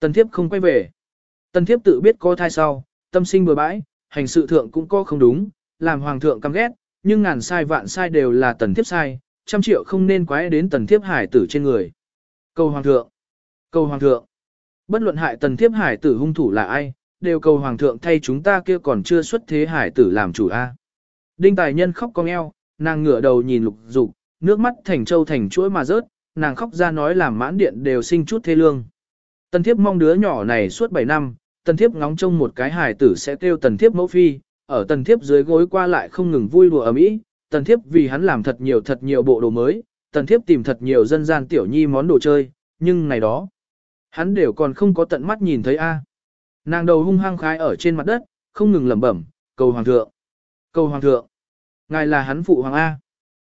Tần thiếp không quay về. Tần thiếp tự biết có thai sau, tâm sinh bừa bãi, hành sự thượng cũng có không đúng, làm hoàng thượng căm ghét, nhưng ngàn sai vạn sai đều là tần thiếp sai, trăm triệu không nên quái đến tần thiếp hải tử trên người. Cầu hoàng thượng, cầu hoàng thượng, bất luận hại tần thiếp hải tử hung thủ là ai, đều cầu hoàng thượng thay chúng ta kia còn chưa xuất thế hải tử làm chủ a. Đinh tài nhân khóc cong eo, nàng ngửa đầu nhìn lục dục, nước mắt thành châu thành chuỗi mà rớt, nàng khóc ra nói làm mãn điện đều sinh chút thê lương. Tần thiếp mong đứa nhỏ này suốt 7 năm, tần thiếp ngóng trông một cái hài tử sẽ kêu tần thiếp mẫu phi, ở tần thiếp dưới gối qua lại không ngừng vui đùa ở mỹ, tần thiếp vì hắn làm thật nhiều thật nhiều bộ đồ mới, tần thiếp tìm thật nhiều dân gian tiểu nhi món đồ chơi, nhưng này đó, hắn đều còn không có tận mắt nhìn thấy a. Nàng đầu hung hăng khái ở trên mặt đất, không ngừng lẩm bẩm, cầu hoàng thượng, cầu hoàng thượng, ngài là hắn phụ hoàng a.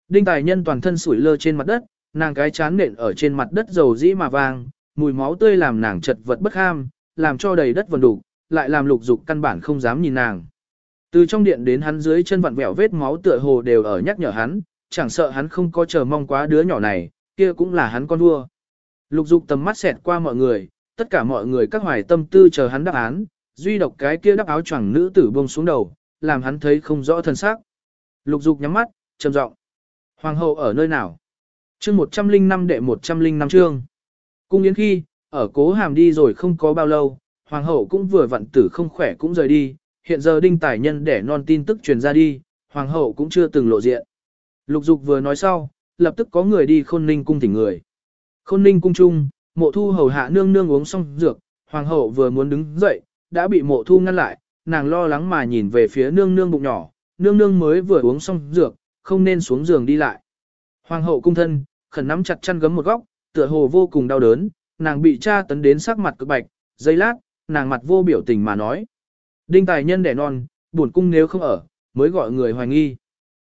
Đinh tài nhân toàn thân sủi lơ trên mặt đất, nàng cái chán nện ở trên mặt đất dầu dĩ mà vang, mùi máu tươi làm nàng chật vật bất ham, làm cho đầy đất vần đủ, lại làm lục dục căn bản không dám nhìn nàng. Từ trong điện đến hắn dưới chân vặn vẹo vết máu tựa hồ đều ở nhắc nhở hắn, chẳng sợ hắn không có chờ mong quá đứa nhỏ này, kia cũng là hắn con vua. Lục dục tầm mắt xẹt qua mọi người, tất cả mọi người các hoài tâm tư chờ hắn đáp án, duy độc cái kia đắp áo choàng nữ tử buông xuống đầu, làm hắn thấy không rõ thân xác. Lục dục nhắm mắt, trầm giọng. Hoàng hậu ở nơi nào? Chương 105 đệ 105 chương. Cung yến khi, ở cố hàm đi rồi không có bao lâu, hoàng hậu cũng vừa vặn tử không khỏe cũng rời đi, hiện giờ đinh tài nhân để non tin tức truyền ra đi, hoàng hậu cũng chưa từng lộ diện. Lục dục vừa nói sau, lập tức có người đi khôn ninh cung thỉnh người. Khôn ninh cung chung, mộ thu hầu hạ nương nương uống xong dược, hoàng hậu vừa muốn đứng dậy, đã bị mộ thu ngăn lại, nàng lo lắng mà nhìn về phía nương nương bụng nhỏ, nương nương mới vừa uống xong dược, không nên xuống giường đi lại. Hoàng hậu cung thân, khẩn nắm chặt chăn gấm một góc, tựa hồ vô cùng đau đớn, nàng bị cha tấn đến sắc mặt cực bạch, giây lát, nàng mặt vô biểu tình mà nói. Đinh tài nhân đẻ non, buồn cung nếu không ở, mới gọi người hoài nghi.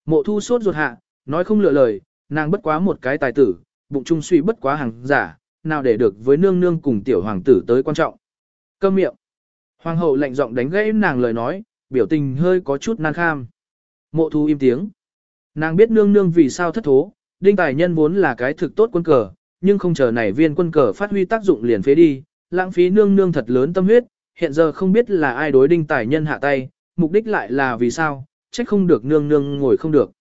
Mộ thu sốt ruột hạ, nói không lựa lời, nàng bất quá một cái tài tử, bụng trung suy bất quá hàng giả, nào để được với nương nương cùng tiểu hoàng tử tới quan trọng. Câm miệng. Hoàng hậu lạnh giọng đánh gãy nàng lời nói, biểu tình hơi có chút nan kham. Mộ thu im tiếng. Nàng biết nương nương vì sao thất thố, đinh tài nhân vốn là cái thực tốt quân cờ, nhưng không chờ này viên quân cờ phát huy tác dụng liền phế đi, lãng phí nương nương thật lớn tâm huyết, hiện giờ không biết là ai đối đinh tài nhân hạ tay, mục đích lại là vì sao, trách không được nương nương ngồi không được.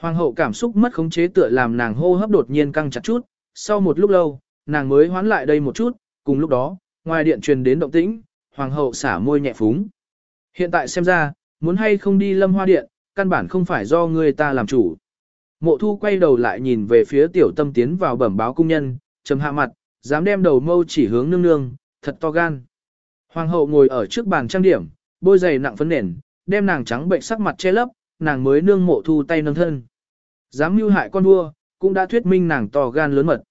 Hoàng hậu cảm xúc mất khống chế tựa làm nàng hô hấp đột nhiên căng chặt chút, sau một lúc lâu, nàng mới hoán lại đây một chút, cùng lúc đó, ngoài điện truyền đến động tĩnh, hoàng hậu xả môi nhẹ phúng. Hiện tại xem ra, muốn hay không đi lâm hoa điện, căn bản không phải do người ta làm chủ. Mộ thu quay đầu lại nhìn về phía tiểu tâm tiến vào bẩm báo cung nhân, trầm hạ mặt, dám đem đầu mâu chỉ hướng nương nương, thật to gan. Hoàng hậu ngồi ở trước bàn trang điểm, bôi giày nặng phấn nền, đem nàng trắng bệnh sắc mặt che lấp, nàng mới nương mộ thu tay nâng thân. Dám mưu hại con vua, cũng đã thuyết minh nàng to gan lớn mật.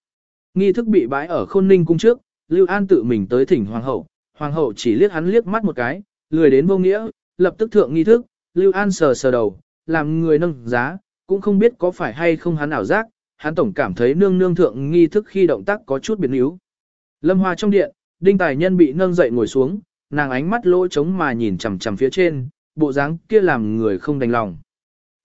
Nghi thức bị bãi ở khôn ninh cung trước, Lưu An tự mình tới thỉnh hoàng hậu, hoàng hậu chỉ liếc hắn liếc mắt một cái, lười đến vô nghĩa, lập tức thượng nghi thức, Lưu An sờ sờ đầu, làm người nâng giá, cũng không biết có phải hay không hắn ảo giác, hắn tổng cảm thấy nương nương thượng nghi thức khi động tác có chút biến yếu. Lâm Hoa trong điện, Đinh Tài Nhân bị nâng dậy ngồi xuống, nàng ánh mắt lỗ trống mà nhìn chằm chằm phía trên, bộ dáng kia làm người không đành lòng.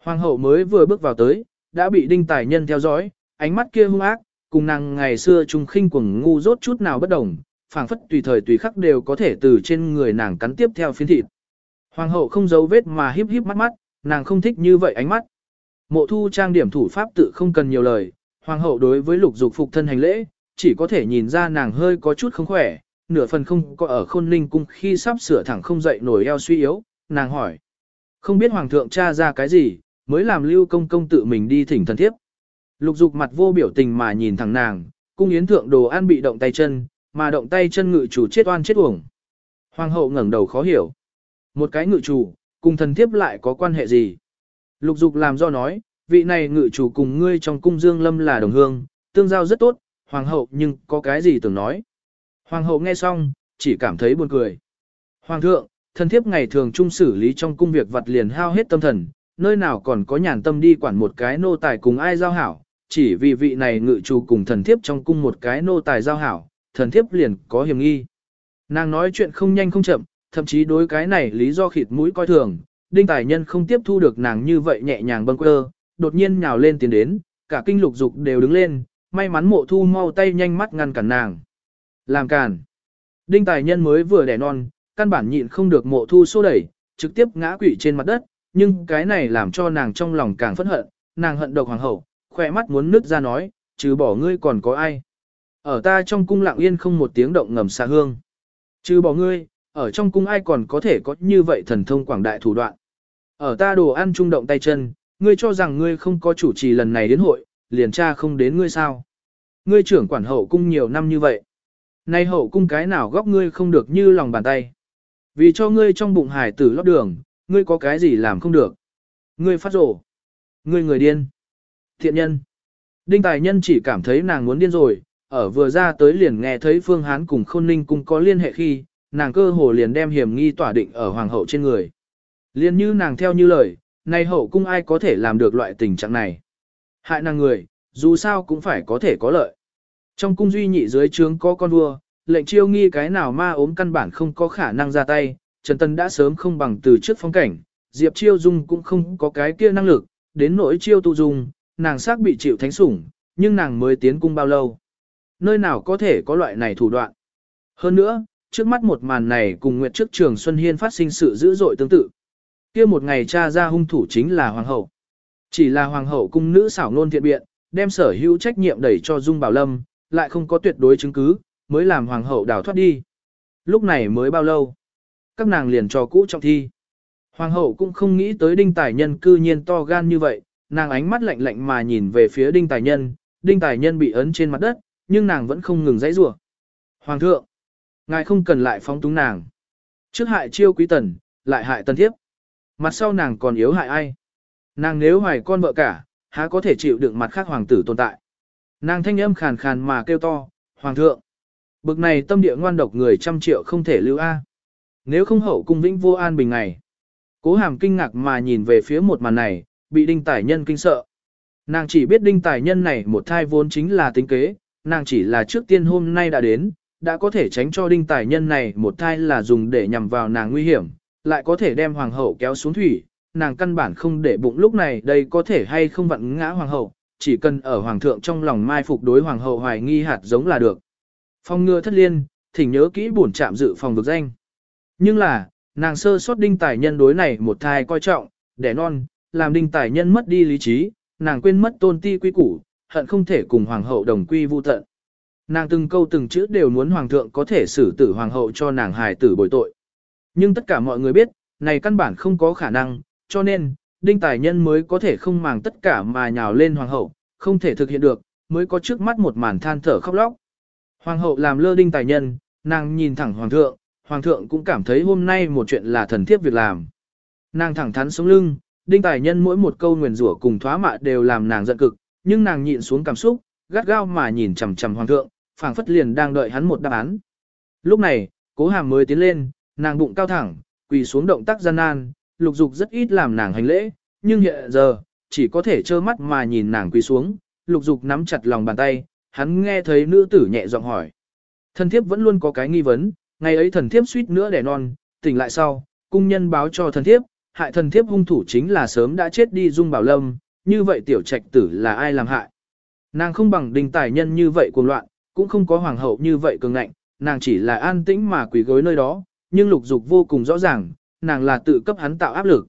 Hoàng hậu mới vừa bước vào tới, đã bị Đinh Tài Nhân theo dõi, ánh mắt kia hung ác, cùng nàng ngày xưa trung khinh cuồng ngu dốt chút nào bất đồng, phảng phất tùy thời tùy khắc đều có thể từ trên người nàng cắn tiếp theo phiến thịt. Hoàng hậu không giấu vết mà híp híp mắt mắt, nàng không thích như vậy ánh mắt. Mộ thu trang điểm thủ pháp tự không cần nhiều lời, hoàng hậu đối với lục dục phục thân hành lễ, chỉ có thể nhìn ra nàng hơi có chút không khỏe, nửa phần không có ở khôn ninh cung khi sắp sửa thẳng không dậy nổi eo suy yếu, nàng hỏi. Không biết hoàng thượng tra ra cái gì, mới làm lưu công công tự mình đi thỉnh thần thiếp. Lục dục mặt vô biểu tình mà nhìn thẳng nàng, cung yến thượng đồ ăn bị động tay chân, mà động tay chân ngự chủ chết oan chết uổng. Hoàng hậu ngẩng đầu khó hiểu. Một cái ngự chủ, cùng thần thiếp lại có quan hệ gì? Lục dục làm do nói, vị này ngự chủ cùng ngươi trong cung dương lâm là đồng hương, tương giao rất tốt, hoàng hậu nhưng có cái gì tưởng nói. Hoàng hậu nghe xong, chỉ cảm thấy buồn cười. Hoàng thượng, thần thiếp ngày thường trung xử lý trong cung việc vật liền hao hết tâm thần, nơi nào còn có nhàn tâm đi quản một cái nô tài cùng ai giao hảo, chỉ vì vị này ngự chủ cùng thần thiếp trong cung một cái nô tài giao hảo, thần thiếp liền có hiểm nghi. Nàng nói chuyện không nhanh không chậm, thậm chí đối cái này lý do khịt mũi coi thường, đinh tài nhân không tiếp thu được nàng như vậy nhẹ nhàng bâng quơ, đột nhiên nhào lên tiến đến, cả kinh lục dục đều đứng lên, may mắn mộ thu mau tay nhanh mắt ngăn cản nàng. Làm cản. Đinh tài nhân mới vừa đẻ non, căn bản nhịn không được mộ thu xô đẩy, trực tiếp ngã quỵ trên mặt đất, nhưng cái này làm cho nàng trong lòng càng phẫn hận, nàng hận độc hoàng hậu, khỏe mắt muốn nứt ra nói, trừ bỏ ngươi còn có ai. Ở ta trong cung lặng yên không một tiếng động ngầm xa hương. Trừ bỏ ngươi, ở trong cung ai còn có thể có như vậy thần thông quảng đại thủ đoạn. Ở ta đồ ăn trung động tay chân, ngươi cho rằng ngươi không có chủ trì lần này đến hội, liền tra không đến ngươi sao. Ngươi trưởng quản hậu cung nhiều năm như vậy. Nay hậu cung cái nào góc ngươi không được như lòng bàn tay. Vì cho ngươi trong bụng hải tử lót đường, ngươi có cái gì làm không được. Ngươi phát rổ. Ngươi người điên. Thiện nhân. Đinh tài nhân chỉ cảm thấy nàng muốn điên rồi, ở vừa ra tới liền nghe thấy Phương Hán cùng Khôn Ninh cùng có liên hệ khi, nàng cơ hồ liền đem hiểm nghi tỏa định ở hoàng hậu trên người. Liên như nàng theo như lời, nay hậu cung ai có thể làm được loại tình trạng này. Hại nàng người, dù sao cũng phải có thể có lợi. Trong cung duy nhị dưới trướng có con vua, lệnh chiêu nghi cái nào ma ốm căn bản không có khả năng ra tay, Trần Tân đã sớm không bằng từ trước phong cảnh, Diệp Chiêu Dung cũng không có cái kia năng lực, đến nỗi Chiêu Tu Dung, nàng xác bị chịu thánh sủng, nhưng nàng mới tiến cung bao lâu. Nơi nào có thể có loại này thủ đoạn. Hơn nữa, trước mắt một màn này cùng Nguyệt trước trường Xuân Hiên phát sinh sự dữ dội tương tự. kia một ngày cha ra hung thủ chính là Hoàng hậu. Chỉ là Hoàng hậu cung nữ xảo ngôn thiện biện, đem sở hữu trách nhiệm đẩy cho Dung Bảo Lâm, lại không có tuyệt đối chứng cứ, mới làm Hoàng hậu đào thoát đi. Lúc này mới bao lâu? Các nàng liền cho cũ trọng thi. Hoàng hậu cũng không nghĩ tới đinh tài nhân cư nhiên to gan như vậy, nàng ánh mắt lạnh lạnh mà nhìn về phía đinh tài nhân, đinh tài nhân bị ấn trên mặt đất, nhưng nàng vẫn không ngừng dãy rủa. Hoàng thượng, ngài không cần lại phóng túng nàng. Trước hại chiêu quý tần, lại hại tần thiếp. Mặt sau nàng còn yếu hại ai? Nàng nếu hoài con vợ cả, há có thể chịu đựng mặt khác hoàng tử tồn tại. Nàng thanh âm khàn khàn mà kêu to, Hoàng thượng. Bực này tâm địa ngoan độc người trăm triệu không thể lưu A. Nếu không hậu cung vĩnh vô an bình ngày. Cố hàm kinh ngạc mà nhìn về phía một màn này, bị đinh tài nhân kinh sợ. Nàng chỉ biết đinh tài nhân này một thai vốn chính là tính kế, nàng chỉ là trước tiên hôm nay đã đến, đã có thể tránh cho đinh tài nhân này một thai là dùng để nhằm vào nàng nguy hiểm, lại có thể đem hoàng hậu kéo xuống thủy, nàng căn bản không để bụng lúc này đây có thể hay không vặn ngã hoàng hậu, chỉ cần ở hoàng thượng trong lòng mai phục đối hoàng hậu hoài nghi hạt giống là được. Phong ngừa thất liên, thỉnh nhớ kỹ bổn trạm dự phòng vực danh. Nhưng là, nàng sơ sót đinh tài nhân đối này một thai coi trọng, đẻ non, làm đinh tài nhân mất đi lý trí, nàng quên mất tôn ti quy củ, hận không thể cùng hoàng hậu đồng quy vu tận. Nàng từng câu từng chữ đều muốn hoàng thượng có thể xử tử hoàng hậu cho nàng hài tử bồi tội. Nhưng tất cả mọi người biết, này căn bản không có khả năng, cho nên, đinh tài nhân mới có thể không màng tất cả mà nhào lên hoàng hậu, không thể thực hiện được, mới có trước mắt một màn than thở khóc lóc. Hoàng hậu làm lơ đinh tài nhân, nàng nhìn thẳng hoàng thượng, hoàng thượng cũng cảm thấy hôm nay một chuyện là thần thiếp việc làm. Nàng thẳng thắn sống lưng, đinh tài nhân mỗi một câu nguyền rủa cùng thoá mạ đều làm nàng giận cực, nhưng nàng nhịn xuống cảm xúc, gắt gao mà nhìn chằm chằm hoàng thượng, phảng phất liền đang đợi hắn một đáp án. Lúc này, cố hàm mới tiến lên, nàng bụng cao thẳng, quỳ xuống động tác gian nan, lục dục rất ít làm nàng hành lễ, nhưng hiện giờ, chỉ có thể trơ mắt mà nhìn nàng quỳ xuống, lục dục nắm chặt lòng bàn tay, hắn nghe thấy nữ tử nhẹ giọng hỏi. Thần thiếp vẫn luôn có cái nghi vấn, ngày ấy thần thiếp suýt nữa đẻ non, tỉnh lại sau, cung nhân báo cho thần thiếp, hại thần thiếp hung thủ chính là sớm đã chết đi dung bảo lâm, như vậy tiểu trạch tử là ai làm hại. Nàng không bằng đình tài nhân như vậy cuồng loạn, cũng không có hoàng hậu như vậy cường ngạnh, nàng chỉ là an tĩnh mà quỳ gối nơi đó, nhưng lục dục vô cùng rõ ràng, nàng là tự cấp hắn tạo áp lực.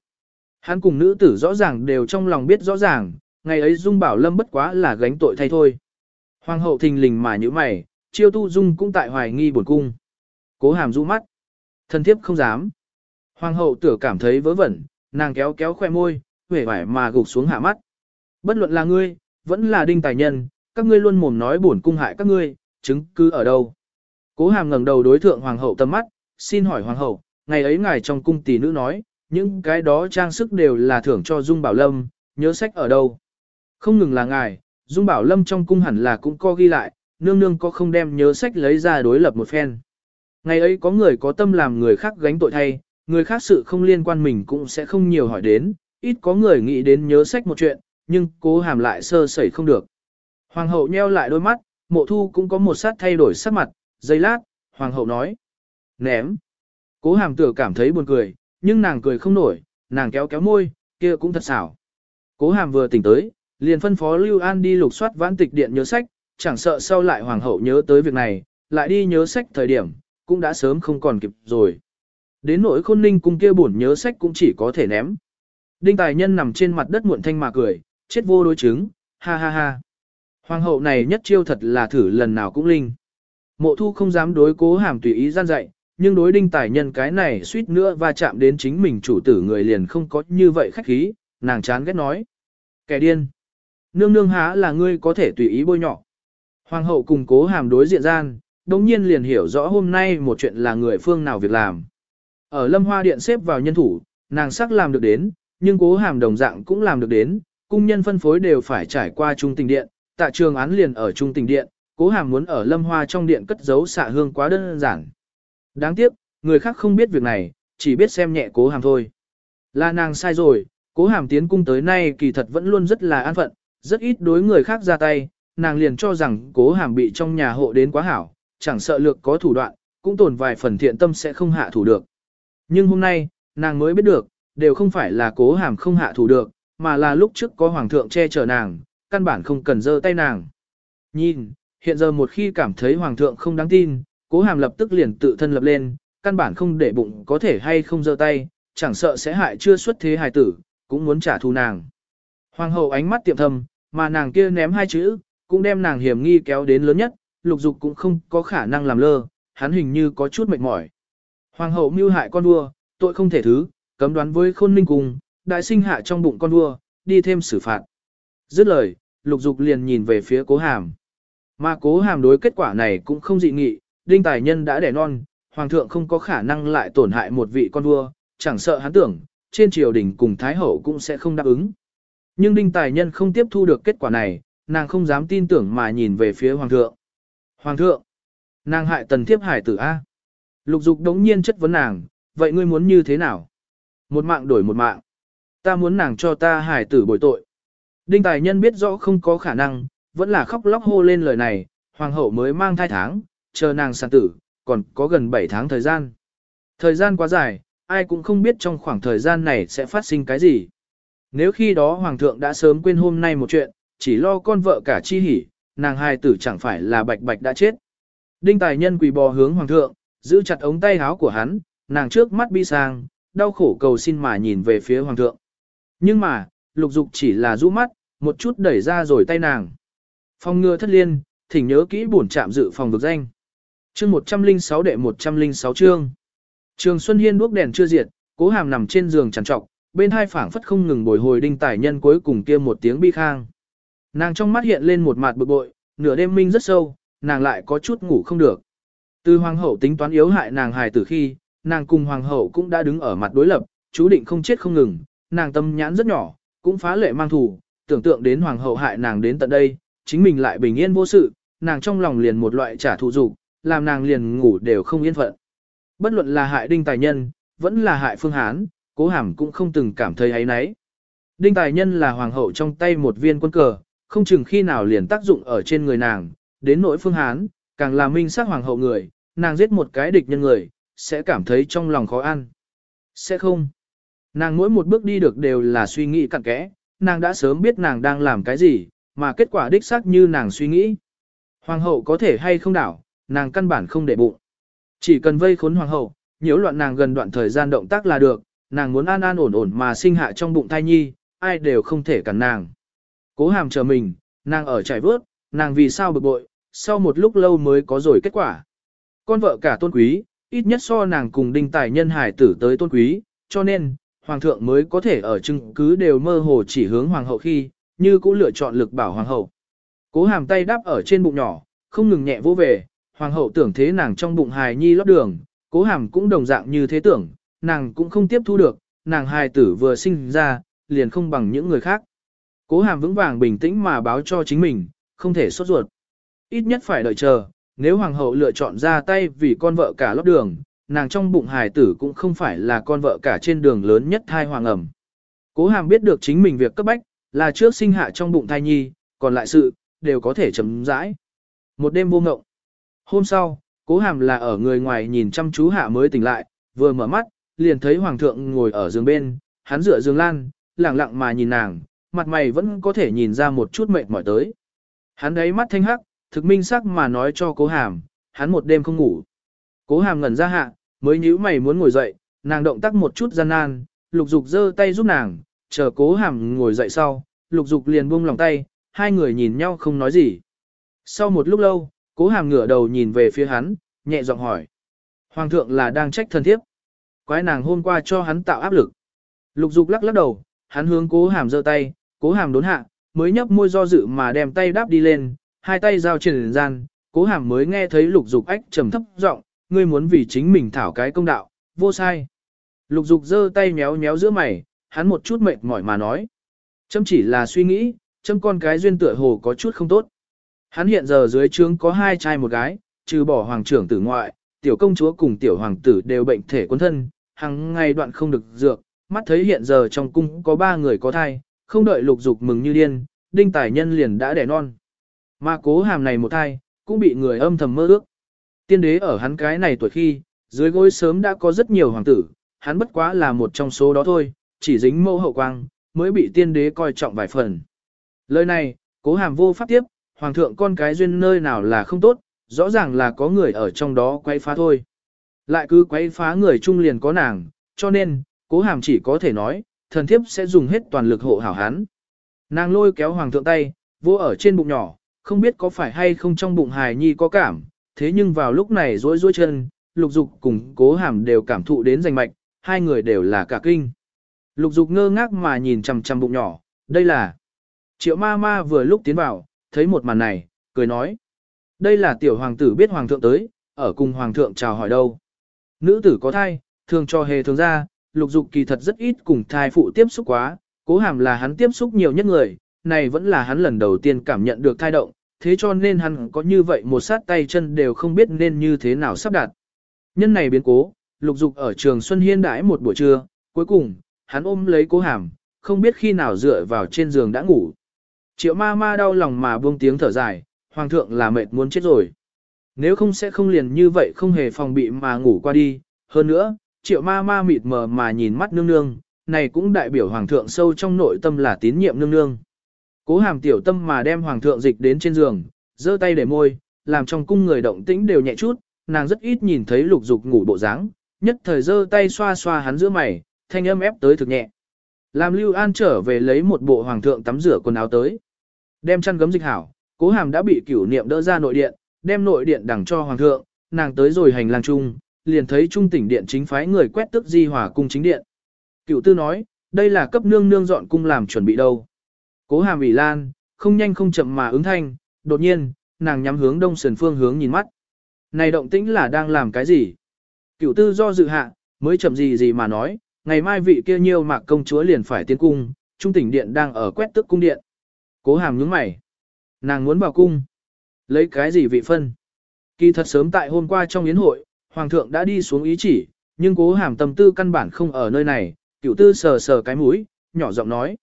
Hắn cùng nữ tử rõ ràng đều trong lòng biết rõ ràng, ngày ấy Dung Bảo Lâm bất quá là gánh tội thay thôi. Hoàng hậu thình lình mà như mày, chiêu tu Dung cũng tại hoài nghi buồn cung. Cố hàm rũ mắt. Thân thiếp không dám. Hoàng hậu tử cảm thấy vớ vẩn, nàng kéo kéo khoe môi, vẻ vải mà gục xuống hạ mắt. Bất luận là ngươi, vẫn là đinh tài nhân, các ngươi luôn mồm nói bổn cung hại các ngươi, chứng cứ ở đâu. Cố hàm ngẩng đầu đối thượng hoàng hậu tầm mắt, xin hỏi hoàng hậu, ngày ấy ngài trong cung tỷ nữ nói, những cái đó trang sức đều là thưởng cho Dung Bảo Lâm, nhớ sách ở đâu. Không ngừng là ngài, Dung Bảo Lâm trong cung hẳn là cũng có ghi lại, nương nương có không đem nhớ sách lấy ra đối lập một phen. Ngày ấy có người có tâm làm người khác gánh tội thay, người khác sự không liên quan mình cũng sẽ không nhiều hỏi đến, ít có người nghĩ đến nhớ sách một chuyện, nhưng cố hàm lại sơ sẩy không được. Hoàng hậu nheo lại đôi mắt, mộ thu cũng có một sát thay đổi sắc mặt, giây lát, hoàng hậu nói. Ném. Cố hàm tử cảm thấy buồn cười, nhưng nàng cười không nổi, nàng kéo kéo môi, kia cũng thật xảo. Cố hàm vừa tỉnh tới, liền phân phó Lưu An đi lục soát vãn tịch điện nhớ sách, chẳng sợ sau lại hoàng hậu nhớ tới việc này, lại đi nhớ sách thời điểm, cũng đã sớm không còn kịp rồi. Đến nỗi khôn ninh cung kia buồn nhớ sách cũng chỉ có thể ném. Đinh tài nhân nằm trên mặt đất muộn thanh mà cười, chết vô đối chứng, ha ha ha. Hoàng hậu này nhất chiêu thật là thử lần nào cũng linh. Mộ thu không dám đối cố hàm tùy ý gian dạy, nhưng đối đinh tài nhân cái này suýt nữa va chạm đến chính mình chủ tử người liền không có như vậy khách khí, nàng chán ghét nói. Kẻ điên. Nương nương há là ngươi có thể tùy ý bôi nhọ. Hoàng hậu cùng cố hàm đối diện gian, đồng nhiên liền hiểu rõ hôm nay một chuyện là người phương nào việc làm. Ở lâm hoa điện xếp vào nhân thủ, nàng sắc làm được đến, nhưng cố hàm đồng dạng cũng làm được đến, cung nhân phân phối đều phải trải qua trung tình điện, tạ trường án liền ở trung tình điện, cố hàm muốn ở lâm hoa trong điện cất giấu xạ hương quá đơn giản. Đáng tiếc, người khác không biết việc này, chỉ biết xem nhẹ cố hàm thôi. Là nàng sai rồi, cố hàm tiến cung tới nay kỳ thật vẫn luôn rất là an phận, rất ít đối người khác ra tay, nàng liền cho rằng cố hàm bị trong nhà hộ đến quá hảo, chẳng sợ lược có thủ đoạn, cũng tồn vài phần thiện tâm sẽ không hạ thủ được. Nhưng hôm nay, nàng mới biết được, đều không phải là cố hàm không hạ thủ được, mà là lúc trước có hoàng thượng che chở nàng, căn bản không cần giơ tay nàng. Nhìn, hiện giờ một khi cảm thấy hoàng thượng không đáng tin, cố hàm lập tức liền tự thân lập lên, căn bản không để bụng có thể hay không giơ tay, chẳng sợ sẽ hại chưa xuất thế hài tử, cũng muốn trả thù nàng. Hoàng hậu ánh mắt tiệm thầm, mà nàng kia ném hai chữ, cũng đem nàng hiểm nghi kéo đến lớn nhất, lục dục cũng không có khả năng làm lơ, hắn hình như có chút mệt mỏi. Hoàng hậu mưu hại con vua, tội không thể thứ, cấm đoán với khôn ninh cùng, đại sinh hạ trong bụng con vua, đi thêm xử phạt. Dứt lời, lục dục liền nhìn về phía cố hàm. Mà cố hàm đối kết quả này cũng không dị nghị, đinh tài nhân đã đẻ non, hoàng thượng không có khả năng lại tổn hại một vị con vua, chẳng sợ hắn tưởng, trên triều đình cùng thái hậu cũng sẽ không đáp ứng. Nhưng đinh tài nhân không tiếp thu được kết quả này, nàng không dám tin tưởng mà nhìn về phía hoàng thượng. Hoàng thượng, nàng hại tần thiếp hải tử A. Lục dục đống nhiên chất vấn nàng, vậy ngươi muốn như thế nào? Một mạng đổi một mạng. Ta muốn nàng cho ta hải tử bồi tội. Đinh tài nhân biết rõ không có khả năng, vẫn là khóc lóc hô lên lời này, hoàng hậu mới mang thai tháng, chờ nàng sản tử, còn có gần 7 tháng thời gian. Thời gian quá dài, ai cũng không biết trong khoảng thời gian này sẽ phát sinh cái gì. Nếu khi đó hoàng thượng đã sớm quên hôm nay một chuyện, chỉ lo con vợ cả chi hỉ, nàng hai tử chẳng phải là bạch bạch đã chết. Đinh tài nhân quỳ bò hướng hoàng thượng, giữ chặt ống tay áo của hắn, nàng trước mắt bi sang, đau khổ cầu xin mà nhìn về phía hoàng thượng. Nhưng mà, lục dục chỉ là rũ mắt, một chút đẩy ra rồi tay nàng. Phòng ngừa thất liên, thỉnh nhớ kỹ bổn trạm dự phòng vực danh. Chương 106 đệ 106 chương. Trường Xuân Hiên đuốc đèn chưa diệt, cố hàm nằm trên giường trằn trọc, bên hai phảng phất không ngừng bồi hồi đinh tài nhân cuối cùng kia một tiếng bi khang. Nàng trong mắt hiện lên một mặt bực bội, nửa đêm minh rất sâu, nàng lại có chút ngủ không được. Từ hoàng hậu tính toán yếu hại nàng hài tử khi, nàng cùng hoàng hậu cũng đã đứng ở mặt đối lập, chú định không chết không ngừng, nàng tâm nhãn rất nhỏ, cũng phá lệ mang thủ tưởng tượng đến hoàng hậu hại nàng đến tận đây, chính mình lại bình yên vô sự, nàng trong lòng liền một loại trả thù dục, làm nàng liền ngủ đều không yên phận. Bất luận là hại đinh tài nhân, vẫn là hại phương hán, cố hàm cũng không từng cảm thấy ấy nấy. Đinh tài nhân là hoàng hậu trong tay một viên quân cờ, không chừng khi nào liền tác dụng ở trên người nàng, đến nỗi phương hán, càng là minh sắc hoàng hậu người, nàng giết một cái địch nhân người, sẽ cảm thấy trong lòng khó ăn. Sẽ không. Nàng mỗi một bước đi được đều là suy nghĩ cặn kẽ, nàng đã sớm biết nàng đang làm cái gì, mà kết quả đích xác như nàng suy nghĩ. Hoàng hậu có thể hay không đảo, nàng căn bản không để bụng. Chỉ cần vây khốn hoàng hậu, nhiễu loạn nàng gần đoạn thời gian động tác là được, nàng muốn an an ổn ổn mà sinh hạ trong bụng thai nhi, ai đều không thể cản nàng. Cố hàm chờ mình, nàng ở trải vớt, nàng vì sao bực bội, sau một lúc lâu mới có rồi kết quả. Con vợ cả tôn quý, ít nhất so nàng cùng đinh tài nhân hải tử tới tôn quý, cho nên, hoàng thượng mới có thể ở chứng cứ đều mơ hồ chỉ hướng hoàng hậu khi, như cũng lựa chọn lực bảo hoàng hậu. Cố hàm tay đáp ở trên bụng nhỏ, không ngừng nhẹ vô về, hoàng hậu tưởng thế nàng trong bụng hài nhi lót đường, cố hàm cũng đồng dạng như thế tưởng, nàng cũng không tiếp thu được, nàng hài tử vừa sinh ra, liền không bằng những người khác. Cố hàm vững vàng bình tĩnh mà báo cho chính mình, không thể sốt ruột. Ít nhất phải đợi chờ, nếu hoàng hậu lựa chọn ra tay vì con vợ cả lót đường, nàng trong bụng hài tử cũng không phải là con vợ cả trên đường lớn nhất thai hoàng ẩm. Cố hàm biết được chính mình việc cấp bách, là trước sinh hạ trong bụng thai nhi, còn lại sự, đều có thể chấm rãi. Một đêm vô ngộng. Hôm sau, cố hàm là ở người ngoài nhìn chăm chú hạ mới tỉnh lại, vừa mở mắt, liền thấy hoàng thượng ngồi ở giường bên, hắn dựa giường lan, lặng lặng mà nhìn nàng, mặt mày vẫn có thể nhìn ra một chút mệt mỏi tới. Hắn đấy mắt thanh hắc, thực minh sắc mà nói cho cố hàm, hắn một đêm không ngủ. Cố hàm ngẩn ra hạ, mới nhíu mày muốn ngồi dậy, nàng động tác một chút gian nan, lục dục giơ tay giúp nàng, chờ cố hàm ngồi dậy sau, lục dục liền buông lòng tay, hai người nhìn nhau không nói gì. Sau một lúc lâu, cố hàm ngửa đầu nhìn về phía hắn, nhẹ giọng hỏi. Hoàng thượng là đang trách thân thiếp. Quái nàng hôm qua cho hắn tạo áp lực. Lục dục lắc lắc đầu, hắn hướng cố hàm giơ tay, cố hàm đốn hạ, mới nhấp môi do dự mà đem tay đáp đi lên, hai tay giao truyền gian, cố hàm mới nghe thấy lục dục ách trầm thấp giọng, ngươi muốn vì chính mình thảo cái công đạo, vô sai. Lục dục giơ tay méo méo giữa mày, hắn một chút mệt mỏi mà nói. Châm chỉ là suy nghĩ, châm con cái duyên tựa hồ có chút không tốt. Hắn hiện giờ dưới trướng có hai trai một gái, trừ bỏ hoàng trưởng tử ngoại, tiểu công chúa cùng tiểu hoàng tử đều bệnh thể quân thân, hàng ngày đoạn không được dược, mắt thấy hiện giờ trong cung có ba người có thai, không đợi lục dục mừng như điên, đinh tài nhân liền đã đẻ non. Mà cố hàm này một thai, cũng bị người âm thầm mơ ước. Tiên đế ở hắn cái này tuổi khi, dưới gối sớm đã có rất nhiều hoàng tử, hắn bất quá là một trong số đó thôi, chỉ dính mẫu hậu quang, mới bị tiên đế coi trọng vài phần. Lời này, cố hàm vô pháp tiếp, hoàng thượng con cái duyên nơi nào là không tốt, rõ ràng là có người ở trong đó quay phá thôi. Lại cứ quay phá người trung liền có nàng, cho nên, cố hàm chỉ có thể nói, thần thiếp sẽ dùng hết toàn lực hộ hảo hắn. Nàng lôi kéo hoàng thượng tay, vô ở trên bụng nhỏ, không biết có phải hay không trong bụng hài nhi có cảm, thế nhưng vào lúc này rối rối chân, lục dục cùng cố hàm đều cảm thụ đến danh mạch, hai người đều là cả kinh. Lục dục ngơ ngác mà nhìn chằm chằm bụng nhỏ, đây là... Triệu ma ma vừa lúc tiến vào, thấy một màn này, cười nói. Đây là tiểu hoàng tử biết hoàng thượng tới, ở cùng hoàng thượng chào hỏi đâu. Nữ tử có thai, thường cho hề thường ra, lục dục kỳ thật rất ít cùng thai phụ tiếp xúc quá, cố hàm là hắn tiếp xúc nhiều nhất người, này vẫn là hắn lần đầu tiên cảm nhận được thai động, thế cho nên hắn có như vậy một sát tay chân đều không biết nên như thế nào sắp đặt. Nhân này biến cố, lục dục ở trường Xuân Hiên đãi một buổi trưa, cuối cùng, hắn ôm lấy cố hàm, không biết khi nào dựa vào trên giường đã ngủ. Triệu ma ma đau lòng mà buông tiếng thở dài, hoàng thượng là mệt muốn chết rồi. Nếu không sẽ không liền như vậy không hề phòng bị mà ngủ qua đi. Hơn nữa, triệu ma ma mịt mờ mà nhìn mắt nương nương, này cũng đại biểu hoàng thượng sâu trong nội tâm là tín nhiệm nương nương. Cố hàm tiểu tâm mà đem hoàng thượng dịch đến trên giường, giơ tay để môi, làm trong cung người động tĩnh đều nhẹ chút, nàng rất ít nhìn thấy lục dục ngủ bộ dáng, nhất thời giơ tay xoa xoa hắn giữa mày, thanh âm ép tới thực nhẹ. Làm Lưu An trở về lấy một bộ hoàng thượng tắm rửa quần áo tới. Đem chăn gấm dịch hảo, cố hàm đã bị cửu niệm đỡ ra nội điện, đem nội điện đẳng cho hoàng thượng, nàng tới rồi hành lang trung, liền thấy trung tỉnh điện chính phái người quét tức di hòa cung chính điện. Cửu tư nói, đây là cấp nương nương dọn cung làm chuẩn bị đâu. Cố hàm ủy lan, không nhanh không chậm mà ứng thanh, đột nhiên, nàng nhắm hướng đông sườn phương hướng nhìn mắt. Này động tĩnh là đang làm cái gì? Cửu tư do dự hạ, mới chậm gì gì mà nói, ngày mai vị kia nhiêu mạc công chúa liền phải tiến cung, trung tỉnh điện đang ở quét tức cung điện. Cố hàm nhướng mày. Nàng muốn vào cung. Lấy cái gì vị phân? Kỳ thật sớm tại hôm qua trong yến hội, Hoàng thượng đã đi xuống ý chỉ, nhưng cố hàm tâm tư căn bản không ở nơi này, cửu tư sờ sờ cái mũi, nhỏ giọng nói.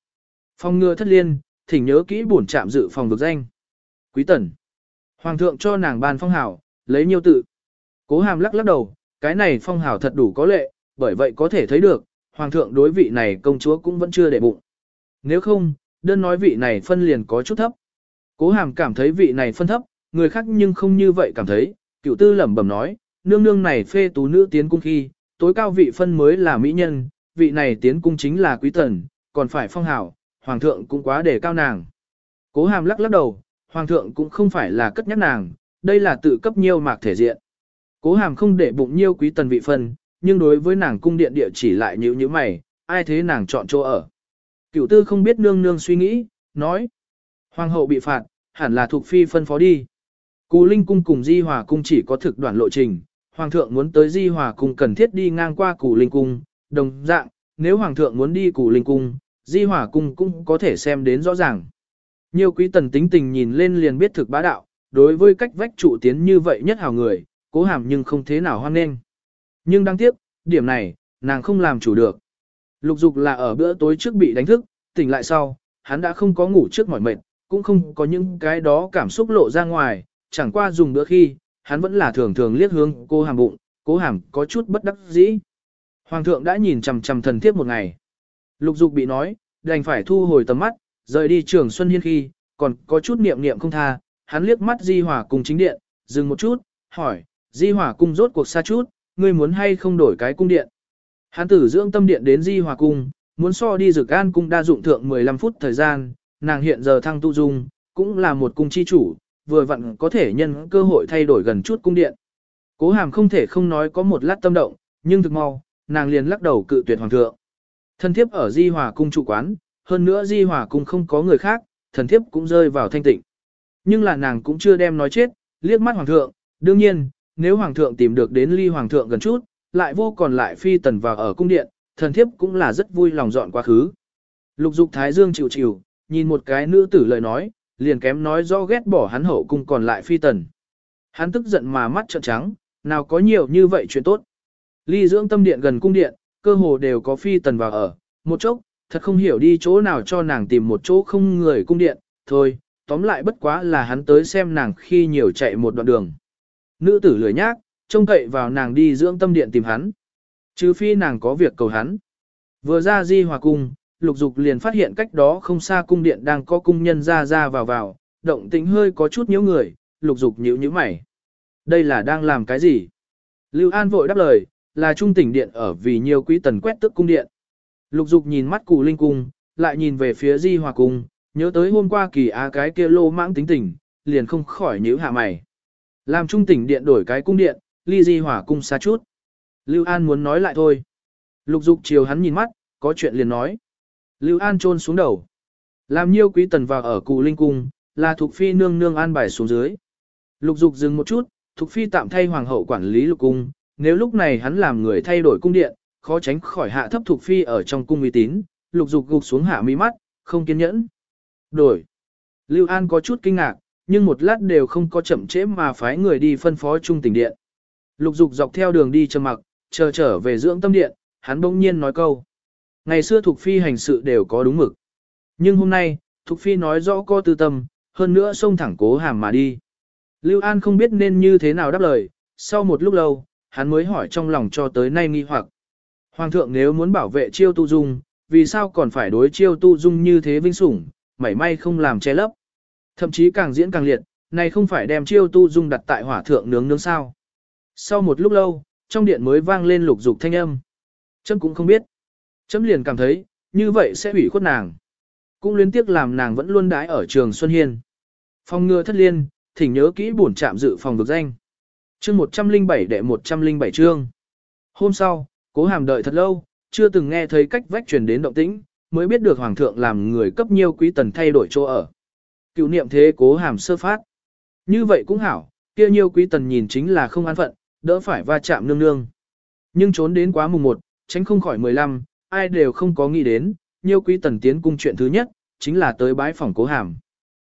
Phong ngừa thất liên, thỉnh nhớ kỹ bổn trạm dự phòng vực danh. Quý tần. Hoàng thượng cho nàng ban phong hảo, lấy nhiêu tự. Cố hàm lắc lắc đầu, cái này phong hảo thật đủ có lệ, bởi vậy có thể thấy được, hoàng thượng đối vị này công chúa cũng vẫn chưa để bụng. Nếu không, đơn nói vị này phân liền có chút thấp. Cố hàm cảm thấy vị này phân thấp, người khác nhưng không như vậy cảm thấy, cựu tư lẩm bẩm nói, nương nương này phê tú nữ tiến cung khi, tối cao vị phân mới là mỹ nhân, vị này tiến cung chính là quý tần, còn phải phong hảo, hoàng thượng cũng quá để cao nàng. Cố hàm lắc lắc đầu, hoàng thượng cũng không phải là cất nhắc nàng, đây là tự cấp nhiêu mạc thể diện. Cố hàm không để bụng nhiêu quý tần vị phân, nhưng đối với nàng cung điện địa chỉ lại nhíu như mày, ai thế nàng chọn chỗ ở. Cửu tư không biết nương nương suy nghĩ, nói. Hoàng hậu bị phạt, hẳn là thuộc phi phân phó đi. Cù Linh cung cùng Di Hòa cung chỉ có thực đoạn lộ trình, Hoàng thượng muốn tới Di Hòa cung cần thiết đi ngang qua Cù Linh cung, đồng dạng, nếu Hoàng thượng muốn đi Cù Linh cung, Di Hòa cung cũng có thể xem đến rõ ràng. Nhiều quý tần tính tình nhìn lên liền biết thực bá đạo, đối với cách vách trụ tiến như vậy nhất hào người, cố hàm nhưng không thế nào hoan nghênh. Nhưng đáng tiếc, điểm này, nàng không làm chủ được. Lục dục là ở bữa tối trước bị đánh thức, tỉnh lại sau, hắn đã không có ngủ trước mỏi mệt, cũng không có những cái đó cảm xúc lộ ra ngoài, chẳng qua dùng bữa khi, hắn vẫn là thường thường liếc hướng cô hàm bụng, cố hàm có chút bất đắc dĩ. Hoàng thượng đã nhìn chằm chằm thần thiếp một ngày. Lục dục bị nói, đành phải thu hồi tầm mắt, rời đi trường Xuân Hiên khi, còn có chút niệm niệm không tha, hắn liếc mắt di hỏa cùng chính điện, dừng một chút, hỏi, di hỏa cung rốt cuộc xa chút, ngươi muốn hay không đổi cái cung điện. Hắn tử dưỡng tâm điện đến di hỏa cung, muốn so đi dược an cung đa dụng thượng 15 phút thời gian, nàng hiện giờ thăng tu dung, cũng là một cung chi chủ, vừa vặn có thể nhân cơ hội thay đổi gần chút cung điện. Cố hàm không thể không nói có một lát tâm động, nhưng thực mau, nàng liền lắc đầu cự tuyệt hoàng thượng. Thần thiếp ở di hòa cung trụ quán, hơn nữa di hòa cung không có người khác, thần thiếp cũng rơi vào thanh tịnh. Nhưng là nàng cũng chưa đem nói chết, liếc mắt hoàng thượng, đương nhiên, nếu hoàng thượng tìm được đến ly hoàng thượng gần chút, lại vô còn lại phi tần vào ở cung điện, thần thiếp cũng là rất vui lòng dọn quá khứ. Lục dục thái dương chịu chịu, nhìn một cái nữ tử lời nói, liền kém nói do ghét bỏ hắn hậu cung còn lại phi tần. Hắn tức giận mà mắt trợn trắng, nào có nhiều như vậy chuyện tốt. Ly dưỡng tâm điện gần cung điện, cơ hồ đều có phi tần vào ở, một chốc, thật không hiểu đi chỗ nào cho nàng tìm một chỗ không người cung điện, thôi, tóm lại bất quá là hắn tới xem nàng khi nhiều chạy một đoạn đường. Nữ tử lười nhác, trông cậy vào nàng đi dưỡng tâm điện tìm hắn. Trừ phi nàng có việc cầu hắn. Vừa ra di hòa cung, lục dục liền phát hiện cách đó không xa cung điện đang có cung nhân ra ra vào vào, động tĩnh hơi có chút nhiễu người, lục dục nhíu nhíu mày. Đây là đang làm cái gì? Lưu An vội đáp lời, là trung tỉnh điện ở vì nhiều quý tần quét tức cung điện. Lục dục nhìn mắt cụ linh cung, lại nhìn về phía di hòa cung, nhớ tới hôm qua kỳ á cái kia lô mãng tính tình, liền không khỏi nhíu hạ mày. Làm trung tỉnh điện đổi cái cung điện, ly di hỏa cung xa chút. Lưu An muốn nói lại thôi. Lục dục chiều hắn nhìn mắt, có chuyện liền nói. Lưu An trôn xuống đầu. Làm nhiêu quý tần vào ở cụ linh cung, là thuộc phi nương nương an bài xuống dưới. Lục dục dừng một chút, thuộc phi tạm thay hoàng hậu quản lý lục cung, nếu lúc này hắn làm người thay đổi cung điện, khó tránh khỏi hạ thấp thuộc phi ở trong cung uy tín, lục dục gục xuống hạ mi mắt, không kiên nhẫn. Đổi. Lưu An có chút kinh ngạc, nhưng một lát đều không có chậm trễ mà phái người đi phân phó trung tỉnh điện. Lục dục dọc theo đường đi trầm mặc, chờ trở về dưỡng tâm điện, hắn bỗng nhiên nói câu. Ngày xưa thuộc Phi hành sự đều có đúng mực. Nhưng hôm nay, thuộc Phi nói rõ có tư tâm, hơn nữa xông thẳng cố hàm mà đi. Lưu An không biết nên như thế nào đáp lời, sau một lúc lâu, hắn mới hỏi trong lòng cho tới nay nghi hoặc. Hoàng thượng nếu muốn bảo vệ chiêu tu dung, vì sao còn phải đối chiêu tu dung như thế vinh sủng, mảy may không làm che lấp. Thậm chí càng diễn càng liệt, này không phải đem chiêu tu dung đặt tại hỏa thượng nướng nướng sao. Sau một lúc lâu, trong điện mới vang lên lục dục thanh âm. Chấm cũng không biết. Chấm liền cảm thấy, như vậy sẽ hủy khuất nàng. Cũng liên tiếc làm nàng vẫn luôn đái ở trường Xuân Hiên. Phòng ngừa thất liên, thỉnh nhớ kỹ bổn trạm dự phòng được danh. Chương 107 đệ 107 chương. Hôm sau, cố hàm đợi thật lâu, chưa từng nghe thấy cách vách truyền đến động tĩnh, mới biết được hoàng thượng làm người cấp nhiêu quý tần thay đổi chỗ ở. Cựu niệm thế cố hàm sơ phát. Như vậy cũng hảo, kia nhiêu quý tần nhìn chính là không an phận, đỡ phải va chạm nương nương. Nhưng trốn đến quá mùng 1, tránh không khỏi 15, ai đều không có nghĩ đến, nhiêu quý tần tiến cung chuyện thứ nhất, chính là tới bái phòng cố hàm.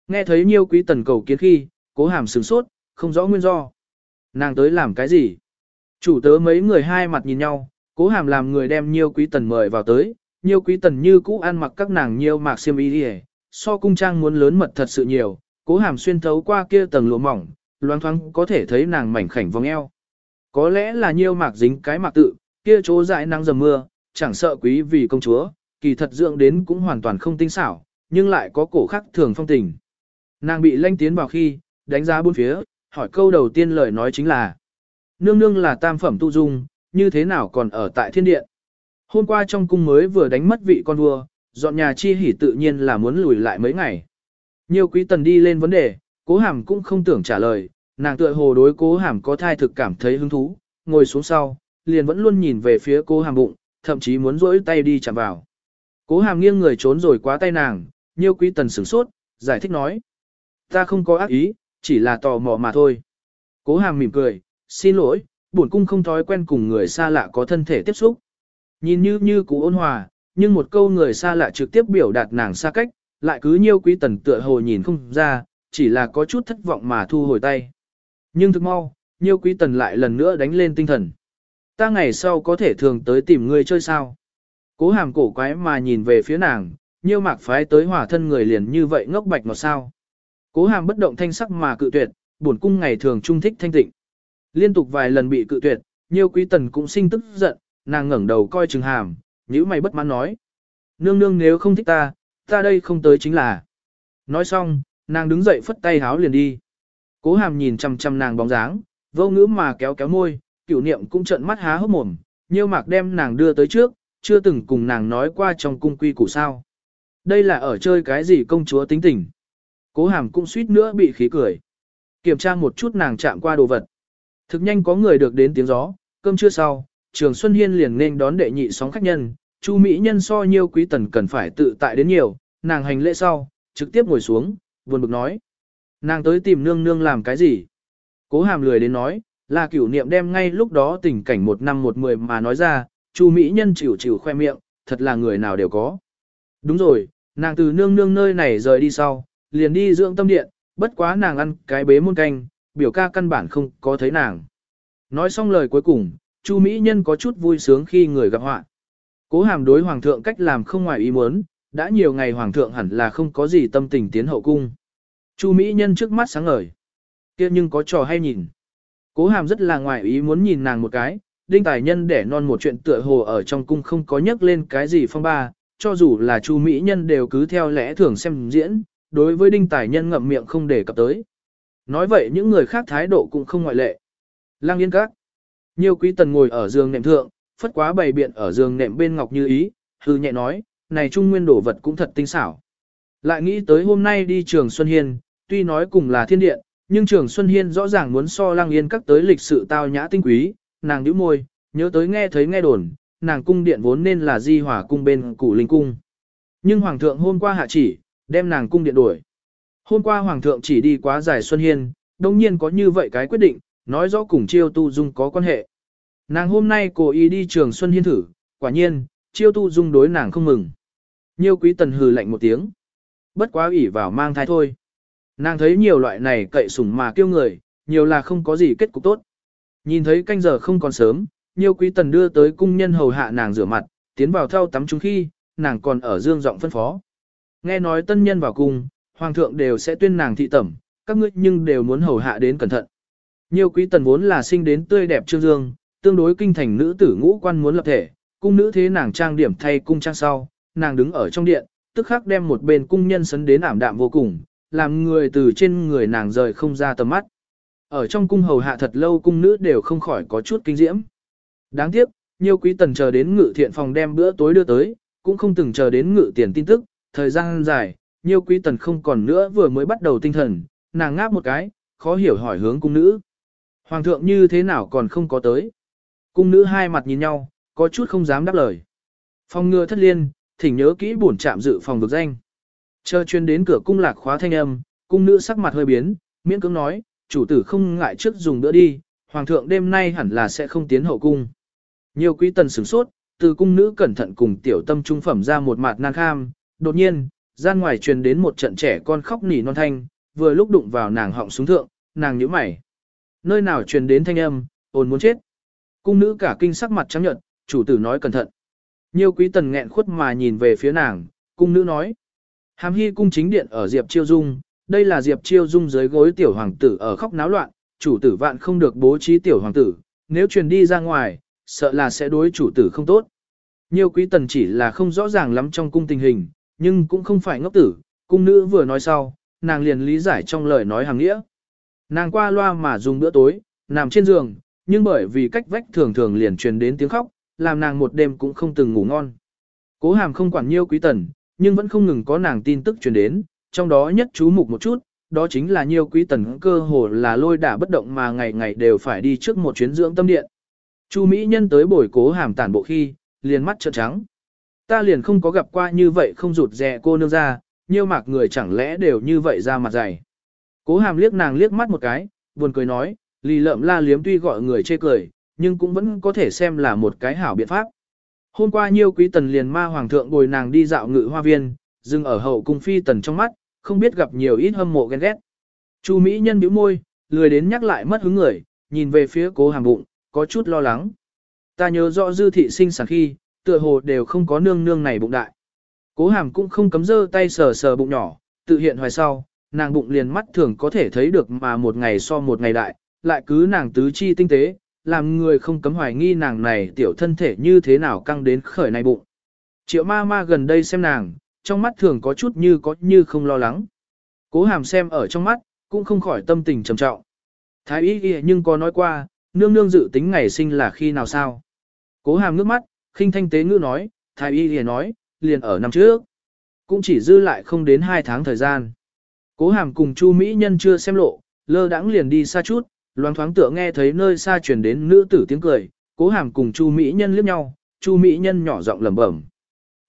Nghe thấy nhiêu quý tần cầu kiến khi, cố hàm sửng sốt, không rõ nguyên do. Nàng tới làm cái gì? Chủ tớ mấy người hai mặt nhìn nhau, cố hàm làm người đem nhiêu quý tần mời vào tới, nhiêu quý tần như cũ ăn mặc các nàng nhiêu mạc xiêm y đi so cung trang muốn lớn mật thật sự nhiều, cố hàm xuyên thấu qua kia tầng lụa mỏng, loang thoáng có thể thấy nàng mảnh khảnh vòng eo. Có lẽ là nhiêu mạc dính cái mạc tự, kia chỗ dại nắng dầm mưa, chẳng sợ quý vì công chúa, kỳ thật dưỡng đến cũng hoàn toàn không tinh xảo, nhưng lại có cổ khắc thường phong tình. Nàng bị lanh tiến vào khi, đánh giá bốn phía, hỏi câu đầu tiên lời nói chính là Nương nương là tam phẩm tu dung, như thế nào còn ở tại thiên điện? Hôm qua trong cung mới vừa đánh mất vị con vua, dọn nhà chi hỉ tự nhiên là muốn lùi lại mấy ngày. Nhiều quý tần đi lên vấn đề, cố hàm cũng không tưởng trả lời, nàng tựa hồ đối cố hàm có thai thực cảm thấy hứng thú, ngồi xuống sau, liền vẫn luôn nhìn về phía cố hàm bụng, thậm chí muốn rỗi tay đi chạm vào. Cố hàm nghiêng người trốn rồi quá tay nàng, nhiều quý tần sửng sốt, giải thích nói. Ta không có ác ý, chỉ là tò mò mà thôi. Cố hàm mỉm cười, xin lỗi, bổn cung không thói quen cùng người xa lạ có thân thể tiếp xúc. Nhìn như như cú ôn hòa, nhưng một câu người xa lạ trực tiếp biểu đạt nàng xa cách, lại cứ nhiêu quý tần tựa hồ nhìn không ra, chỉ là có chút thất vọng mà thu hồi tay. Nhưng thực mau, nhiêu quý tần lại lần nữa đánh lên tinh thần. Ta ngày sau có thể thường tới tìm ngươi chơi sao? Cố hàm cổ quái mà nhìn về phía nàng, nhiêu mạc phái tới hỏa thân người liền như vậy ngốc bạch một sao. Cố hàm bất động thanh sắc mà cự tuyệt, bổn cung ngày thường trung thích thanh tịnh. Liên tục vài lần bị cự tuyệt, nhiêu quý tần cũng sinh tức giận, nàng ngẩng đầu coi chừng hàm, nhíu mày bất mãn nói. Nương nương nếu không thích ta, ta đây không tới chính là. Nói xong, nàng đứng dậy phất tay háo liền đi. Cố hàm nhìn chăm chăm nàng bóng dáng, vô ngữ mà kéo kéo môi, cửu niệm cũng trợn mắt há hốc mồm, nhiêu mạc đem nàng đưa tới trước, chưa từng cùng nàng nói qua trong cung quy củ sao. Đây là ở chơi cái gì công chúa tính tình. Cố hàm cũng suýt nữa bị khí cười. Kiểm tra một chút nàng chạm qua đồ vật. Thực nhanh có người được đến tiếng gió, cơm chưa sau, Trường Xuân Hiên liền nên đón đệ nhị sóng khách nhân, Chu Mỹ Nhân so nhiêu quý tần cần phải tự tại đến nhiều, nàng hành lễ sau, trực tiếp ngồi xuống, buồn bực nói. Nàng tới tìm nương nương làm cái gì? Cố hàm lười đến nói, là cửu niệm đem ngay lúc đó tình cảnh một năm một mười mà nói ra, Chu Mỹ Nhân chịu chịu khoe miệng, thật là người nào đều có. Đúng rồi, nàng từ nương nương nơi này rời đi sau, liền đi dưỡng tâm điện, bất quá nàng ăn cái bế muôn canh, biểu ca căn bản không có thấy nàng. Nói xong lời cuối cùng, Chu Mỹ Nhân có chút vui sướng khi người gặp họa. Cố hàm đối hoàng thượng cách làm không ngoài ý muốn, đã nhiều ngày hoàng thượng hẳn là không có gì tâm tình tiến hậu cung. Chu Mỹ Nhân trước mắt sáng ngời. kia nhưng có trò hay nhìn. Cố hàm rất là ngoài ý muốn nhìn nàng một cái, đinh tài nhân để non một chuyện tựa hồ ở trong cung không có nhắc lên cái gì phong ba, cho dù là Chu Mỹ Nhân đều cứ theo lẽ thường xem diễn, đối với đinh tài nhân ngậm miệng không để cập tới. Nói vậy những người khác thái độ cũng không ngoại lệ. Lang yên các. Nhiều quý tần ngồi ở giường nệm thượng, phất quá bày biện ở giường nệm bên ngọc như ý, hư nhẹ nói, này trung nguyên đổ vật cũng thật tinh xảo. Lại nghĩ tới hôm nay đi trường Xuân Hiên, tuy nói cùng là thiên điện, nhưng trường Xuân Hiên rõ ràng muốn so lang yên các tới lịch sự tao nhã tinh quý, nàng nhíu môi, nhớ tới nghe thấy nghe đồn, nàng cung điện vốn nên là di hỏa cung bên củ linh cung. Nhưng hoàng thượng hôm qua hạ chỉ, đem nàng cung điện đuổi. Hôm qua hoàng thượng chỉ đi quá giải Xuân Hiên, đồng nhiên có như vậy cái quyết định, nói rõ cùng chiêu tu dung có quan hệ. Nàng hôm nay cố ý đi trường Xuân Hiên thử, quả nhiên, chiêu tu dung đối nàng không mừng. Nhiêu quý tần hừ lạnh một tiếng. Bất quá ủy vào mang thai thôi. Nàng thấy nhiều loại này cậy sủng mà kêu người, nhiều là không có gì kết cục tốt. Nhìn thấy canh giờ không còn sớm, Nhiêu quý tần đưa tới cung nhân hầu hạ nàng rửa mặt, tiến vào thao tắm chúng khi, nàng còn ở dương giọng phân phó. Nghe nói tân nhân vào cung, hoàng thượng đều sẽ tuyên nàng thị tẩm, các ngươi nhưng đều muốn hầu hạ đến cẩn thận. Nhiều quý tần vốn là sinh đến tươi đẹp trương dương, tương đối kinh thành nữ tử ngũ quan muốn lập thể, cung nữ thế nàng trang điểm thay cung trang sau, nàng đứng ở trong điện, tức khắc đem một bên cung nhân sấn đến ảm đạm vô cùng, làm người từ trên người nàng rời không ra tầm mắt. Ở trong cung hầu hạ thật lâu cung nữ đều không khỏi có chút kinh diễm. Đáng tiếc, nhiều quý tần chờ đến ngự thiện phòng đem bữa tối đưa tới, cũng không từng chờ đến ngự tiền tin tức, thời gian dài, nhiều quý tần không còn nữa vừa mới bắt đầu tinh thần, nàng ngáp một cái, khó hiểu hỏi hướng cung nữ. Hoàng thượng như thế nào còn không có tới. Cung nữ hai mặt nhìn nhau, có chút không dám đáp lời. phong ngừa thất liên, thỉnh nhớ kỹ bổn trạm dự phòng được danh. Chờ chuyên đến cửa cung lạc khóa thanh âm, cung nữ sắc mặt hơi biến, miễn cưỡng nói, chủ tử không ngại trước dùng đỡ đi, hoàng thượng đêm nay hẳn là sẽ không tiến hậu cung. Nhiều quý tần sửng sốt, từ cung nữ cẩn thận cùng tiểu tâm trung phẩm ra một mặt nan kham, đột nhiên, gian ngoài truyền đến một trận trẻ con khóc nỉ non thanh, vừa lúc đụng vào nàng họng xuống thượng, nàng nhíu mày. Nơi nào truyền đến thanh âm, ồn muốn chết. Cung nữ cả kinh sắc mặt trắng nhợt, chủ tử nói cẩn thận. Nhiều quý tần nghẹn khuất mà nhìn về phía nàng, cung nữ nói. Hàm hy cung chính điện ở Diệp Chiêu Dung, đây là Diệp Chiêu Dung dưới gối tiểu hoàng tử ở khóc náo loạn, chủ tử vạn không được bố trí tiểu hoàng tử, nếu truyền đi ra ngoài, sợ là sẽ đối chủ tử không tốt. Nhiều quý tần chỉ là không rõ ràng lắm trong cung tình hình, nhưng cũng không phải ngốc tử, cung nữ vừa nói sau, nàng liền lý giải trong lời nói hàng nghĩa. Nàng qua loa mà dùng bữa tối, nằm trên giường, nhưng bởi vì cách vách thường thường liền truyền đến tiếng khóc, làm nàng một đêm cũng không từng ngủ ngon. Cố hàm không quản nhiêu quý tần, nhưng vẫn không ngừng có nàng tin tức truyền đến, trong đó nhất chú mục một chút, đó chính là nhiêu quý tần cơ hồ là lôi đả bất động mà ngày ngày đều phải đi trước một chuyến dưỡng tâm điện. Chu Mỹ Nhân tới buổi cố hàm tản bộ khi, liền mắt trợn trắng. Ta liền không có gặp qua như vậy không rụt rè cô nương ra, nhiêu mạc người chẳng lẽ đều như vậy ra mặt dày. Cố hàm liếc nàng liếc mắt một cái, buồn cười nói, lì lợm la liếm tuy gọi người chê cười, nhưng cũng vẫn có thể xem là một cái hảo biện pháp. Hôm qua nhiêu quý tần liền ma hoàng thượng bồi nàng đi dạo ngự hoa viên, dừng ở hậu cung phi tần trong mắt, không biết gặp nhiều ít hâm mộ ghen ghét. Chu Mỹ nhân bĩu môi, lười đến nhắc lại mất hứng người, nhìn về phía cố hàm bụng, có chút lo lắng. Ta nhớ rõ dư thị sinh sản khi, tựa hồ đều không có nương nương này bụng đại. Cố hàm cũng không cấm dơ tay sờ sờ bụng nhỏ, tự hiện hoài sau, nàng bụng liền mắt thường có thể thấy được mà một ngày so một ngày đại, lại cứ nàng tứ chi tinh tế, làm người không cấm hoài nghi nàng này tiểu thân thể như thế nào căng đến khởi này bụng. Triệu ma ma gần đây xem nàng, trong mắt thường có chút như có như không lo lắng. Cố hàm xem ở trong mắt, cũng không khỏi tâm tình trầm trọng. Thái y ghi nhưng có nói qua, nương nương dự tính ngày sinh là khi nào sao. Cố hàm ngước mắt, khinh thanh tế ngữ nói, thái y liền nói, liền ở năm trước. Cũng chỉ dư lại không đến hai tháng thời gian. Cố hàm cùng Chu Mỹ Nhân chưa xem lộ, lơ đãng liền đi xa chút, loáng thoáng tựa nghe thấy nơi xa truyền đến nữ tử tiếng cười, cố hàm cùng Chu Mỹ Nhân liếc nhau, Chu Mỹ Nhân nhỏ giọng lẩm bẩm.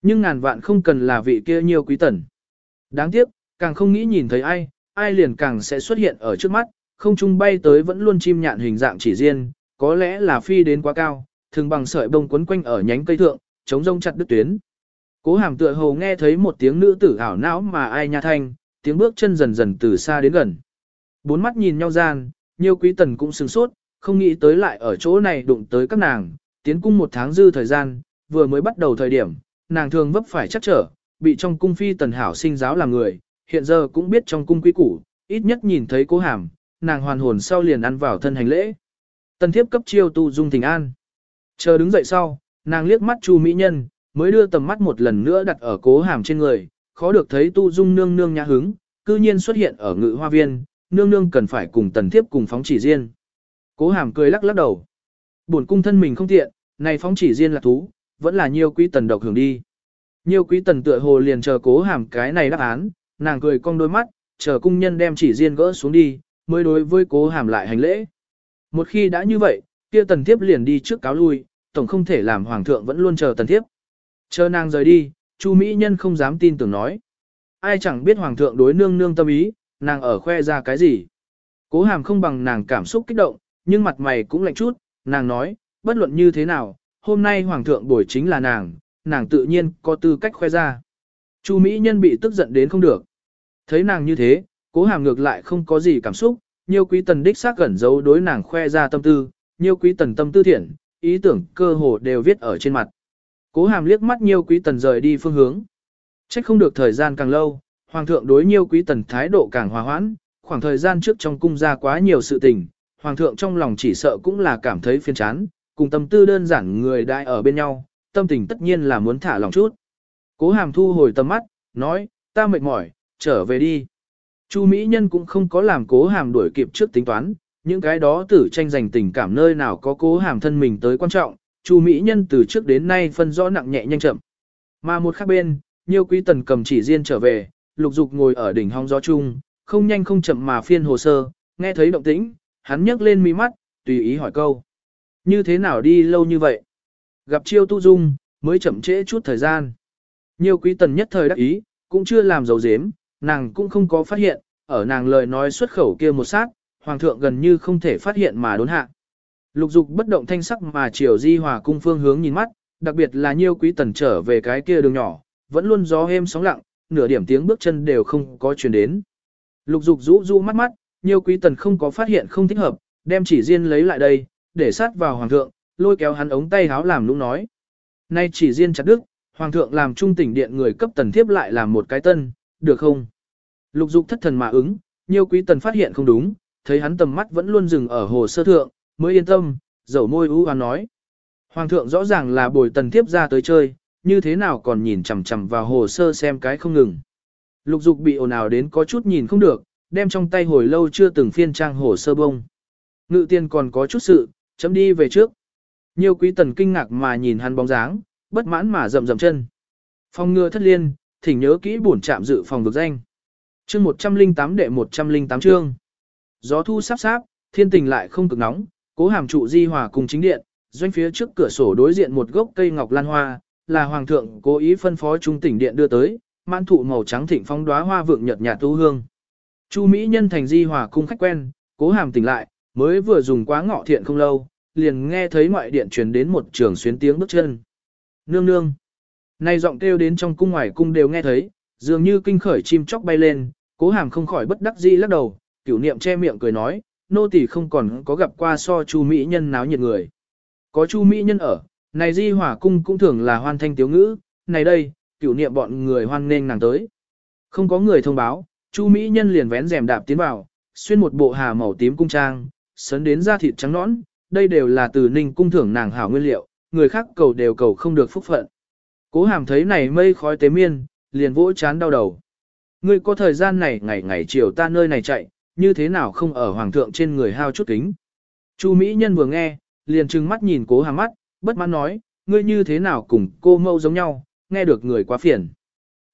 Nhưng ngàn vạn không cần là vị kia nhiều quý tần. Đáng tiếc, càng không nghĩ nhìn thấy ai, ai liền càng sẽ xuất hiện ở trước mắt, không trung bay tới vẫn luôn chim nhạn hình dạng chỉ riêng, có lẽ là phi đến quá cao, thường bằng sợi bông quấn quanh ở nhánh cây thượng, chống rông chặt đứt tuyến. Cố hàm tựa hồ nghe thấy một tiếng nữ tử ảo não mà ai nha thanh, tiếng bước chân dần dần từ xa đến gần. Bốn mắt nhìn nhau gian, nhiều quý tần cũng sừng sốt, không nghĩ tới lại ở chỗ này đụng tới các nàng, tiến cung một tháng dư thời gian, vừa mới bắt đầu thời điểm, nàng thường vấp phải chắc trở, bị trong cung phi tần hảo sinh giáo làm người, hiện giờ cũng biết trong cung quý củ, ít nhất nhìn thấy cố hàm, nàng hoàn hồn sau liền ăn vào thân hành lễ. Tần thiếp cấp chiêu tu dung thỉnh an. Chờ đứng dậy sau, nàng liếc mắt Chu mỹ nhân, mới đưa tầm mắt một lần nữa đặt ở cố hàm trên người, khó được thấy tu dung nương nương nhã hứng, cư nhiên xuất hiện ở ngự hoa viên, nương nương cần phải cùng tần thiếp cùng phóng chỉ riêng. Cố hàm cười lắc lắc đầu. Buồn cung thân mình không tiện, này phóng chỉ riêng là thú, vẫn là nhiều quý tần độc hưởng đi. Nhiều quý tần tựa hồ liền chờ cố hàm cái này đáp án, nàng cười cong đôi mắt, chờ cung nhân đem chỉ riêng gỡ xuống đi, mới đối với cố hàm lại hành lễ. Một khi đã như vậy, kia tần thiếp liền đi trước cáo lui, tổng không thể làm hoàng thượng vẫn luôn chờ tần thiếp. Chờ nàng rời đi, Chu Mỹ Nhân không dám tin tưởng nói. Ai chẳng biết hoàng thượng đối nương nương tâm ý, nàng ở khoe ra cái gì. Cố hàm không bằng nàng cảm xúc kích động, nhưng mặt mày cũng lạnh chút, nàng nói, bất luận như thế nào, hôm nay hoàng thượng bồi chính là nàng, nàng tự nhiên có tư cách khoe ra. Chu Mỹ Nhân bị tức giận đến không được. Thấy nàng như thế, cố hàm ngược lại không có gì cảm xúc, nhiều quý tần đích xác gần giấu đối nàng khoe ra tâm tư, Nhiêu quý tần tâm tư thiện, ý tưởng cơ hồ đều viết ở trên mặt. Cố hàm liếc mắt nhiêu quý tần rời đi phương hướng. Trách không được thời gian càng lâu, hoàng thượng đối nhiêu quý tần thái độ càng hòa hoãn, khoảng thời gian trước trong cung ra quá nhiều sự tình, hoàng thượng trong lòng chỉ sợ cũng là cảm thấy phiền chán, cùng tâm tư đơn giản người đại ở bên nhau, tâm tình tất nhiên là muốn thả lòng chút. Cố hàm thu hồi tầm mắt, nói, ta mệt mỏi, trở về đi. Chu Mỹ Nhân cũng không có làm cố hàm đuổi kịp trước tính toán, những cái đó tử tranh giành tình cảm nơi nào có cố hàm thân mình tới quan trọng, Chu Mỹ Nhân từ trước đến nay phân rõ nặng nhẹ nhanh chậm. Mà một khác bên, nhiêu quý tần cầm chỉ riêng trở về, lục dục ngồi ở đỉnh hong gió chung, không nhanh không chậm mà phiên hồ sơ, nghe thấy động tĩnh, hắn nhấc lên mi mắt, tùy ý hỏi câu. Như thế nào đi lâu như vậy? Gặp chiêu tu dung, mới chậm trễ chút thời gian. nhiêu quý tần nhất thời đắc ý, cũng chưa làm dấu dếm, nàng cũng không có phát hiện, ở nàng lời nói xuất khẩu kia một sát, hoàng thượng gần như không thể phát hiện mà đốn hạ. Lục dục bất động thanh sắc mà chiều di hòa cung phương hướng nhìn mắt, đặc biệt là Nhiêu quý tần trở về cái kia đường nhỏ, vẫn luôn gió êm sóng lặng, nửa điểm tiếng bước chân đều không có truyền đến. Lục dục rũ rũ mắt mắt, Nhiêu quý tần không có phát hiện không thích hợp, đem chỉ riêng lấy lại đây, để sát vào hoàng thượng, lôi kéo hắn ống tay háo làm lúc nói. Nay chỉ riêng chặt đức, hoàng thượng làm trung tỉnh điện người cấp tần thiếp lại làm một cái tân, được không? Lục dục thất thần mà ứng, Nhiêu quý tần phát hiện không đúng, thấy hắn tầm mắt vẫn luôn dừng ở hồ sơ thượng, mới yên tâm, dầu môi ưu hoán nói. Hoàng thượng rõ ràng là bồi tần thiếp ra tới chơi, như thế nào còn nhìn chằm chằm vào hồ sơ xem cái không ngừng. Lục dục bị ồn ào đến có chút nhìn không được, đem trong tay hồi lâu chưa từng phiên trang hồ sơ bông. Ngự tiên còn có chút sự, chấm đi về trước. Nhiều quý tần kinh ngạc mà nhìn hắn bóng dáng, bất mãn mà rầm rầm chân. phong ngừa thất liên, thỉnh nhớ kỹ bổn trạm dự phòng vực danh. Chương 108 đệ 108 chương. Gió thu sắp sáp, thiên tình lại không cực nóng, cố hàm trụ di hòa cùng chính điện, doanh phía trước cửa sổ đối diện một gốc cây ngọc lan hoa, là hoàng thượng cố ý phân phó trung tỉnh điện đưa tới, mãn thụ màu trắng thịnh phong đóa hoa vượng nhật nhạt tu hương. Chu Mỹ nhân thành di hòa cung khách quen, cố hàm tỉnh lại, mới vừa dùng quá ngọ thiện không lâu, liền nghe thấy ngoại điện truyền đến một trường xuyến tiếng bước chân. Nương nương. Này giọng kêu đến trong cung ngoài cung đều nghe thấy, dường như kinh khởi chim chóc bay lên, cố hàm không khỏi bất đắc dĩ lắc đầu, cửu niệm che miệng cười nói, nô tỳ không còn có gặp qua so chu mỹ nhân náo nhiệt người. Có chu mỹ nhân ở, này di hỏa cung cũng thường là hoan thanh tiếu ngữ, này đây, cửu niệm bọn người hoan nên nàng tới. Không có người thông báo, chu mỹ nhân liền vén rèm đạp tiến vào, xuyên một bộ hà màu tím cung trang, sấn đến da thịt trắng nõn, đây đều là từ ninh cung thưởng nàng hảo nguyên liệu, người khác cầu đều cầu không được phúc phận. Cố hàm thấy này mây khói tế miên, liền vỗ chán đau đầu. Ngươi có thời gian này ngày ngày chiều ta nơi này chạy, như thế nào không ở hoàng thượng trên người hao chút kính. Chu Mỹ Nhân vừa nghe, liền trừng mắt nhìn cố hàm mắt, bất mãn nói, ngươi như thế nào cùng cô mâu giống nhau, nghe được người quá phiền.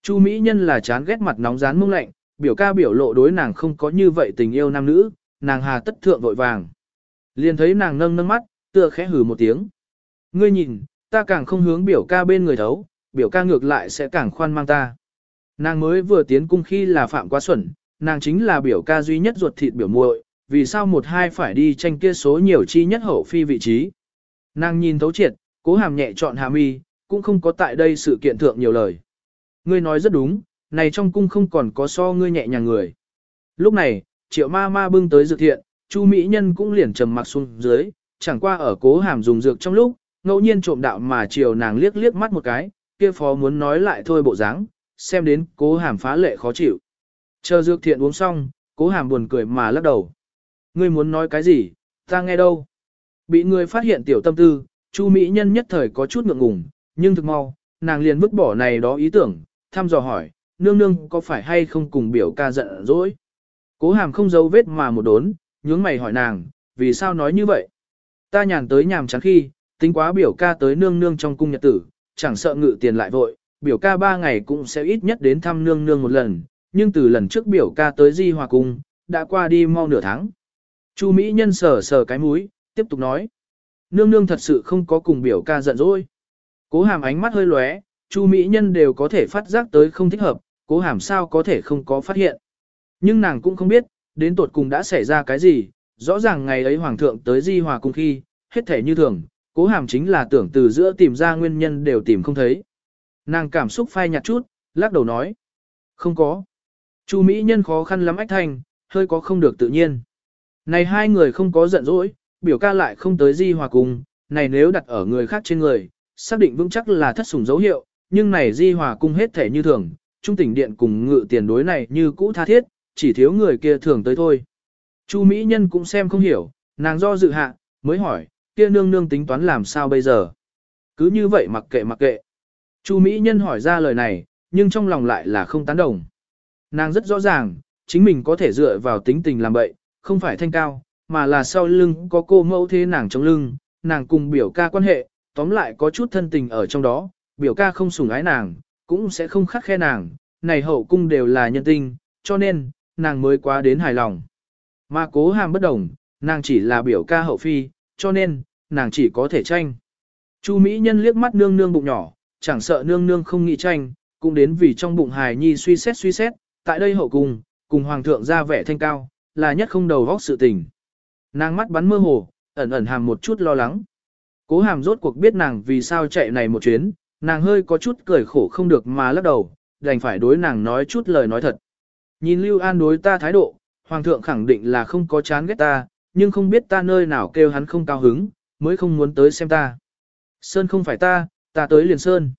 Chu Mỹ Nhân là chán ghét mặt nóng rán mông lạnh, biểu ca biểu lộ đối nàng không có như vậy tình yêu nam nữ, nàng hà tất thượng vội vàng. Liền thấy nàng nâng nâng mắt, tựa khẽ hừ một tiếng. Ngươi nhìn, ta càng không hướng biểu ca bên người thấu, biểu ca ngược lại sẽ càng khoan mang ta. Nàng mới vừa tiến cung khi là phạm quá xuẩn, nàng chính là biểu ca duy nhất ruột thịt biểu muội, vì sao một hai phải đi tranh kia số nhiều chi nhất hậu phi vị trí. Nàng nhìn thấu triệt, cố hàm nhẹ chọn hà mi, cũng không có tại đây sự kiện thượng nhiều lời. Ngươi nói rất đúng, này trong cung không còn có so ngươi nhẹ nhàng người. Lúc này, triệu ma ma bưng tới dược thiện, chu mỹ nhân cũng liền trầm mặc xuống dưới, chẳng qua ở cố hàm dùng dược trong lúc, ngẫu nhiên trộm đạo mà chiều nàng liếc liếc mắt một cái, kia phó muốn nói lại thôi bộ dáng, xem đến cố hàm phá lệ khó chịu. Chờ dược thiện uống xong, cố hàm buồn cười mà lắc đầu. Ngươi muốn nói cái gì, ta nghe đâu. Bị người phát hiện tiểu tâm tư, Chu Mỹ Nhân nhất thời có chút ngượng ngùng, nhưng thực mau, nàng liền vứt bỏ này đó ý tưởng, thăm dò hỏi, nương nương có phải hay không cùng biểu ca giận dỗi. Cố hàm không giấu vết mà một đốn, nhướng mày hỏi nàng, vì sao nói như vậy? Ta nhàn tới nhàm chán khi, tính quá biểu ca tới nương nương trong cung nhật tử, chẳng sợ ngự tiền lại vội, biểu ca ba ngày cũng sẽ ít nhất đến thăm nương nương một lần, nhưng từ lần trước biểu ca tới di hòa cung, đã qua đi mau nửa tháng. Chu Mỹ nhân sờ sờ cái mũi, tiếp tục nói. Nương nương thật sự không có cùng biểu ca giận dỗi. Cố hàm ánh mắt hơi lóe, Chu Mỹ nhân đều có thể phát giác tới không thích hợp, cố hàm sao có thể không có phát hiện. Nhưng nàng cũng không biết, đến tột cùng đã xảy ra cái gì, rõ ràng ngày ấy hoàng thượng tới di hòa cung khi, hết thể như thường, cố hàm chính là tưởng từ giữa tìm ra nguyên nhân đều tìm không thấy. Nàng cảm xúc phai nhạt chút, lắc đầu nói. Không có. Chu Mỹ nhân khó khăn lắm ách thành, hơi có không được tự nhiên. Này hai người không có giận dỗi, biểu ca lại không tới di hòa cung, này nếu đặt ở người khác trên người, xác định vững chắc là thất sủng dấu hiệu, nhưng này di hòa cung hết thể như thường, trung tỉnh điện cùng ngự tiền đối này như cũ tha thiết, chỉ thiếu người kia thường tới thôi. Chu Mỹ Nhân cũng xem không hiểu, nàng do dự hạ, mới hỏi, kia nương nương tính toán làm sao bây giờ? Cứ như vậy mặc kệ mặc kệ. Chu Mỹ Nhân hỏi ra lời này, nhưng trong lòng lại là không tán đồng. Nàng rất rõ ràng, chính mình có thể dựa vào tính tình làm bậy, không phải thanh cao, mà là sau lưng có cô mẫu thế nàng trong lưng, nàng cùng biểu ca quan hệ, tóm lại có chút thân tình ở trong đó, biểu ca không sủng ái nàng, cũng sẽ không khắc khe nàng, này hậu cung đều là nhân tinh, cho nên, nàng mới quá đến hài lòng. Mà cố hàm bất đồng, nàng chỉ là biểu ca hậu phi, cho nên, nàng chỉ có thể tranh. Chu Mỹ Nhân liếc mắt nương nương bụng nhỏ, chẳng sợ nương nương không nghĩ tranh, cũng đến vì trong bụng hài nhi suy xét suy xét, tại đây hậu cung, cùng hoàng thượng ra vẻ thanh cao, là nhất không đầu vóc sự tình. Nàng mắt bắn mơ hồ, ẩn ẩn hàm một chút lo lắng. Cố hàm rốt cuộc biết nàng vì sao chạy này một chuyến, nàng hơi có chút cười khổ không được mà lắc đầu, đành phải đối nàng nói chút lời nói thật. Nhìn Lưu An đối ta thái độ, Hoàng thượng khẳng định là không có chán ghét ta, nhưng không biết ta nơi nào kêu hắn không cao hứng, mới không muốn tới xem ta. Sơn không phải ta, ta tới liền Sơn.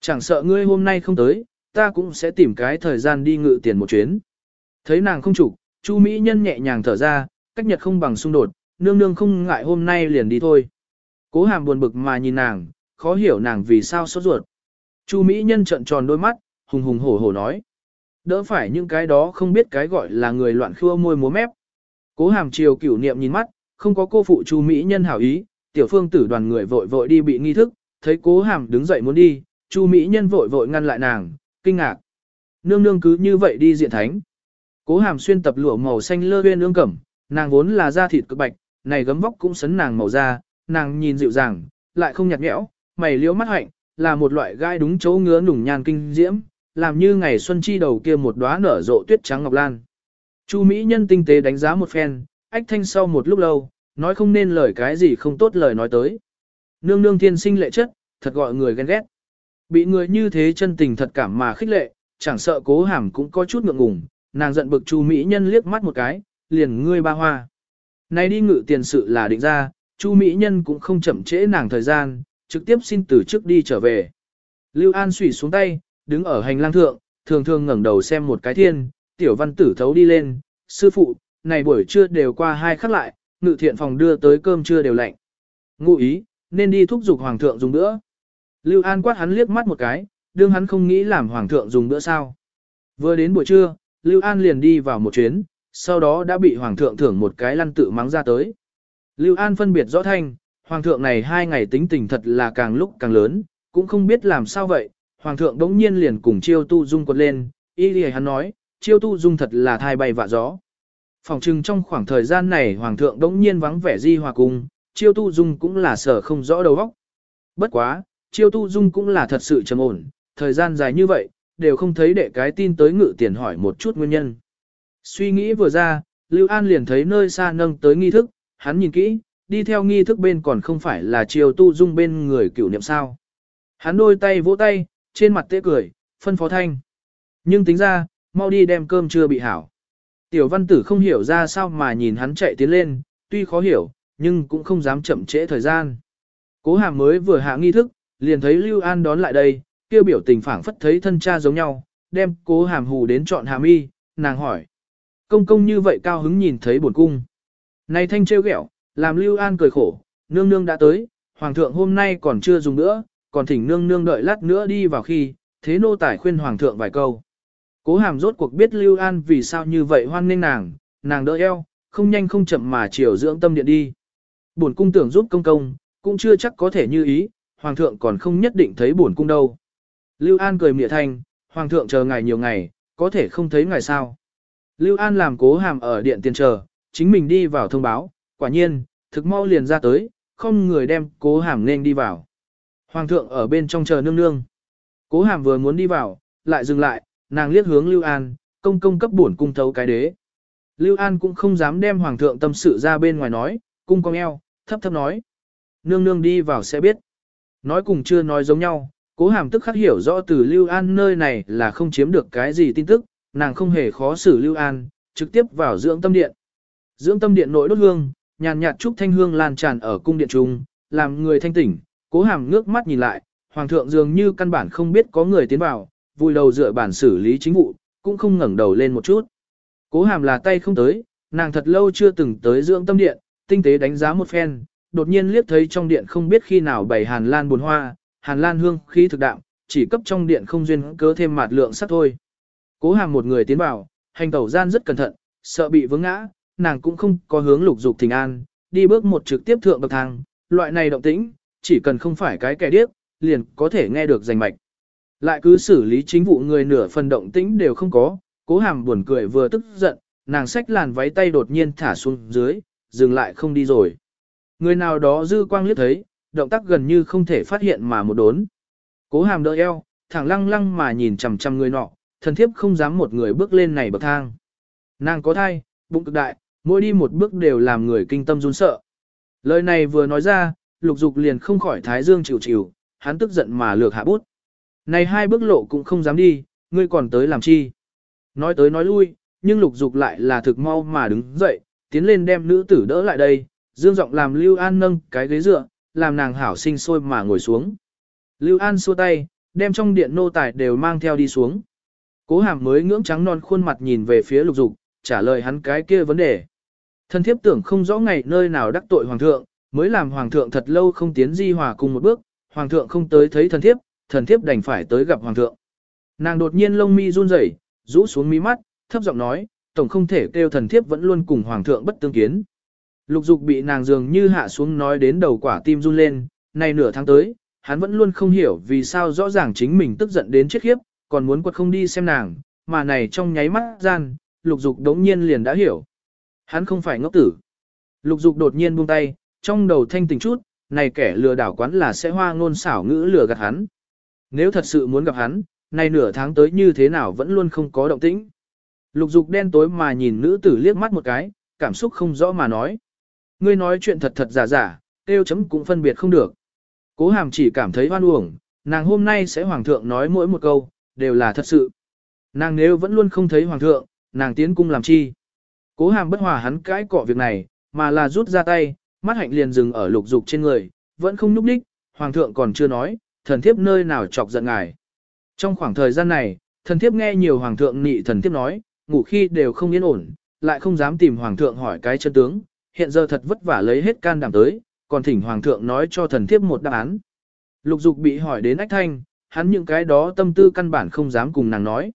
Chẳng sợ ngươi hôm nay không tới, ta cũng sẽ tìm cái thời gian đi ngự tiền một chuyến. Thấy nàng không chủ, Chu Mỹ Nhân nhẹ nhàng thở ra, cách nhật không bằng xung đột, nương nương không ngại hôm nay liền đi thôi. Cố hàm buồn bực mà nhìn nàng, khó hiểu nàng vì sao sốt ruột. Chu Mỹ Nhân trợn tròn đôi mắt, hùng hùng hổ hổ nói. Đỡ phải những cái đó không biết cái gọi là người loạn khua môi múa mép. Cố hàm chiều cửu niệm nhìn mắt, không có cô phụ Chu Mỹ Nhân hảo ý, tiểu phương tử đoàn người vội vội đi bị nghi thức, thấy cố hàm đứng dậy muốn đi, Chu Mỹ Nhân vội vội ngăn lại nàng, kinh ngạc. Nương nương cứ như vậy đi diện thánh. Cố hàm xuyên tập lụa màu xanh lơ uyên ương cẩm, nàng vốn là da thịt cực bạch, này gấm vóc cũng sấn nàng màu da, nàng nhìn dịu dàng, lại không nhạt nhẽo, mày liễu mắt hạnh, là một loại gai đúng chỗ ngứa nùng nhàn kinh diễm, làm như ngày xuân chi đầu kia một đóa nở rộ tuyết trắng ngọc lan. Chu Mỹ nhân tinh tế đánh giá một phen, ách thanh sau một lúc lâu, nói không nên lời cái gì không tốt lời nói tới. Nương nương thiên sinh lệ chất, thật gọi người ghen ghét. Bị người như thế chân tình thật cảm mà khích lệ, chẳng sợ cố hàm cũng có chút ngượng ngùng, nàng giận bực Chu Mỹ nhân liếc mắt một cái, liền ngươi ba hoa. nay đi ngự tiền sự là định ra, Chu Mỹ nhân cũng không chậm trễ nàng thời gian, trực tiếp xin từ trước đi trở về. Lưu An xủy xuống tay, đứng ở hành lang thượng, thường thường ngẩng đầu xem một cái thiên, tiểu văn tử thấu đi lên, sư phụ, này buổi trưa đều qua hai khắc lại, ngự thiện phòng đưa tới cơm trưa đều lạnh. Ngụ ý, nên đi thúc giục hoàng thượng dùng nữa. Lưu An quát hắn liếc mắt một cái, đương hắn không nghĩ làm hoàng thượng dùng bữa sao. Vừa đến buổi trưa, Lưu An liền đi vào một chuyến, sau đó đã bị hoàng thượng thưởng một cái lăn tự mắng ra tới. Lưu An phân biệt rõ thanh, hoàng thượng này hai ngày tính tình thật là càng lúc càng lớn, cũng không biết làm sao vậy, hoàng thượng đống nhiên liền cùng chiêu tu dung quật lên, y lì hắn nói, chiêu tu dung thật là thai bay vạ gió. Phòng trừng trong khoảng thời gian này hoàng thượng đống nhiên vắng vẻ di hòa cung, chiêu tu dung cũng là sở không rõ đầu óc. Bất quá, chiêu tu dung cũng là thật sự trầm ổn, thời gian dài như vậy, đều không thấy đệ cái tin tới ngự tiền hỏi một chút nguyên nhân. Suy nghĩ vừa ra, Lưu An liền thấy nơi xa nâng tới nghi thức, hắn nhìn kỹ, đi theo nghi thức bên còn không phải là chiêu tu dung bên người cửu niệm sao. Hắn đôi tay vỗ tay, trên mặt tê cười, phân phó thanh. Nhưng tính ra, mau đi đem cơm chưa bị hảo. Tiểu văn tử không hiểu ra sao mà nhìn hắn chạy tiến lên, tuy khó hiểu, nhưng cũng không dám chậm trễ thời gian. Cố hàm mới vừa hạ nghi thức, liền thấy Lưu An đón lại đây, kêu biểu tình phảng phất thấy thân cha giống nhau, đem cố hàm hù đến chọn hàm y, nàng hỏi. Công công như vậy cao hứng nhìn thấy buồn cung. Này thanh trêu ghẹo, làm Lưu An cười khổ, nương nương đã tới, hoàng thượng hôm nay còn chưa dùng nữa, còn thỉnh nương nương đợi lát nữa đi vào khi, thế nô tải khuyên hoàng thượng vài câu. Cố hàm rốt cuộc biết Lưu An vì sao như vậy hoan nghênh nàng, nàng đỡ eo, không nhanh không chậm mà chiều dưỡng tâm điện đi. Bổn cung tưởng giúp công công, cũng chưa chắc có thể như ý, hoàng thượng còn không nhất định thấy buồn cung đâu. Lưu An cười mỉa thanh, hoàng thượng chờ ngài nhiều ngày, có thể không thấy ngài sao. Lưu An làm cố hàm ở điện tiền chờ, chính mình đi vào thông báo, quả nhiên, thực mau liền ra tới, không người đem cố hàm nên đi vào. Hoàng thượng ở bên trong chờ nương nương. Cố hàm vừa muốn đi vào, lại dừng lại, nàng liếc hướng Lưu An, công công cấp bổn cung thấu cái đế. Lưu An cũng không dám đem hoàng thượng tâm sự ra bên ngoài nói, cung cong eo, thấp thấp nói. Nương nương đi vào sẽ biết. Nói cùng chưa nói giống nhau, cố hàm tức khắc hiểu rõ từ Lưu An nơi này là không chiếm được cái gì tin tức, nàng không hề khó xử Lưu An, trực tiếp vào dưỡng tâm điện. Dưỡng tâm điện nội đốt hương, nhàn nhạt trúc thanh hương lan tràn ở cung điện trung, làm người thanh tỉnh, cố hàm ngước mắt nhìn lại, hoàng thượng dường như căn bản không biết có người tiến vào, vui đầu dựa bản xử lý chính vụ, cũng không ngẩng đầu lên một chút. Cố hàm là tay không tới, nàng thật lâu chưa từng tới dưỡng tâm điện, tinh tế đánh giá một phen, đột nhiên liếc thấy trong điện không biết khi nào bày hàn lan buồn hoa, hàn lan hương khí thực đạm, chỉ cấp trong điện không duyên cớ thêm mạt lượng sắc thôi. Cố hàm một người tiến vào, hành tẩu gian rất cẩn thận, sợ bị vướng ngã, nàng cũng không có hướng lục dục thình an, đi bước một trực tiếp thượng bậc thang, loại này động tĩnh, chỉ cần không phải cái kẻ điếc, liền có thể nghe được rành mạch. Lại cứ xử lý chính vụ người nửa phần động tĩnh đều không có, cố hàm buồn cười vừa tức giận, nàng xách làn váy tay đột nhiên thả xuống dưới, dừng lại không đi rồi. Người nào đó dư quang liếc thấy, động tác gần như không thể phát hiện mà một đốn. Cố hàm đỡ eo, thẳng lăng lăng mà nhìn chằm chằm người nọ, thần thiếp không dám một người bước lên này bậc thang. Nàng có thai, bụng cực đại, mỗi đi một bước đều làm người kinh tâm run sợ. Lời này vừa nói ra, lục dục liền không khỏi thái dương chịu chịu, hắn tức giận mà lược hạ bút. Này hai bước lộ cũng không dám đi, ngươi còn tới làm chi. Nói tới nói lui, nhưng lục dục lại là thực mau mà đứng dậy, tiến lên đem nữ tử đỡ lại đây, dương giọng làm Lưu An nâng cái ghế dựa, làm nàng hảo sinh sôi mà ngồi xuống. Lưu An xua tay, đem trong điện nô tài đều mang theo đi xuống. Cố hàm mới ngưỡng trắng non khuôn mặt nhìn về phía lục dục, trả lời hắn cái kia vấn đề. Thần thiếp tưởng không rõ ngày nơi nào đắc tội hoàng thượng, mới làm hoàng thượng thật lâu không tiến di hòa cùng một bước, hoàng thượng không tới thấy thần thiếp, thần thiếp đành phải tới gặp hoàng thượng. Nàng đột nhiên lông mi run rẩy, rũ xuống mí mắt, thấp giọng nói, tổng không thể kêu thần thiếp vẫn luôn cùng hoàng thượng bất tương kiến. Lục dục bị nàng dường như hạ xuống nói đến đầu quả tim run lên, nay nửa tháng tới, hắn vẫn luôn không hiểu vì sao rõ ràng chính mình tức giận đến chết khiếp, còn muốn quật không đi xem nàng, mà này trong nháy mắt gian, lục dục đống nhiên liền đã hiểu. Hắn không phải ngốc tử. Lục dục đột nhiên buông tay, trong đầu thanh tỉnh chút, này kẻ lừa đảo quán là sẽ hoa ngôn xảo ngữ lừa gạt hắn. Nếu thật sự muốn gặp hắn, này nửa tháng tới như thế nào vẫn luôn không có động tĩnh. Lục dục đen tối mà nhìn nữ tử liếc mắt một cái, cảm xúc không rõ mà nói. Ngươi nói chuyện thật thật giả giả, tiêu chấm cũng phân biệt không được. Cố hàm chỉ cảm thấy hoan uổng, nàng hôm nay sẽ hoàng thượng nói mỗi một câu, đều là thật sự. Nàng nếu vẫn luôn không thấy hoàng thượng, nàng tiến cung làm chi. Cố hàm bất hòa hắn cãi cọ việc này, mà là rút ra tay, mắt hạnh liền dừng ở lục dục trên người, vẫn không nhúc đích, hoàng thượng còn chưa nói, thần thiếp nơi nào chọc giận ngài. Trong khoảng thời gian này, thần thiếp nghe nhiều hoàng thượng nị thần thiếp nói, ngủ khi đều không yên ổn, lại không dám tìm hoàng thượng hỏi cái chân tướng, hiện giờ thật vất vả lấy hết can đảm tới, còn thỉnh hoàng thượng nói cho thần thiếp một đáp án. Lục dục bị hỏi đến ách thanh, hắn những cái đó tâm tư căn bản không dám cùng nàng nói.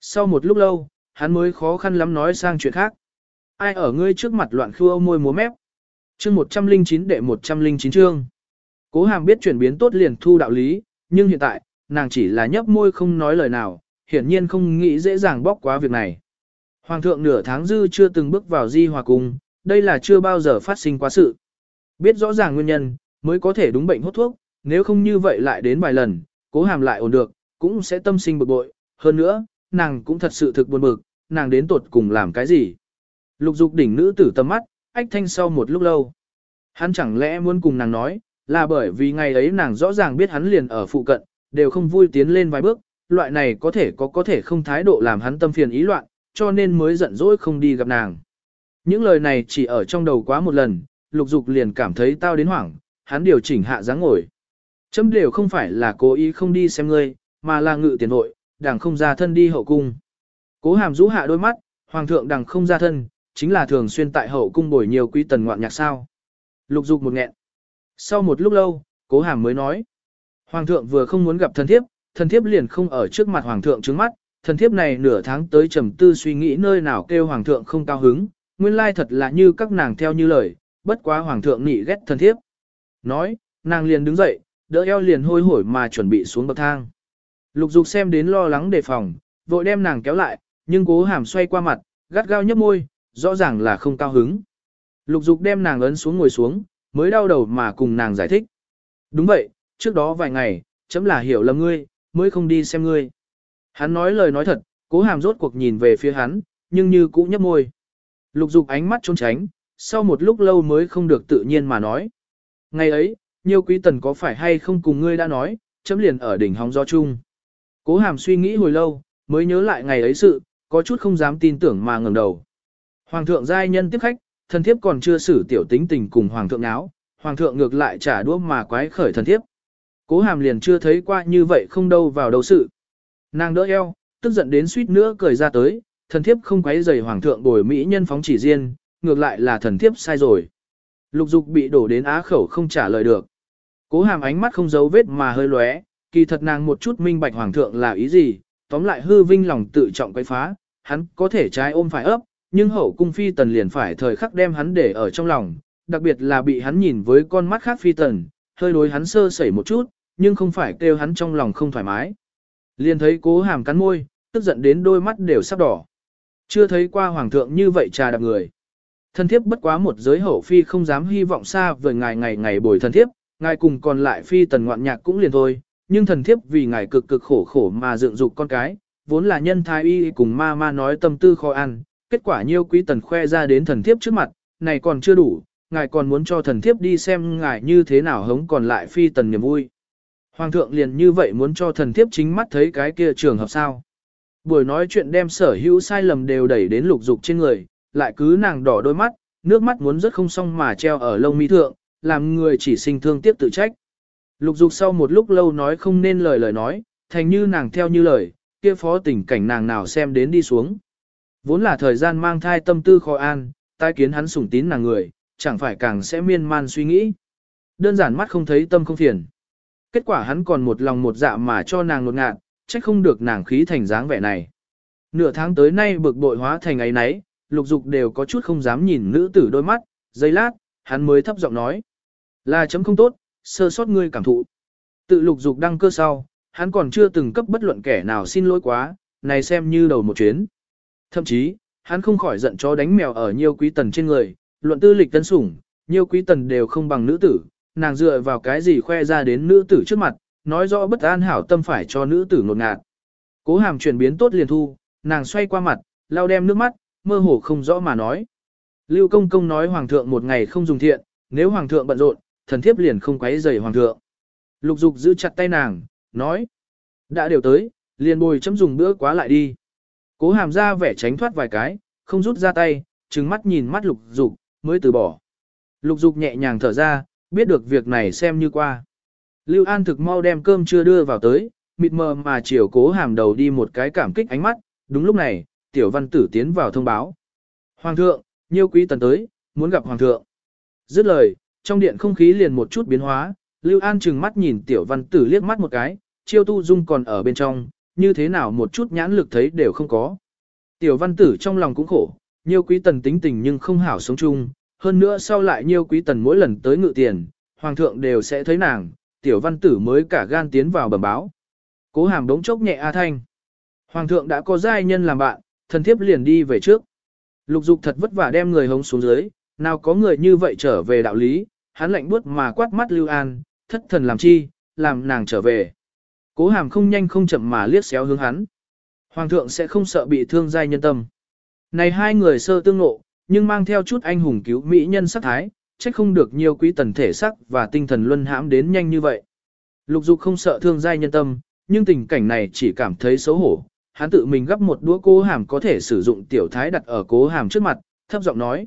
Sau một lúc lâu, hắn mới khó khăn lắm nói sang chuyện khác. Ai ở ngươi trước mặt loạn khua môi múa mép. Chương 109 đệ 109 chương. Cố hàm biết chuyển biến tốt liền thu đạo lý, nhưng hiện tại, nàng chỉ là nhấp môi không nói lời nào, hiển nhiên không nghĩ dễ dàng bóc quá việc này. Hoàng thượng nửa tháng dư chưa từng bước vào di hòa cung, đây là chưa bao giờ phát sinh quá sự. Biết rõ ràng nguyên nhân, mới có thể đúng bệnh hốt thuốc, nếu không như vậy lại đến vài lần, cố hàm lại ổn được, cũng sẽ tâm sinh bực bội. Hơn nữa, nàng cũng thật sự thực buồn bực, nàng đến tột cùng làm cái gì. Lục dục đỉnh nữ tử tầm mắt, ách thanh sau một lúc lâu. Hắn chẳng lẽ muốn cùng nàng nói, là bởi vì ngày ấy nàng rõ ràng biết hắn liền ở phụ cận, đều không vui tiến lên vài bước, loại này có thể có có thể không thái độ làm hắn tâm phiền ý loạn, cho nên mới giận dỗi không đi gặp nàng. Những lời này chỉ ở trong đầu quá một lần, lục dục liền cảm thấy tao đến hoảng, hắn điều chỉnh hạ dáng ngồi. Chấm đều không phải là cố ý không đi xem ngươi, mà là ngự tiền hội, đằng không ra thân đi hậu cung. Cố hàm rũ hạ đôi mắt, hoàng thượng đằng không ra thân, chính là thường xuyên tại hậu cung bồi nhiều quý tần ngoạn nhạc sao. Lục dục một nghẹn. Sau một lúc lâu, cố hàm mới nói. Hoàng thượng vừa không muốn gặp thần thiếp, thần thiếp liền không ở trước mặt hoàng thượng trước mắt, thần thiếp này nửa tháng tới trầm tư suy nghĩ nơi nào kêu hoàng thượng không cao hứng, nguyên lai thật là như các nàng theo như lời, bất quá hoàng thượng nị ghét thân thiếp. Nói, nàng liền đứng dậy, đỡ eo liền hôi hổi mà chuẩn bị xuống bậc thang. Lục dục xem đến lo lắng đề phòng, vội đem nàng kéo lại, nhưng cố hàm xoay qua mặt, gắt gao nhấp môi, rõ ràng là không cao hứng. Lục dục đem nàng ấn xuống ngồi xuống, mới đau đầu mà cùng nàng giải thích. Đúng vậy, trước đó vài ngày, chấm là hiểu lầm ngươi, mới không đi xem ngươi. Hắn nói lời nói thật, cố hàm rốt cuộc nhìn về phía hắn, nhưng như cũ nhấp môi. Lục dục ánh mắt trốn tránh, sau một lúc lâu mới không được tự nhiên mà nói. Ngày ấy, nhiều quý tần có phải hay không cùng ngươi đã nói, chấm liền ở đỉnh hóng do chung. Cố hàm suy nghĩ hồi lâu, mới nhớ lại ngày ấy sự, có chút không dám tin tưởng mà ngẩng đầu. Hoàng thượng giai nhân tiếp khách, thần thiếp còn chưa xử tiểu tính tình cùng hoàng thượng áo, hoàng thượng ngược lại trả đũa mà quái khởi thần thiếp. Cố hàm liền chưa thấy qua như vậy không đâu vào đâu sự. Nàng đỡ eo, tức giận đến suýt nữa cười ra tới, thần thiếp không quấy rầy hoàng thượng bồi mỹ nhân phóng chỉ riêng, ngược lại là thần thiếp sai rồi. Lục dục bị đổ đến á khẩu không trả lời được. Cố hàm ánh mắt không giấu vết mà hơi lóe, kỳ thật nàng một chút minh bạch hoàng thượng là ý gì, tóm lại hư vinh lòng tự trọng quấy phá, hắn có thể trái ôm phải ấp, nhưng hậu cung phi tần liền phải thời khắc đem hắn để ở trong lòng, đặc biệt là bị hắn nhìn với con mắt khác phi tần, hơi đối hắn sơ sẩy một chút, nhưng không phải kêu hắn trong lòng không thoải mái. Liền thấy cố hàm cắn môi, tức giận đến đôi mắt đều sắp đỏ. Chưa thấy qua hoàng thượng như vậy trà đạp người. Thân thiếp bất quá một giới hậu phi không dám hy vọng xa vời ngài ngày ngày bồi thân thiếp, ngài cùng còn lại phi tần ngoạn nhạc cũng liền thôi, nhưng thần thiếp vì ngài cực cực khổ khổ mà dựng dục con cái, vốn là nhân thái y cùng ma ma nói tâm tư khó ăn, kết quả nhiêu quý tần khoe ra đến thần thiếp trước mặt, này còn chưa đủ, ngài còn muốn cho thần thiếp đi xem ngài như thế nào hống còn lại phi tần niềm vui. Hoàng thượng liền như vậy muốn cho thần thiếp chính mắt thấy cái kia trường hợp sao. Buổi nói chuyện đem sở hữu sai lầm đều đẩy đến lục dục trên người, lại cứ nàng đỏ đôi mắt, nước mắt muốn rất không xong mà treo ở lông mi thượng, làm người chỉ sinh thương tiếp tự trách. Lục dục sau một lúc lâu nói không nên lời lời nói, thành như nàng theo như lời, kia phó tình cảnh nàng nào xem đến đi xuống. Vốn là thời gian mang thai tâm tư khó an, tai kiến hắn sủng tín nàng người, chẳng phải càng sẽ miên man suy nghĩ. Đơn giản mắt không thấy tâm không phiền. Kết quả hắn còn một lòng một dạ mà cho nàng nột ngạt, trách không được nàng khí thành dáng vẻ này. Nửa tháng tới nay bực bội hóa thành ấy nấy, lục dục đều có chút không dám nhìn nữ tử đôi mắt, giây lát, hắn mới thấp giọng nói. Là chấm không tốt, sơ sót ngươi cảm thụ. Tự lục dục đăng cơ sau, hắn còn chưa từng cấp bất luận kẻ nào xin lỗi quá, này xem như đầu một chuyến. Thậm chí, hắn không khỏi giận cho đánh mèo ở nhiều quý tần trên người, luận tư lịch tân sủng, nhiều quý tần đều không bằng nữ tử, nàng dựa vào cái gì khoe ra đến nữ tử trước mặt, nói rõ bất an hảo tâm phải cho nữ tử ngột ngạt. Cố hàm chuyển biến tốt liền thu, nàng xoay qua mặt, lau đem nước mắt, mơ hồ không rõ mà nói. Lưu công công nói hoàng thượng một ngày không dùng thiện, nếu hoàng thượng bận rộn, thần thiếp liền không quấy rầy hoàng thượng. Lục dục giữ chặt tay nàng, nói. Đã đều tới, liền bồi chấm dùng bữa quá lại đi. Cố hàm ra vẻ tránh thoát vài cái, không rút ra tay, trừng mắt nhìn mắt lục dục, mới từ bỏ. Lục dục nhẹ nhàng thở ra, biết được việc này xem như qua. Lưu An thực mau đem cơm chưa đưa vào tới, mịt mờ mà chiều cố hàm đầu đi một cái cảm kích ánh mắt, đúng lúc này, tiểu văn tử tiến vào thông báo. Hoàng thượng, nhiêu quý tần tới, muốn gặp hoàng thượng. Dứt lời, trong điện không khí liền một chút biến hóa, Lưu An chừng mắt nhìn tiểu văn tử liếc mắt một cái, chiêu tu dung còn ở bên trong, như thế nào một chút nhãn lực thấy đều không có. Tiểu văn tử trong lòng cũng khổ, nhiêu quý tần tính tình nhưng không hảo sống chung, hơn nữa sau lại nhiêu quý tần mỗi lần tới ngự tiền, hoàng thượng đều sẽ thấy nàng, tiểu văn tử mới cả gan tiến vào bẩm báo. Cố hàm đống chốc nhẹ A Thanh. Hoàng thượng đã có giai nhân làm bạn, thần thiếp liền đi về trước. Lục dục thật vất vả đem người hống xuống dưới, nào có người như vậy trở về đạo lý, hắn lạnh buốt mà quát mắt Lưu An, thất thần làm chi, làm nàng trở về. Cố hàm không nhanh không chậm mà liếc xéo hướng hắn. Hoàng thượng sẽ không sợ bị thương giai nhân tâm. Này hai người sơ tương ngộ, nhưng mang theo chút anh hùng cứu mỹ nhân sắc thái, trách không được nhiều quý tần thể sắc và tinh thần luân hãm đến nhanh như vậy. Lục dục không sợ thương giai nhân tâm, nhưng tình cảnh này chỉ cảm thấy xấu hổ. Hắn tự mình gấp một đũa cố hàm có thể sử dụng tiểu thái đặt ở cố hàm trước mặt, thấp giọng nói.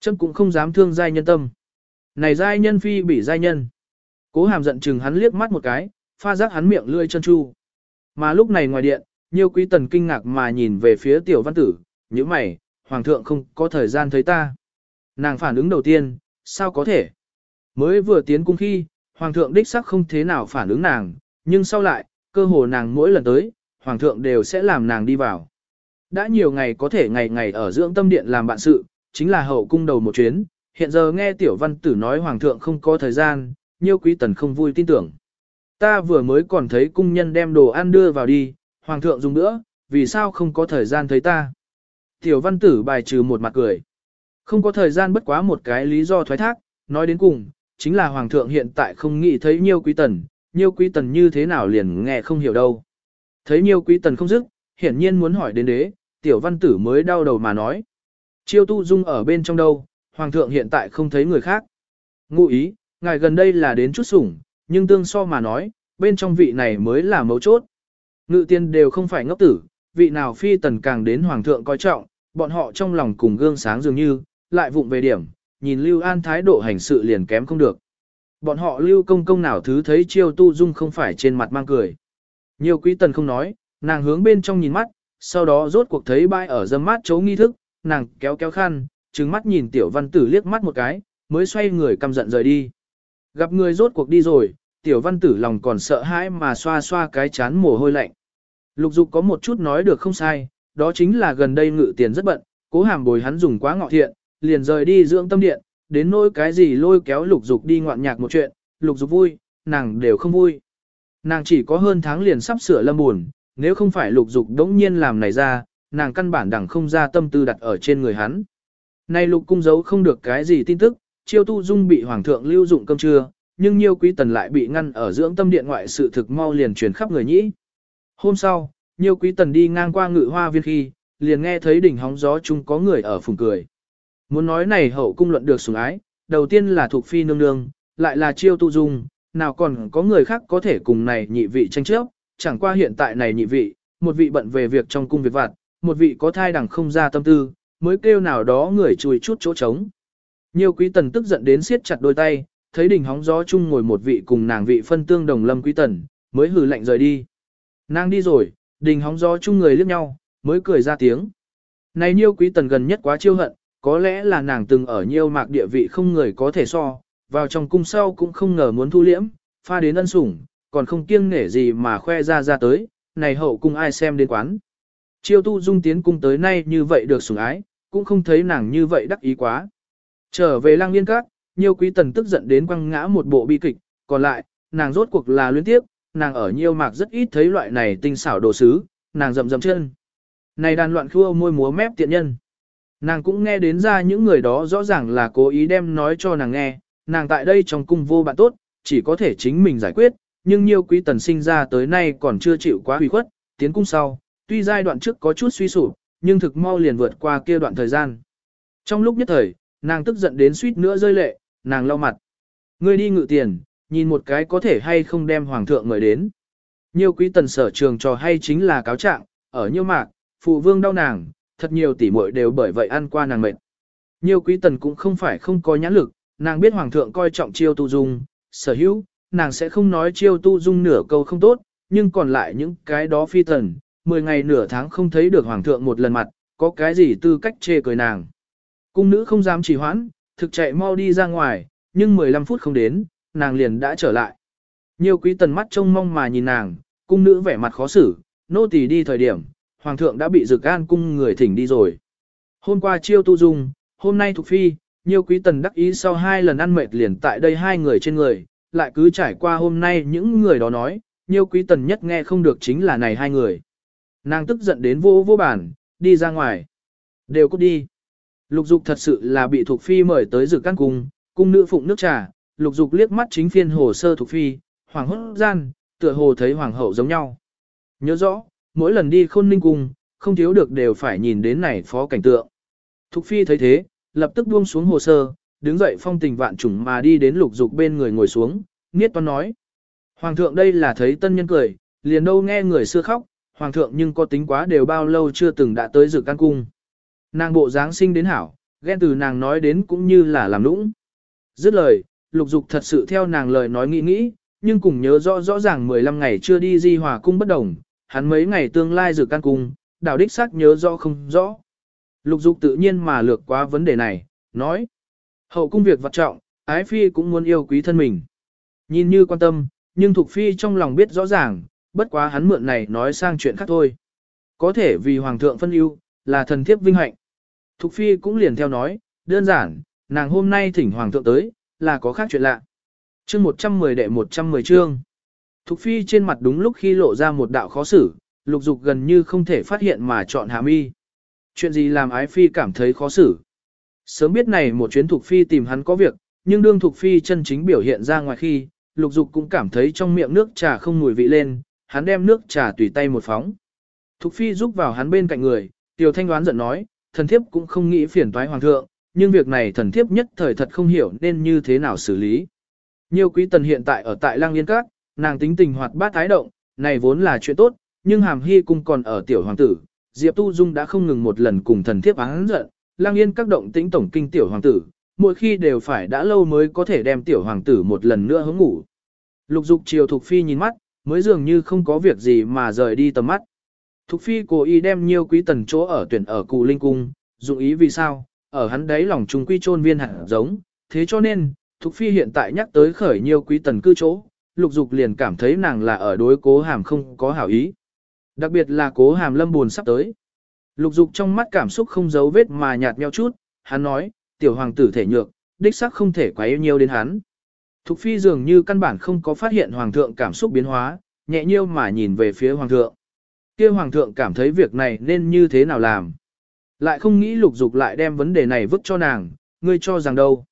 Châm cũng không dám thương giai nhân tâm. Này giai nhân phi bị giai nhân. Cố hàm giận chừng hắn liếc mắt một cái, pha giác hắn miệng lươi chân chu. Mà lúc này ngoài điện, Nhiều quý tần kinh ngạc mà nhìn về phía tiểu văn tử, như mày, hoàng thượng không có thời gian thấy ta. Nàng phản ứng đầu tiên, sao có thể? Mới vừa tiến cung khi, hoàng thượng đích sắc không thế nào phản ứng nàng, nhưng sau lại, cơ hồ nàng mỗi lần tới, hoàng thượng đều sẽ làm nàng đi vào. Đã nhiều ngày có thể ngày ngày ở dưỡng tâm điện làm bạn sự, chính là hậu cung đầu một chuyến, hiện giờ nghe tiểu văn tử nói hoàng thượng không có thời gian, nhiêu quý tần không vui tin tưởng. Ta vừa mới còn thấy cung nhân đem đồ ăn đưa vào đi, hoàng thượng dùng nữa, vì sao không có thời gian thấy ta. Tiểu văn tử bài trừ một mặt cười. Không có thời gian bất quá một cái lý do thoái thác, nói đến cùng, chính là hoàng thượng hiện tại không nghĩ thấy nhiêu quý tần, nhiêu quý tần như thế nào liền nghe không hiểu đâu. Thấy nhiêu quý tần không dứt, hiển nhiên muốn hỏi đến đế, tiểu văn tử mới đau đầu mà nói. Chiêu tu dung ở bên trong đâu, hoàng thượng hiện tại không thấy người khác. Ngụ ý, ngài gần đây là đến chút sủng, nhưng tương so mà nói, bên trong vị này mới là mấu chốt. Ngự tiên đều không phải ngốc tử, vị nào phi tần càng đến hoàng thượng coi trọng, bọn họ trong lòng cùng gương sáng dường như, lại vụng về điểm, nhìn Lưu An thái độ hành sự liền kém không được. Bọn họ Lưu công công nào thứ thấy chiêu tu dung không phải trên mặt mang cười. Nhiều quý tần không nói, nàng hướng bên trong nhìn mắt, sau đó rốt cuộc thấy bãi ở dâm mát chấu nghi thức, nàng kéo kéo khăn, trừng mắt nhìn tiểu văn tử liếc mắt một cái, mới xoay người căm giận rời đi. Gặp người rốt cuộc đi rồi, tiểu văn tử lòng còn sợ hãi mà xoa xoa cái chán mồ hôi lạnh. Lục dục có một chút nói được không sai, đó chính là gần đây ngự tiền rất bận, cố hàm bồi hắn dùng quá ngọ thiện, liền rời đi dưỡng tâm điện, đến nỗi cái gì lôi kéo lục dục đi ngoạn nhạc một chuyện, lục dục vui, nàng đều không vui. Nàng chỉ có hơn tháng liền sắp sửa lâm buồn, nếu không phải lục dục đống nhiên làm này ra, nàng căn bản đẳng không ra tâm tư đặt ở trên người hắn. Nay lục cung giấu không được cái gì tin tức, chiêu tu dung bị hoàng thượng lưu dụng cơm trưa, nhưng nhiều quý tần lại bị ngăn ở dưỡng tâm điện ngoại sự thực mau liền truyền khắp người nhĩ. Hôm sau, nhiều quý tần đi ngang qua ngự hoa viên khi, liền nghe thấy đỉnh hóng gió chung có người ở phùng cười. Muốn nói này hậu cung luận được sủng ái, đầu tiên là thuộc phi nương nương, lại là chiêu tu dung, nào còn có người khác có thể cùng này nhị vị tranh chấp, chẳng qua hiện tại này nhị vị, một vị bận về việc trong cung việc vặt, một vị có thai đằng không ra tâm tư, mới kêu nào đó người chùi chút chỗ trống. Nhiều quý tần tức giận đến siết chặt đôi tay, thấy đỉnh hóng gió chung ngồi một vị cùng nàng vị phân tương đồng lâm quý tần, mới hừ lạnh rời đi. Nàng đi rồi, đình hóng gió chung người liếc nhau, mới cười ra tiếng. Này nhiêu quý tần gần nhất quá chiêu hận, có lẽ là nàng từng ở nhiều mạc địa vị không người có thể so, vào trong cung sau cũng không ngờ muốn thu liễm, pha đến ân sủng, còn không kiêng nể gì mà khoe ra ra tới, này hậu cung ai xem đến quán. Chiêu tu dung tiến cung tới nay như vậy được sủng ái, cũng không thấy nàng như vậy đắc ý quá. Trở về lang liên các, nhiều quý tần tức giận đến quăng ngã một bộ bi kịch, còn lại, nàng rốt cuộc là luyến tiếp, nàng ở nhiều mạc rất ít thấy loại này tinh xảo đồ sứ, nàng rậm rậm chân. Này đàn loạn khua môi múa mép tiện nhân. Nàng cũng nghe đến ra những người đó rõ ràng là cố ý đem nói cho nàng nghe, nàng tại đây trong cung vô bạn tốt, chỉ có thể chính mình giải quyết, nhưng nhiều quý tần sinh ra tới nay còn chưa chịu quá hủy khuất, tiến cung sau, tuy giai đoạn trước có chút suy sụp, nhưng thực mau liền vượt qua kia đoạn thời gian. Trong lúc nhất thời, nàng tức giận đến suýt nữa rơi lệ, nàng lau mặt. Ngươi đi ngự tiền, nhìn một cái có thể hay không đem hoàng thượng mời đến. Nhiều quý tần sở trường trò hay chính là cáo trạng, ở nhiêu mạc, phụ vương đau nàng, thật nhiều tỷ muội đều bởi vậy ăn qua nàng mệt. Nhiều quý tần cũng không phải không có nhãn lực, nàng biết hoàng thượng coi trọng chiêu tu dung, sở hữu, nàng sẽ không nói chiêu tu dung nửa câu không tốt, nhưng còn lại những cái đó phi tần, 10 ngày nửa tháng không thấy được hoàng thượng một lần mặt, có cái gì tư cách chê cười nàng. Cung nữ không dám trì hoãn, thực chạy mau đi ra ngoài, nhưng 15 phút không đến, nàng liền đã trở lại. Nhiều quý tần mắt trông mong mà nhìn nàng, cung nữ vẻ mặt khó xử, nô tỳ đi thời điểm, hoàng thượng đã bị dược an cung người thỉnh đi rồi. Hôm qua chiêu tu dung, hôm nay thuộc phi, nhiều quý tần đắc ý sau hai lần ăn mệt liền tại đây hai người trên người, lại cứ trải qua hôm nay những người đó nói, nhiều quý tần nhất nghe không được chính là này hai người. Nàng tức giận đến vô vô bản, đi ra ngoài. Đều cút đi. Lục dục thật sự là bị thuộc phi mời tới dự căn cung, cung nữ phụng nước trà, lục dục liếc mắt chính phiên hồ sơ thuộc phi, hoàng hốt gian, tựa hồ thấy hoàng hậu giống nhau. Nhớ rõ, mỗi lần đi khôn ninh cung, không thiếu được đều phải nhìn đến này phó cảnh tượng. Thục phi thấy thế, lập tức buông xuống hồ sơ, đứng dậy phong tình vạn trùng mà đi đến lục dục bên người ngồi xuống, niết toan nói. Hoàng thượng đây là thấy tân nhân cười, liền đâu nghe người xưa khóc, hoàng thượng nhưng có tính quá đều bao lâu chưa từng đã tới dự căn cung. Nàng bộ dáng sinh đến hảo, ghen từ nàng nói đến cũng như là làm lũng. Dứt lời, lục dục thật sự theo nàng lời nói nghĩ nghĩ, nhưng cùng nhớ rõ rõ ràng 15 ngày chưa đi di hòa cung bất đồng, hắn mấy ngày tương lai dự căn cung, đảo đích xác nhớ rõ không rõ. Lục dục tự nhiên mà lược qua vấn đề này, nói. Hậu cung việc vật trọng, ái phi cũng muốn yêu quý thân mình. Nhìn như quan tâm, nhưng Thục Phi trong lòng biết rõ ràng, bất quá hắn mượn này nói sang chuyện khác thôi. Có thể vì Hoàng thượng phân ưu, là thần thiếp vinh hạnh. Thục Phi cũng liền theo nói, đơn giản, nàng hôm nay thỉnh Hoàng thượng tới, là có khác chuyện lạ. chương 110 đệ 110 chương. Thục Phi trên mặt đúng lúc khi lộ ra một đạo khó xử, lục dục gần như không thể phát hiện mà chọn hàm mi. Chuyện gì làm ái Phi cảm thấy khó xử. Sớm biết này một chuyến Thục Phi tìm hắn có việc, nhưng đương Thục Phi chân chính biểu hiện ra ngoài khi, lục dục cũng cảm thấy trong miệng nước trà không mùi vị lên, hắn đem nước trà tùy tay một phóng. Thục Phi giúp vào hắn bên cạnh người, Tiểu Thanh đoán giận nói, thần thiếp cũng không nghĩ phiền toái hoàng thượng, nhưng việc này thần thiếp nhất thời thật không hiểu nên như thế nào xử lý. Nhiều quý tần hiện tại ở tại Lang Yên Các, nàng tính tình hoạt bát thái động, này vốn là chuyện tốt, nhưng hàm hy cung còn ở tiểu hoàng tử, Diệp Tu Dung đã không ngừng một lần cùng thần thiếp án giận, Lang Yên Các động tĩnh tổng kinh tiểu hoàng tử, mỗi khi đều phải đã lâu mới có thể đem tiểu hoàng tử một lần nữa hướng ngủ. Lục dục chiều Thục Phi nhìn mắt, mới dường như không có việc gì mà rời đi tầm mắt. Thục Phi cố ý đem nhiều quý tần chỗ ở tuyển ở cụ linh cung, dụng ý vì sao, ở hắn đấy lòng trung quy trôn viên hạt giống, thế cho nên, Thục Phi hiện tại nhắc tới khởi nhiều quý tần cư chỗ, lục dục liền cảm thấy nàng là ở đối cố hàm không có hảo ý. Đặc biệt là cố hàm lâm buồn sắp tới. Lục dục trong mắt cảm xúc không giấu vết mà nhạt nheo chút, hắn nói, tiểu hoàng tử thể nhược, đích xác không thể quá yêu nhiều đến hắn. Thục phi dường như căn bản không có phát hiện hoàng thượng cảm xúc biến hóa, nhẹ nhiêu mà nhìn về phía hoàng thượng. kia hoàng thượng cảm thấy việc này nên như thế nào làm. Lại không nghĩ lục dục lại đem vấn đề này vứt cho nàng, ngươi cho rằng đâu.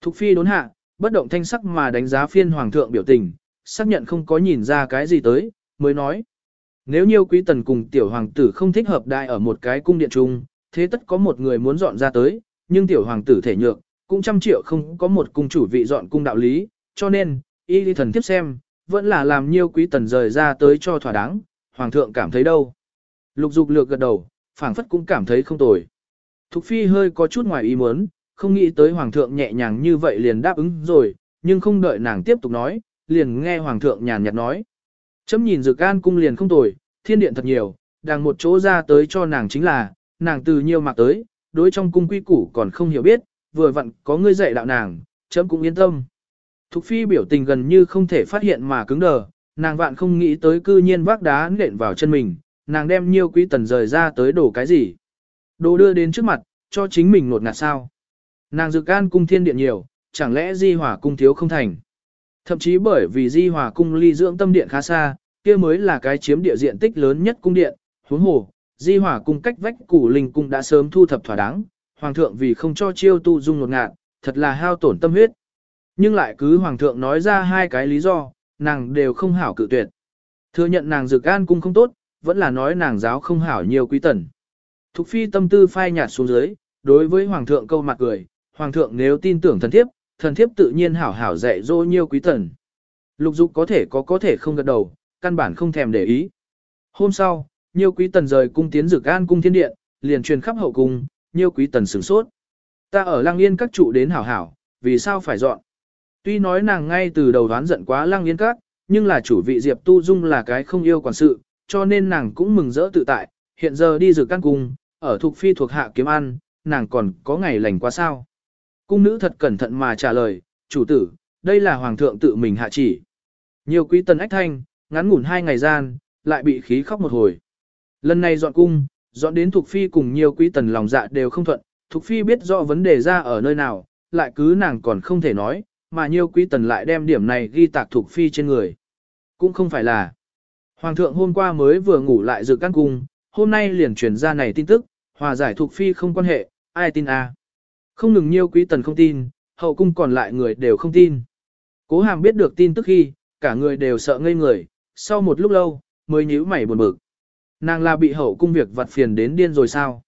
Thục phi đốn hạ, bất động thanh sắc mà đánh giá phiên hoàng thượng biểu tình, xác nhận không có nhìn ra cái gì tới, mới nói. Nếu nhiều quý tần cùng tiểu hoàng tử không thích hợp đại ở một cái cung điện chung, thế tất có một người muốn dọn ra tới, nhưng tiểu hoàng tử thể nhược, cũng trăm triệu không có một cung chủ vị dọn cung đạo lý, cho nên, y đi thần tiếp xem, vẫn là làm nhiều quý tần rời ra tới cho thỏa đáng, hoàng thượng cảm thấy đâu. Lục dục lược gật đầu, phảng phất cũng cảm thấy không tồi. Thục phi hơi có chút ngoài ý muốn, không nghĩ tới hoàng thượng nhẹ nhàng như vậy liền đáp ứng rồi, nhưng không đợi nàng tiếp tục nói, liền nghe hoàng thượng nhàn nhạt nói. Chấm nhìn dược an cung liền không tồi, thiên điện thật nhiều, đang một chỗ ra tới cho nàng chính là, nàng từ nhiều mạc tới, đối trong cung quy củ còn không hiểu biết, vừa vặn có ngươi dạy đạo nàng, chấm cũng yên tâm. Thục phi biểu tình gần như không thể phát hiện mà cứng đờ, nàng vạn không nghĩ tới cư nhiên vác đá nện vào chân mình, nàng đem nhiều quý tần rời ra tới đổ cái gì. Đồ đưa đến trước mặt, cho chính mình nột ngạt sao. Nàng dự can cung thiên điện nhiều, chẳng lẽ di hỏa cung thiếu không thành. Thậm chí bởi vì di hỏa cung ly dưỡng tâm điện khá xa, kia mới là cái chiếm địa diện tích lớn nhất cung điện, huống hồ, di hỏa cung cách vách củ linh cung đã sớm thu thập thỏa đáng, hoàng thượng vì không cho chiêu tu dung ngột ngạt, thật là hao tổn tâm huyết. Nhưng lại cứ hoàng thượng nói ra hai cái lý do, nàng đều không hảo cự tuyệt. Thừa nhận nàng dược an cung không tốt, vẫn là nói nàng giáo không hảo nhiều quý tần. Thục phi tâm tư phai nhạt xuống dưới, đối với hoàng thượng câu mặt cười, hoàng thượng nếu tin tưởng thần thiếp, thần thiếp tự nhiên hảo hảo dạy dỗ nhiều quý tần. Lục dục có thể có có thể không gật đầu, căn bản không thèm để ý. Hôm sau, nhiều quý tần rời cung tiến dược an cung thiên điện, liền truyền khắp hậu cung, nhiều quý tần sửng sốt. Ta ở lang yên các trụ đến hảo hảo, vì sao phải dọn? Tuy nói nàng ngay từ đầu đoán giận quá lang yên các, nhưng là chủ vị Diệp Tu Dung là cái không yêu quản sự, cho nên nàng cũng mừng rỡ tự tại, hiện giờ đi dược căn cung, ở thuộc phi thuộc hạ kiếm ăn, nàng còn có ngày lành quá sao. Cung nữ thật cẩn thận mà trả lời, chủ tử, đây là hoàng thượng tự mình hạ chỉ. Nhiều quý tần ách thanh, ngắn ngủn hai ngày gian, lại bị khí khóc một hồi. Lần này dọn cung, dọn đến thuộc phi cùng nhiều quý tần lòng dạ đều không thuận, thuộc phi biết rõ vấn đề ra ở nơi nào, lại cứ nàng còn không thể nói, mà nhiều quý tần lại đem điểm này ghi tạc thuộc phi trên người. Cũng không phải là. Hoàng thượng hôm qua mới vừa ngủ lại dự căn cung, hôm nay liền truyền ra này tin tức, hòa giải thuộc phi không quan hệ, ai tin a? Không ngừng nhiêu quý tần không tin, hậu cung còn lại người đều không tin. Cố hàm biết được tin tức khi, cả người đều sợ ngây người, sau một lúc lâu, mới nhíu mày buồn bực. Nàng là bị hậu cung việc vặt phiền đến điên rồi sao?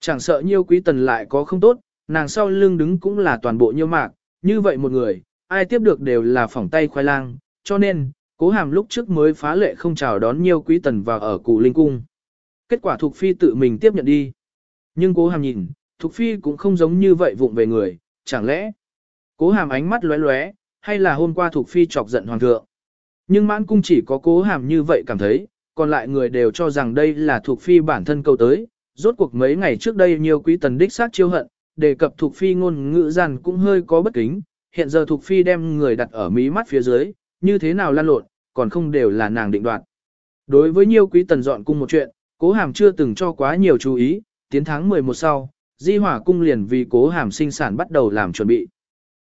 Chẳng sợ nhiêu quý tần lại có không tốt, nàng sau lưng đứng cũng là toàn bộ nhiêu mạc, như vậy một người, ai tiếp được đều là phỏng tay khoai lang, cho nên, cố hàm lúc trước mới phá lệ không chào đón nhiêu quý tần vào ở cụ linh cung. Kết quả thuộc Phi tự mình tiếp nhận đi. Nhưng cố hàm nhìn, Thục Phi cũng không giống như vậy vụng về người, chẳng lẽ, cố hàm ánh mắt lóe lóe, hay là hôm qua Thục Phi chọc giận Hoàng thượng. Nhưng mãn cung chỉ có cố hàm như vậy cảm thấy, còn lại người đều cho rằng đây là thuộc phi bản thân cầu tới. Rốt cuộc mấy ngày trước đây nhiều quý tần đích sát chiêu hận, đề cập thuộc phi ngôn ngữ gian cũng hơi có bất kính, hiện giờ thuộc phi đem người đặt ở mí mắt phía dưới, như thế nào lan lộn, còn không đều là nàng định đoạt. Đối với nhiều quý tần dọn cung một chuyện, cố hàm chưa từng cho quá nhiều chú ý, tiến tháng 11 sau, di hỏa cung liền vì cố hàm sinh sản bắt đầu làm chuẩn bị.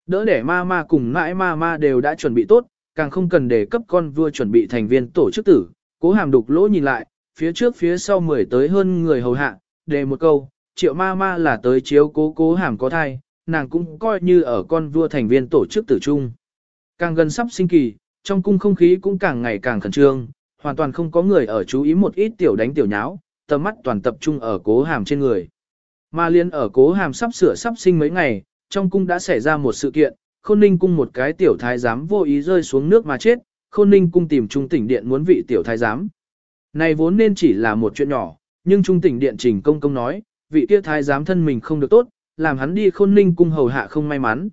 Đỡ để ma ma cùng mãi ma ma đều đã chuẩn bị tốt, càng không cần để cấp con vua chuẩn bị thành viên tổ chức tử. Cố hàm đục lỗ nhìn lại, phía trước phía sau mười tới hơn người hầu hạ, để một câu, triệu ma ma là tới chiếu cố cố hàm có thai, nàng cũng coi như ở con vua thành viên tổ chức tử trung. Càng gần sắp sinh kỳ, trong cung không khí cũng càng ngày càng khẩn trương, hoàn toàn không có người ở chú ý một ít tiểu đánh tiểu nháo, tầm mắt toàn tập trung ở cố hàm trên người. Mà liên ở cố hàm sắp sửa sắp sinh mấy ngày, trong cung đã xảy ra một sự kiện, khôn ninh cung một cái tiểu thái giám vô ý rơi xuống nước mà chết, khôn ninh cung tìm trung tỉnh điện muốn vị tiểu thái giám. Này vốn nên chỉ là một chuyện nhỏ, nhưng trung tỉnh điện trình công công nói, vị kia thái giám thân mình không được tốt, làm hắn đi khôn ninh cung hầu hạ không may mắn.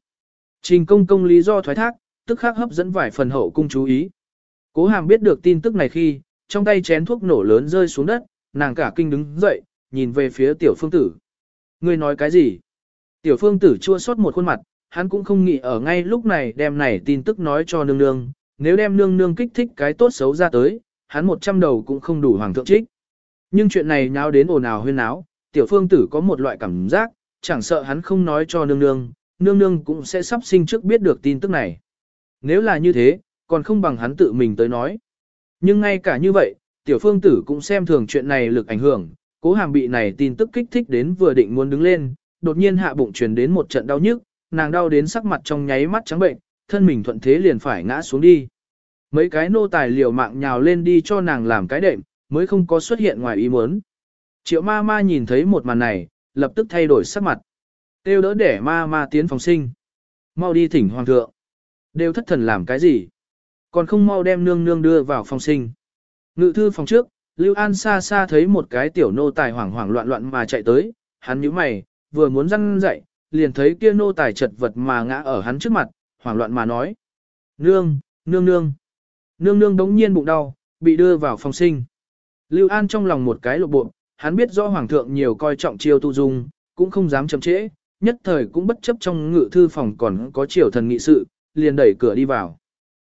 Trình công công lý do thoái thác, tức khắc hấp dẫn vài phần hậu cung chú ý. Cố hàm biết được tin tức này khi, trong tay chén thuốc nổ lớn rơi xuống đất, nàng cả kinh đứng dậy, nhìn về phía tiểu phương tử. Ngươi nói cái gì? Tiểu phương tử chua xót một khuôn mặt, hắn cũng không nghĩ ở ngay lúc này đem này tin tức nói cho nương nương, nếu đem nương nương kích thích cái tốt xấu ra tới, hắn một trăm đầu cũng không đủ hoàng thượng trích. Nhưng chuyện này nháo đến ồn ào huyên náo, tiểu phương tử có một loại cảm giác, chẳng sợ hắn không nói cho nương nương, nương nương cũng sẽ sắp sinh trước biết được tin tức này. Nếu là như thế, còn không bằng hắn tự mình tới nói. Nhưng ngay cả như vậy, tiểu phương tử cũng xem thường chuyện này lực ảnh hưởng, cố hàm bị này tin tức kích thích đến vừa định muốn đứng lên, đột nhiên hạ bụng truyền đến một trận đau nhức, nàng đau đến sắc mặt trong nháy mắt trắng bệnh, thân mình thuận thế liền phải ngã xuống đi. Mấy cái nô tài liều mạng nhào lên đi cho nàng làm cái đệm, mới không có xuất hiện ngoài ý muốn. Triệu ma ma nhìn thấy một màn này, lập tức thay đổi sắc mặt. Têu đỡ để ma ma tiến phòng sinh. Mau đi thỉnh hoàng thượng. Đều thất thần làm cái gì? Còn không mau đem nương nương đưa vào phòng sinh. Ngự thư phòng trước, Lưu An xa xa thấy một cái tiểu nô tài hoảng hoảng loạn loạn mà chạy tới, hắn nhíu mày, vừa muốn răng dậy, liền thấy kia nô tài chật vật mà ngã ở hắn trước mặt, hoảng loạn mà nói. Nương, nương nương. Nương nương đống nhiên bụng đau, bị đưa vào phòng sinh. Lưu An trong lòng một cái lộ bộ, hắn biết rõ hoàng thượng nhiều coi trọng chiêu tu dung, cũng không dám chậm trễ, nhất thời cũng bất chấp trong ngự thư phòng còn có triều thần nghị sự, liền đẩy cửa đi vào.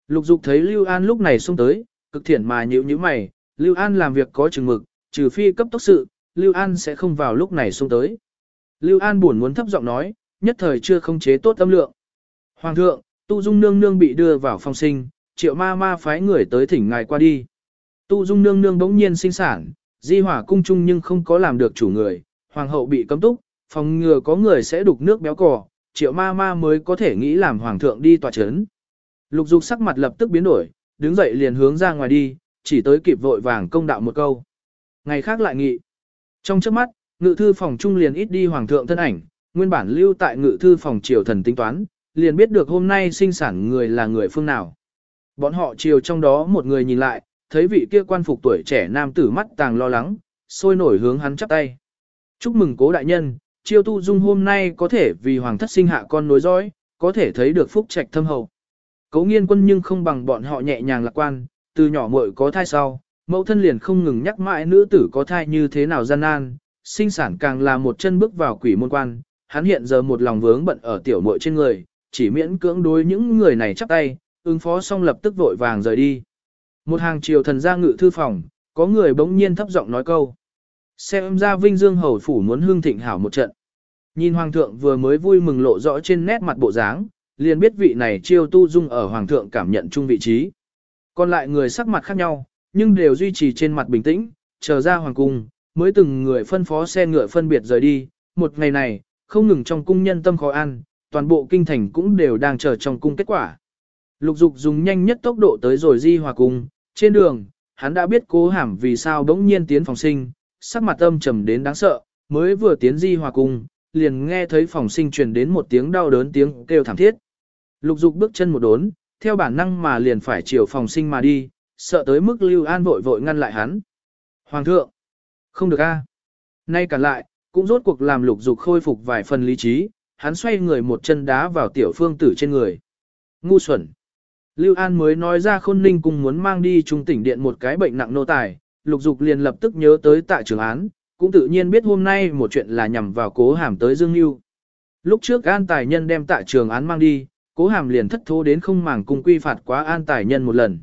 Lục dục thấy Lưu An lúc này xông tới, cực thiện mà nhíu nhíu mày, Lưu An làm việc có chừng mực, trừ phi cấp tốc sự, Lưu An sẽ không vào lúc này xuống tới. Lưu An buồn muốn thấp giọng nói, nhất thời chưa không chế tốt âm lượng. Hoàng thượng, Tu Dung nương nương bị đưa vào phòng sinh, triệu ma ma phái người tới thỉnh ngài qua đi. Tu Dung nương nương bỗng nhiên sinh sản, di hỏa cung chung nhưng không có làm được chủ người, hoàng hậu bị cấm túc, phòng ngừa có người sẽ đục nước béo cò, triệu ma ma mới có thể nghĩ làm hoàng thượng đi tòa chấn. Lục dục sắc mặt lập tức biến đổi, đứng dậy liền hướng ra ngoài đi, chỉ tới kịp vội vàng công đạo một câu. Ngày khác lại nghị. Trong trước mắt, ngự thư phòng trung liền ít đi hoàng thượng thân ảnh, nguyên bản lưu tại ngự thư phòng triều thần tính toán, liền biết được hôm nay sinh sản người là người phương nào. Bọn họ chiều trong đó một người nhìn lại, thấy vị kia quan phục tuổi trẻ nam tử mắt tàng lo lắng, sôi nổi hướng hắn chắp tay. Chúc mừng cố đại nhân, chiêu tu dung hôm nay có thể vì hoàng thất sinh hạ con nối dõi, có thể thấy được phúc trạch thâm hậu. Cố nghiên quân nhưng không bằng bọn họ nhẹ nhàng lạc quan, từ nhỏ muội có thai sau, mẫu thân liền không ngừng nhắc mãi nữ tử có thai như thế nào gian nan, sinh sản càng là một chân bước vào quỷ môn quan, hắn hiện giờ một lòng vướng bận ở tiểu muội trên người, chỉ miễn cưỡng đối những người này chắp tay, ứng phó xong lập tức vội vàng rời đi. Một hàng triều thần ra ngự thư phòng, có người bỗng nhiên thấp giọng nói câu. Xem ra Vinh Dương Hầu Phủ muốn hương thịnh hảo một trận. Nhìn Hoàng thượng vừa mới vui mừng lộ rõ trên nét mặt bộ dáng, liền biết vị này chiêu tu dung ở Hoàng thượng cảm nhận chung vị trí. Còn lại người sắc mặt khác nhau, nhưng đều duy trì trên mặt bình tĩnh, chờ ra Hoàng cung, mới từng người phân phó xe ngựa phân biệt rời đi. Một ngày này, không ngừng trong cung nhân tâm khó ăn, toàn bộ kinh thành cũng đều đang chờ trong cung kết quả. Lục dục dùng nhanh nhất tốc độ tới rồi di hòa cung, trên đường, hắn đã biết cố hàm vì sao đống nhiên tiến phòng sinh, sắc mặt âm trầm đến đáng sợ, mới vừa tiến di hòa cung, liền nghe thấy phòng sinh truyền đến một tiếng đau đớn tiếng kêu thảm thiết. Lục dục bước chân một đốn, theo bản năng mà liền phải chiều phòng sinh mà đi, sợ tới mức Lưu An vội vội ngăn lại hắn. Hoàng thượng, không được a. Nay cả lại, cũng rốt cuộc làm lục dục khôi phục vài phần lý trí, hắn xoay người một chân đá vào tiểu phương tử trên người. Ngu xuẩn. Lưu An mới nói ra khôn ninh cùng muốn mang đi trung tỉnh điện một cái bệnh nặng nô tài, lục dục liền lập tức nhớ tới tại trường án, cũng tự nhiên biết hôm nay một chuyện là nhằm vào cố hàm tới Dương Nhu. Lúc trước an tài nhân đem tại trường án mang đi, cố hàm liền thất thố đến không màng cung quy phạt quá an tài nhân một lần.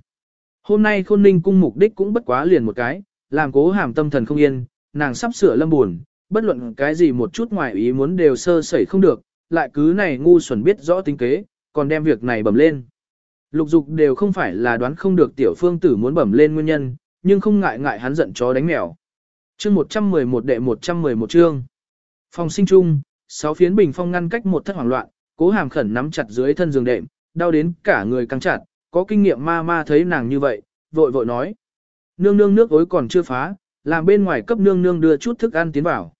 Hôm nay khôn ninh cung mục đích cũng bất quá liền một cái, làm cố hàm tâm thần không yên, nàng sắp sửa lâm buồn, bất luận cái gì một chút ngoài ý muốn đều sơ sẩy không được, lại cứ này ngu xuẩn biết rõ tính kế, còn đem việc này bẩm lên. Lục dục đều không phải là đoán không được tiểu phương tử muốn bẩm lên nguyên nhân, nhưng không ngại ngại hắn giận chó đánh mèo. Chương 111 đệ 111 chương. Phòng sinh chung, sáu phiến bình phong ngăn cách một thất hoảng loạn, cố hàm khẩn nắm chặt dưới thân giường đệm, đau đến cả người căng chặt, có kinh nghiệm ma ma thấy nàng như vậy, vội vội nói. Nương nương nước ối còn chưa phá, làm bên ngoài cấp nương nương đưa chút thức ăn tiến vào.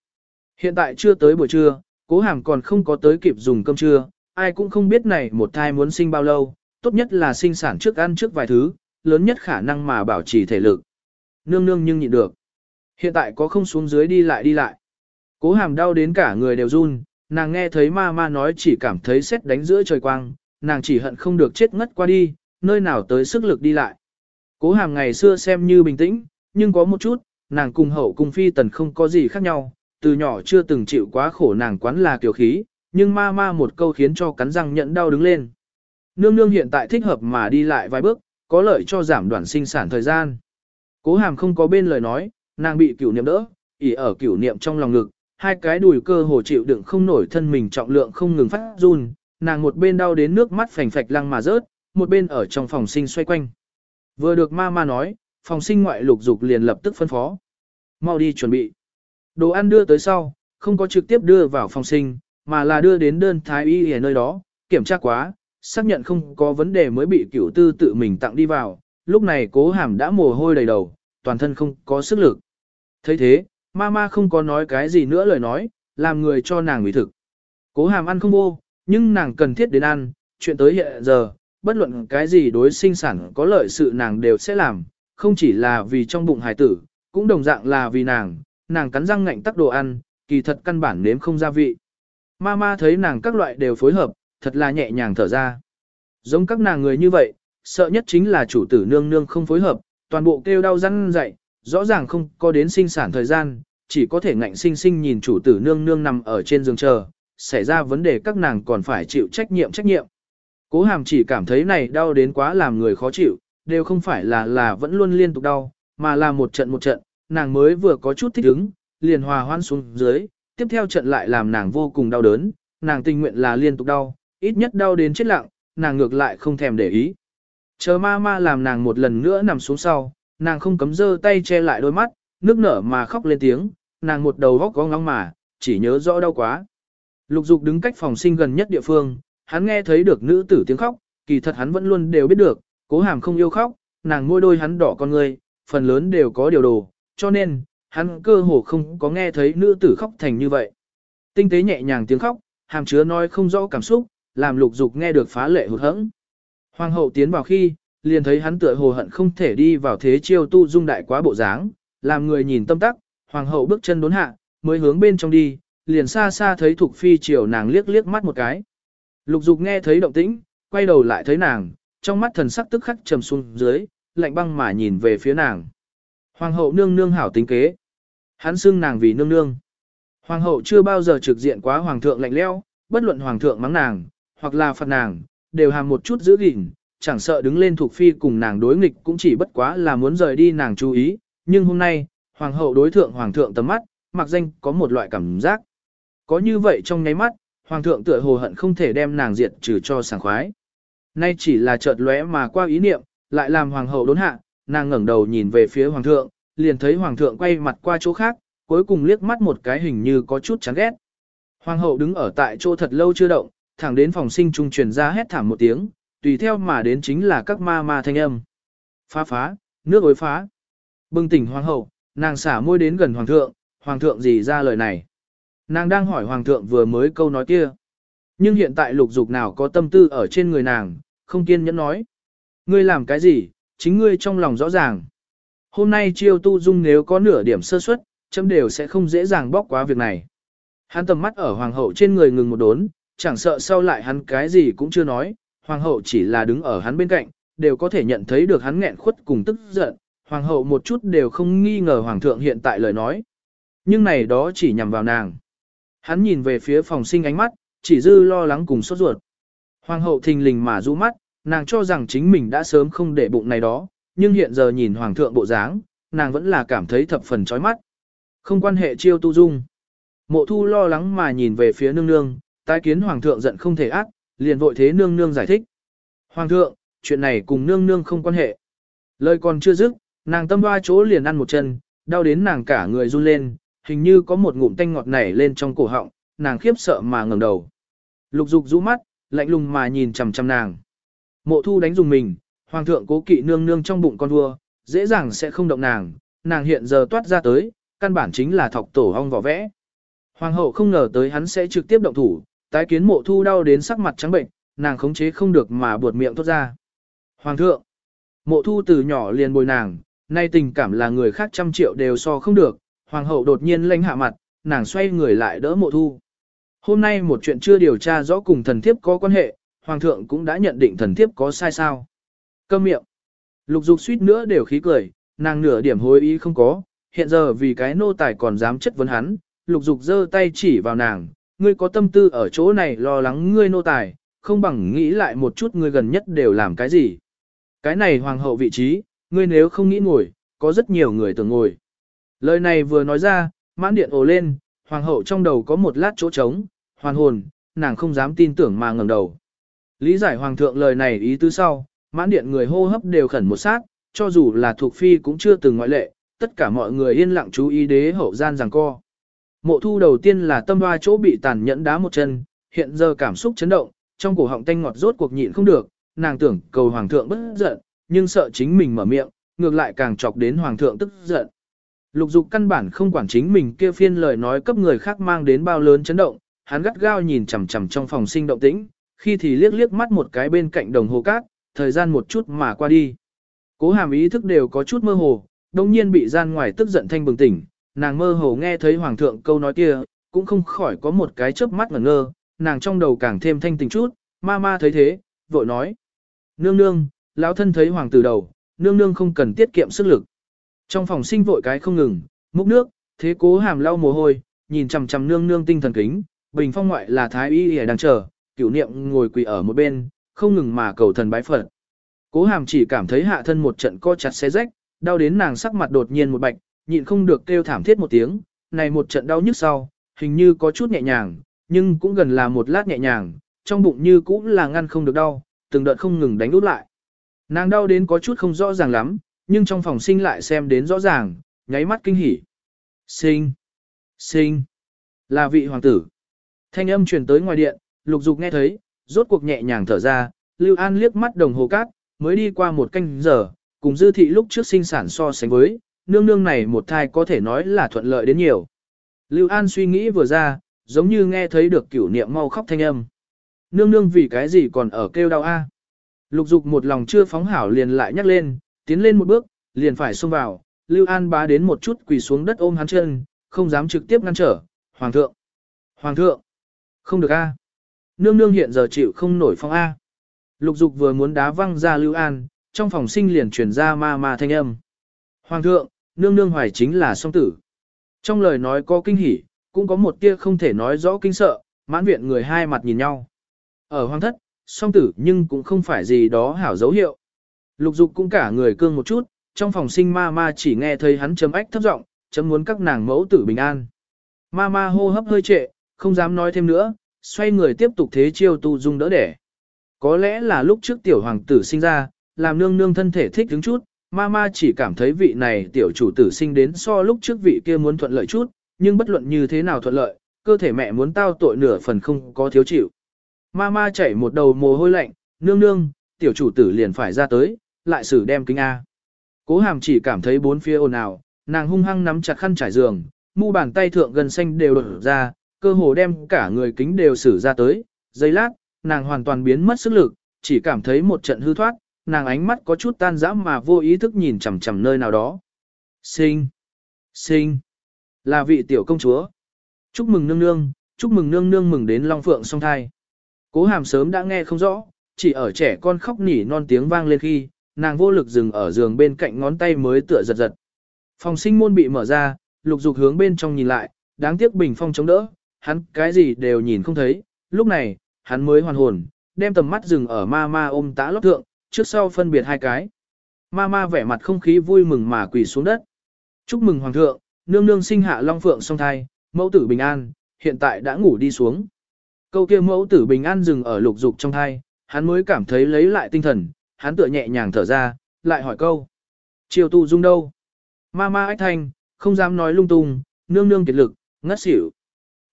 Hiện tại chưa tới buổi trưa, cố hàm còn không có tới kịp dùng cơm trưa, ai cũng không biết này một thai muốn sinh bao lâu, tốt nhất là sinh sản trước ăn trước vài thứ, lớn nhất khả năng mà bảo trì thể lực. Nương nương nhưng nhịn được. Hiện tại có không xuống dưới đi lại đi lại. Cố hàm đau đến cả người đều run, nàng nghe thấy ma ma nói chỉ cảm thấy xét đánh giữa trời quang, nàng chỉ hận không được chết ngất qua đi, nơi nào tới sức lực đi lại. Cố hàm ngày xưa xem như bình tĩnh, nhưng có một chút, nàng cùng hậu cùng phi tần không có gì khác nhau, từ nhỏ chưa từng chịu quá khổ nàng quán là kiều khí, nhưng ma ma một câu khiến cho cắn răng nhận đau đứng lên. Nương nương hiện tại thích hợp mà đi lại vài bước, có lợi cho giảm đoạn sinh sản thời gian. Cố hàm không có bên lời nói, nàng bị cửu niệm đỡ, ỉ ở cửu niệm trong lòng ngực, hai cái đùi cơ hồ chịu đựng không nổi thân mình trọng lượng không ngừng phát run, nàng một bên đau đến nước mắt phành phạch lăng mà rớt, một bên ở trong phòng sinh xoay quanh. Vừa được ma ma nói, phòng sinh ngoại lục dục liền lập tức phân phó. Mau đi chuẩn bị. Đồ ăn đưa tới sau, không có trực tiếp đưa vào phòng sinh, mà là đưa đến đơn thái y ở nơi đó, kiểm tra quá, xác nhận không có vấn đề mới bị cửu tư tự mình tặng đi vào. Lúc này cố hàm đã mồ hôi đầy đầu, toàn thân không có sức lực. thấy thế, Mama không có nói cái gì nữa lời nói, làm người cho nàng ủy thực. Cố hàm ăn không vô, nhưng nàng cần thiết đến ăn, chuyện tới hiện giờ, bất luận cái gì đối sinh sản có lợi sự nàng đều sẽ làm, không chỉ là vì trong bụng hài tử, cũng đồng dạng là vì nàng, nàng cắn răng ngạnh tắc đồ ăn, kỳ thật căn bản nếm không gia vị. Mama thấy nàng các loại đều phối hợp, thật là nhẹ nhàng thở ra. Giống các nàng người như vậy, sợ nhất chính là chủ tử nương nương không phối hợp, toàn bộ kêu đau răng dậy, rõ ràng không có đến sinh sản thời gian, chỉ có thể ngạnh sinh sinh nhìn chủ tử nương nương nằm ở trên giường chờ, xảy ra vấn đề các nàng còn phải chịu trách nhiệm trách nhiệm. Cố hàm chỉ cảm thấy này đau đến quá làm người khó chịu, đều không phải là là vẫn luôn liên tục đau, mà là một trận một trận, nàng mới vừa có chút thích ứng, liền hòa hoan xuống dưới, tiếp theo trận lại làm nàng vô cùng đau đớn, nàng tình nguyện là liên tục đau, ít nhất đau đến chết lặng, nàng ngược lại không thèm để ý. Chờ ma ma làm nàng một lần nữa nằm xuống sau, nàng không cấm giơ tay che lại đôi mắt, nước nở mà khóc lên tiếng, nàng một đầu góc có ngóng mà, chỉ nhớ rõ đau quá. Lục dục đứng cách phòng sinh gần nhất địa phương, hắn nghe thấy được nữ tử tiếng khóc, kỳ thật hắn vẫn luôn đều biết được, cố hàm không yêu khóc, nàng môi đôi hắn đỏ con người, phần lớn đều có điều đồ, cho nên, hắn cơ hồ không có nghe thấy nữ tử khóc thành như vậy. Tinh tế nhẹ nhàng tiếng khóc, hàm chứa nói không rõ cảm xúc, làm lục dục nghe được phá lệ hụt hẫng. Hoàng hậu tiến vào khi, liền thấy hắn tựa hồ hận không thể đi vào thế chiêu tu dung đại quá bộ dáng, làm người nhìn tâm tắc, hoàng hậu bước chân đốn hạ, mới hướng bên trong đi, liền xa xa thấy Thục Phi chiều nàng liếc liếc mắt một cái. Lục Dục nghe thấy động tĩnh, quay đầu lại thấy nàng, trong mắt thần sắc tức khắc trầm xuống dưới, lạnh băng mà nhìn về phía nàng. Hoàng hậu nương nương hảo tính kế. Hắn xưng nàng vì nương nương. Hoàng hậu chưa bao giờ trực diện quá hoàng thượng lạnh lẽo, bất luận hoàng thượng mắng nàng, hoặc là phạt nàng, đều hàm một chút giữ gìn, chẳng sợ đứng lên thuộc phi cùng nàng đối nghịch cũng chỉ bất quá là muốn rời đi nàng chú ý, nhưng hôm nay, hoàng hậu đối thượng hoàng thượng tầm mắt, mặc danh có một loại cảm giác. Có như vậy trong nháy mắt, hoàng thượng tựa hồ hận không thể đem nàng diệt trừ cho sảng khoái. Nay chỉ là chợt lóe mà qua ý niệm, lại làm hoàng hậu đốn hạ, nàng ngẩng đầu nhìn về phía hoàng thượng, liền thấy hoàng thượng quay mặt qua chỗ khác, cuối cùng liếc mắt một cái hình như có chút chán ghét. Hoàng hậu đứng ở tại chỗ thật lâu chưa động, thẳng đến phòng sinh trung truyền ra hét thảm một tiếng, tùy theo mà đến chính là các ma ma thanh âm. Phá phá, nước ối phá. Bừng tỉnh hoàng hậu, nàng xả môi đến gần hoàng thượng, hoàng thượng gì ra lời này. Nàng đang hỏi hoàng thượng vừa mới câu nói kia. Nhưng hiện tại lục dục nào có tâm tư ở trên người nàng, không kiên nhẫn nói. Ngươi làm cái gì, chính ngươi trong lòng rõ ràng. Hôm nay chiêu tu dung nếu có nửa điểm sơ suất, chấm đều sẽ không dễ dàng bóc quá việc này. Hắn tầm mắt ở hoàng hậu trên người ngừng một đốn, chẳng sợ sau lại hắn cái gì cũng chưa nói, hoàng hậu chỉ là đứng ở hắn bên cạnh, đều có thể nhận thấy được hắn nghẹn khuất cùng tức giận, Hoàng hậu một chút đều không nghi ngờ hoàng thượng hiện tại lời nói. Nhưng này đó chỉ nhằm vào nàng. Hắn nhìn về phía phòng sinh ánh mắt, chỉ dư lo lắng cùng sốt ruột. Hoàng hậu thình lình mà rũ mắt, nàng cho rằng chính mình đã sớm không để bụng này đó, nhưng hiện giờ nhìn hoàng thượng bộ dáng, nàng vẫn là cảm thấy thập phần chói mắt. Không quan hệ chiêu tu dung. Mộ thu lo lắng mà nhìn về phía nương nương, tái kiến hoàng thượng giận không thể ác, liền vội thế nương nương giải thích. Hoàng thượng, chuyện này cùng nương nương không quan hệ. Lời còn chưa dứt, nàng tâm hoa chỗ liền ăn một chân, đau đến nàng cả người run lên, hình như có một ngụm tanh ngọt nảy lên trong cổ họng, nàng khiếp sợ mà ngẩng đầu. Lục dục rũ mắt, lạnh lùng mà nhìn chằm chằm nàng. Mộ thu đánh dùng mình, hoàng thượng cố kỵ nương nương trong bụng con vua, dễ dàng sẽ không động nàng, nàng hiện giờ toát ra tới, căn bản chính là thọc tổ hong vỏ vẽ. Hoàng hậu không ngờ tới hắn sẽ trực tiếp động thủ, tái kiến mộ thu đau đến sắc mặt trắng bệnh, nàng khống chế không được mà buột miệng thốt ra. Hoàng thượng, mộ thu từ nhỏ liền bồi nàng, nay tình cảm là người khác trăm triệu đều so không được, hoàng hậu đột nhiên lanh hạ mặt, nàng xoay người lại đỡ mộ thu. Hôm nay một chuyện chưa điều tra rõ cùng thần thiếp có quan hệ, hoàng thượng cũng đã nhận định thần thiếp có sai sao. Câm miệng. Lục dục suýt nữa đều khí cười, nàng nửa điểm hối ý không có, hiện giờ vì cái nô tài còn dám chất vấn hắn, lục dục giơ tay chỉ vào nàng, ngươi có tâm tư ở chỗ này lo lắng ngươi nô tài, không bằng nghĩ lại một chút ngươi gần nhất đều làm cái gì. Cái này hoàng hậu vị trí, ngươi nếu không nghĩ ngồi, có rất nhiều người tưởng ngồi. Lời này vừa nói ra, mãn điện ồ lên, hoàng hậu trong đầu có một lát chỗ trống, hoàn hồn, nàng không dám tin tưởng mà ngẩng đầu. Lý giải hoàng thượng lời này ý tứ sau, mãn điện người hô hấp đều khẩn một sát, cho dù là thuộc phi cũng chưa từng ngoại lệ, tất cả mọi người yên lặng chú ý đế hậu gian rằng co. Mộ thu đầu tiên là tâm hoa chỗ bị tàn nhẫn đá một chân, hiện giờ cảm xúc chấn động, trong cổ họng tanh ngọt rốt cuộc nhịn không được, nàng tưởng cầu hoàng thượng bất giận, nhưng sợ chính mình mở miệng, ngược lại càng chọc đến hoàng thượng tức giận. Lục dục căn bản không quản chính mình kia phiên lời nói cấp người khác mang đến bao lớn chấn động, hắn gắt gao nhìn chằm chằm trong phòng sinh động tĩnh, khi thì liếc liếc mắt một cái bên cạnh đồng hồ cát, thời gian một chút mà qua đi. Cố hàm ý thức đều có chút mơ hồ, đồng nhiên bị gian ngoài tức giận thanh bừng tỉnh, nàng mơ hồ nghe thấy hoàng thượng câu nói kia, cũng không khỏi có một cái chớp mắt ngẩn ngơ, nàng trong đầu càng thêm thanh tình chút, ma ma thấy thế, vội nói. Nương nương, lão thân thấy hoàng tử đầu, nương nương không cần tiết kiệm sức lực. Trong phòng sinh vội cái không ngừng, múc nước, thế cố hàm lau mồ hôi, nhìn chằm chằm nương nương tinh thần kính, bình phong ngoại là thái y y đang chờ, cửu niệm ngồi quỳ ở một bên, không ngừng mà cầu thần bái phật. Cố hàm chỉ cảm thấy hạ thân một trận co chặt xé rách, đau đến nàng sắc mặt đột nhiên một bạch, nhịn không được kêu thảm thiết một tiếng, này một trận đau nhức sau, hình như có chút nhẹ nhàng, nhưng cũng gần là một lát nhẹ nhàng, trong bụng như cũng là ngăn không được đau, từng đợt không ngừng đánh út lại. Nàng đau đến có chút không rõ ràng lắm, nhưng trong phòng sinh lại xem đến rõ ràng, nháy mắt kinh hỉ. Sinh! Sinh! Là vị hoàng tử. Thanh âm truyền tới ngoài điện, lục dục nghe thấy, rốt cuộc nhẹ nhàng thở ra, Lưu An liếc mắt đồng hồ cát, mới đi qua một canh giờ, cùng dư thị lúc trước sinh sản so sánh với, nương nương này một thai có thể nói là thuận lợi đến nhiều. Lưu An suy nghĩ vừa ra, giống như nghe thấy được cửu niệm mau khóc thanh âm. Nương nương vì cái gì còn ở kêu đau a? Lục dục một lòng chưa phóng hảo liền lại nhắc lên, tiến lên một bước, liền phải xông vào, Lưu An bá đến một chút quỳ xuống đất ôm hắn chân, không dám trực tiếp ngăn trở, Hoàng thượng! Hoàng thượng! Không được a. Nương nương hiện giờ chịu không nổi phong a. Lục dục vừa muốn đá văng ra Lưu An, trong phòng sinh liền truyền ra ma ma thanh âm. Hoàng thượng, nương nương hoài chính là song tử. Trong lời nói có kinh hỉ, cũng có một tia không thể nói rõ kinh sợ, mãn viện người hai mặt nhìn nhau. Ở hoàng thất, song tử nhưng cũng không phải gì đó hảo dấu hiệu. Lục dục cũng cả người cương một chút, trong phòng sinh ma ma chỉ nghe thấy hắn chấm ách thấp giọng, chấm muốn các nàng mẫu tử bình an. Ma ma hô hấp hơi trệ, không dám nói thêm nữa, xoay người tiếp tục thế chiêu tu dung đỡ đẻ. Có lẽ là lúc trước tiểu hoàng tử sinh ra, làm nương nương thân thể thích đứng chút, Mama chỉ cảm thấy vị này tiểu chủ tử sinh đến so lúc trước vị kia muốn thuận lợi chút, nhưng bất luận như thế nào thuận lợi, cơ thể mẹ muốn tao tội nửa phần không có thiếu chịu. Mama chảy một đầu mồ hôi lạnh, nương nương, tiểu chủ tử liền phải ra tới, lại xử đem kính A. Cố hàm chỉ cảm thấy bốn phía ồn ào, nàng hung hăng nắm chặt khăn trải giường, mu bàn tay thượng gần xanh đều đổ ra, cơ hồ đem cả người kính đều xử ra tới, giây lát, nàng hoàn toàn biến mất sức lực, chỉ cảm thấy một trận hư thoát, nàng ánh mắt có chút tan rã mà vô ý thức nhìn chằm chằm nơi nào đó. Sinh! Sinh! Là vị tiểu công chúa. Chúc mừng nương nương, chúc mừng nương nương mừng đến Long Phượng song thai. Cố hàm sớm đã nghe không rõ, chỉ ở trẻ con khóc nỉ non tiếng vang lên khi, nàng vô lực dừng ở giường bên cạnh ngón tay mới tựa giật giật. Phòng sinh môn bị mở ra, lục dục hướng bên trong nhìn lại, đáng tiếc bình phong chống đỡ, hắn cái gì đều nhìn không thấy, lúc này, hắn mới hoàn hồn, đem tầm mắt dừng ở ma ma ôm tã lót thượng, trước sau phân biệt hai cái. Ma ma vẻ mặt không khí vui mừng mà quỳ xuống đất. Chúc mừng hoàng thượng, nương nương sinh hạ long phượng song thai, mẫu tử bình an, hiện tại đã ngủ đi xuống. Câu kia mẫu tử bình an dừng ở lục dục trong thai, hắn mới cảm thấy lấy lại tinh thần, hắn tựa nhẹ nhàng thở ra, lại hỏi câu. Triều tu dung đâu? Ma ma ách thanh, không dám nói lung tung, nương nương kiệt lực, ngất xỉu.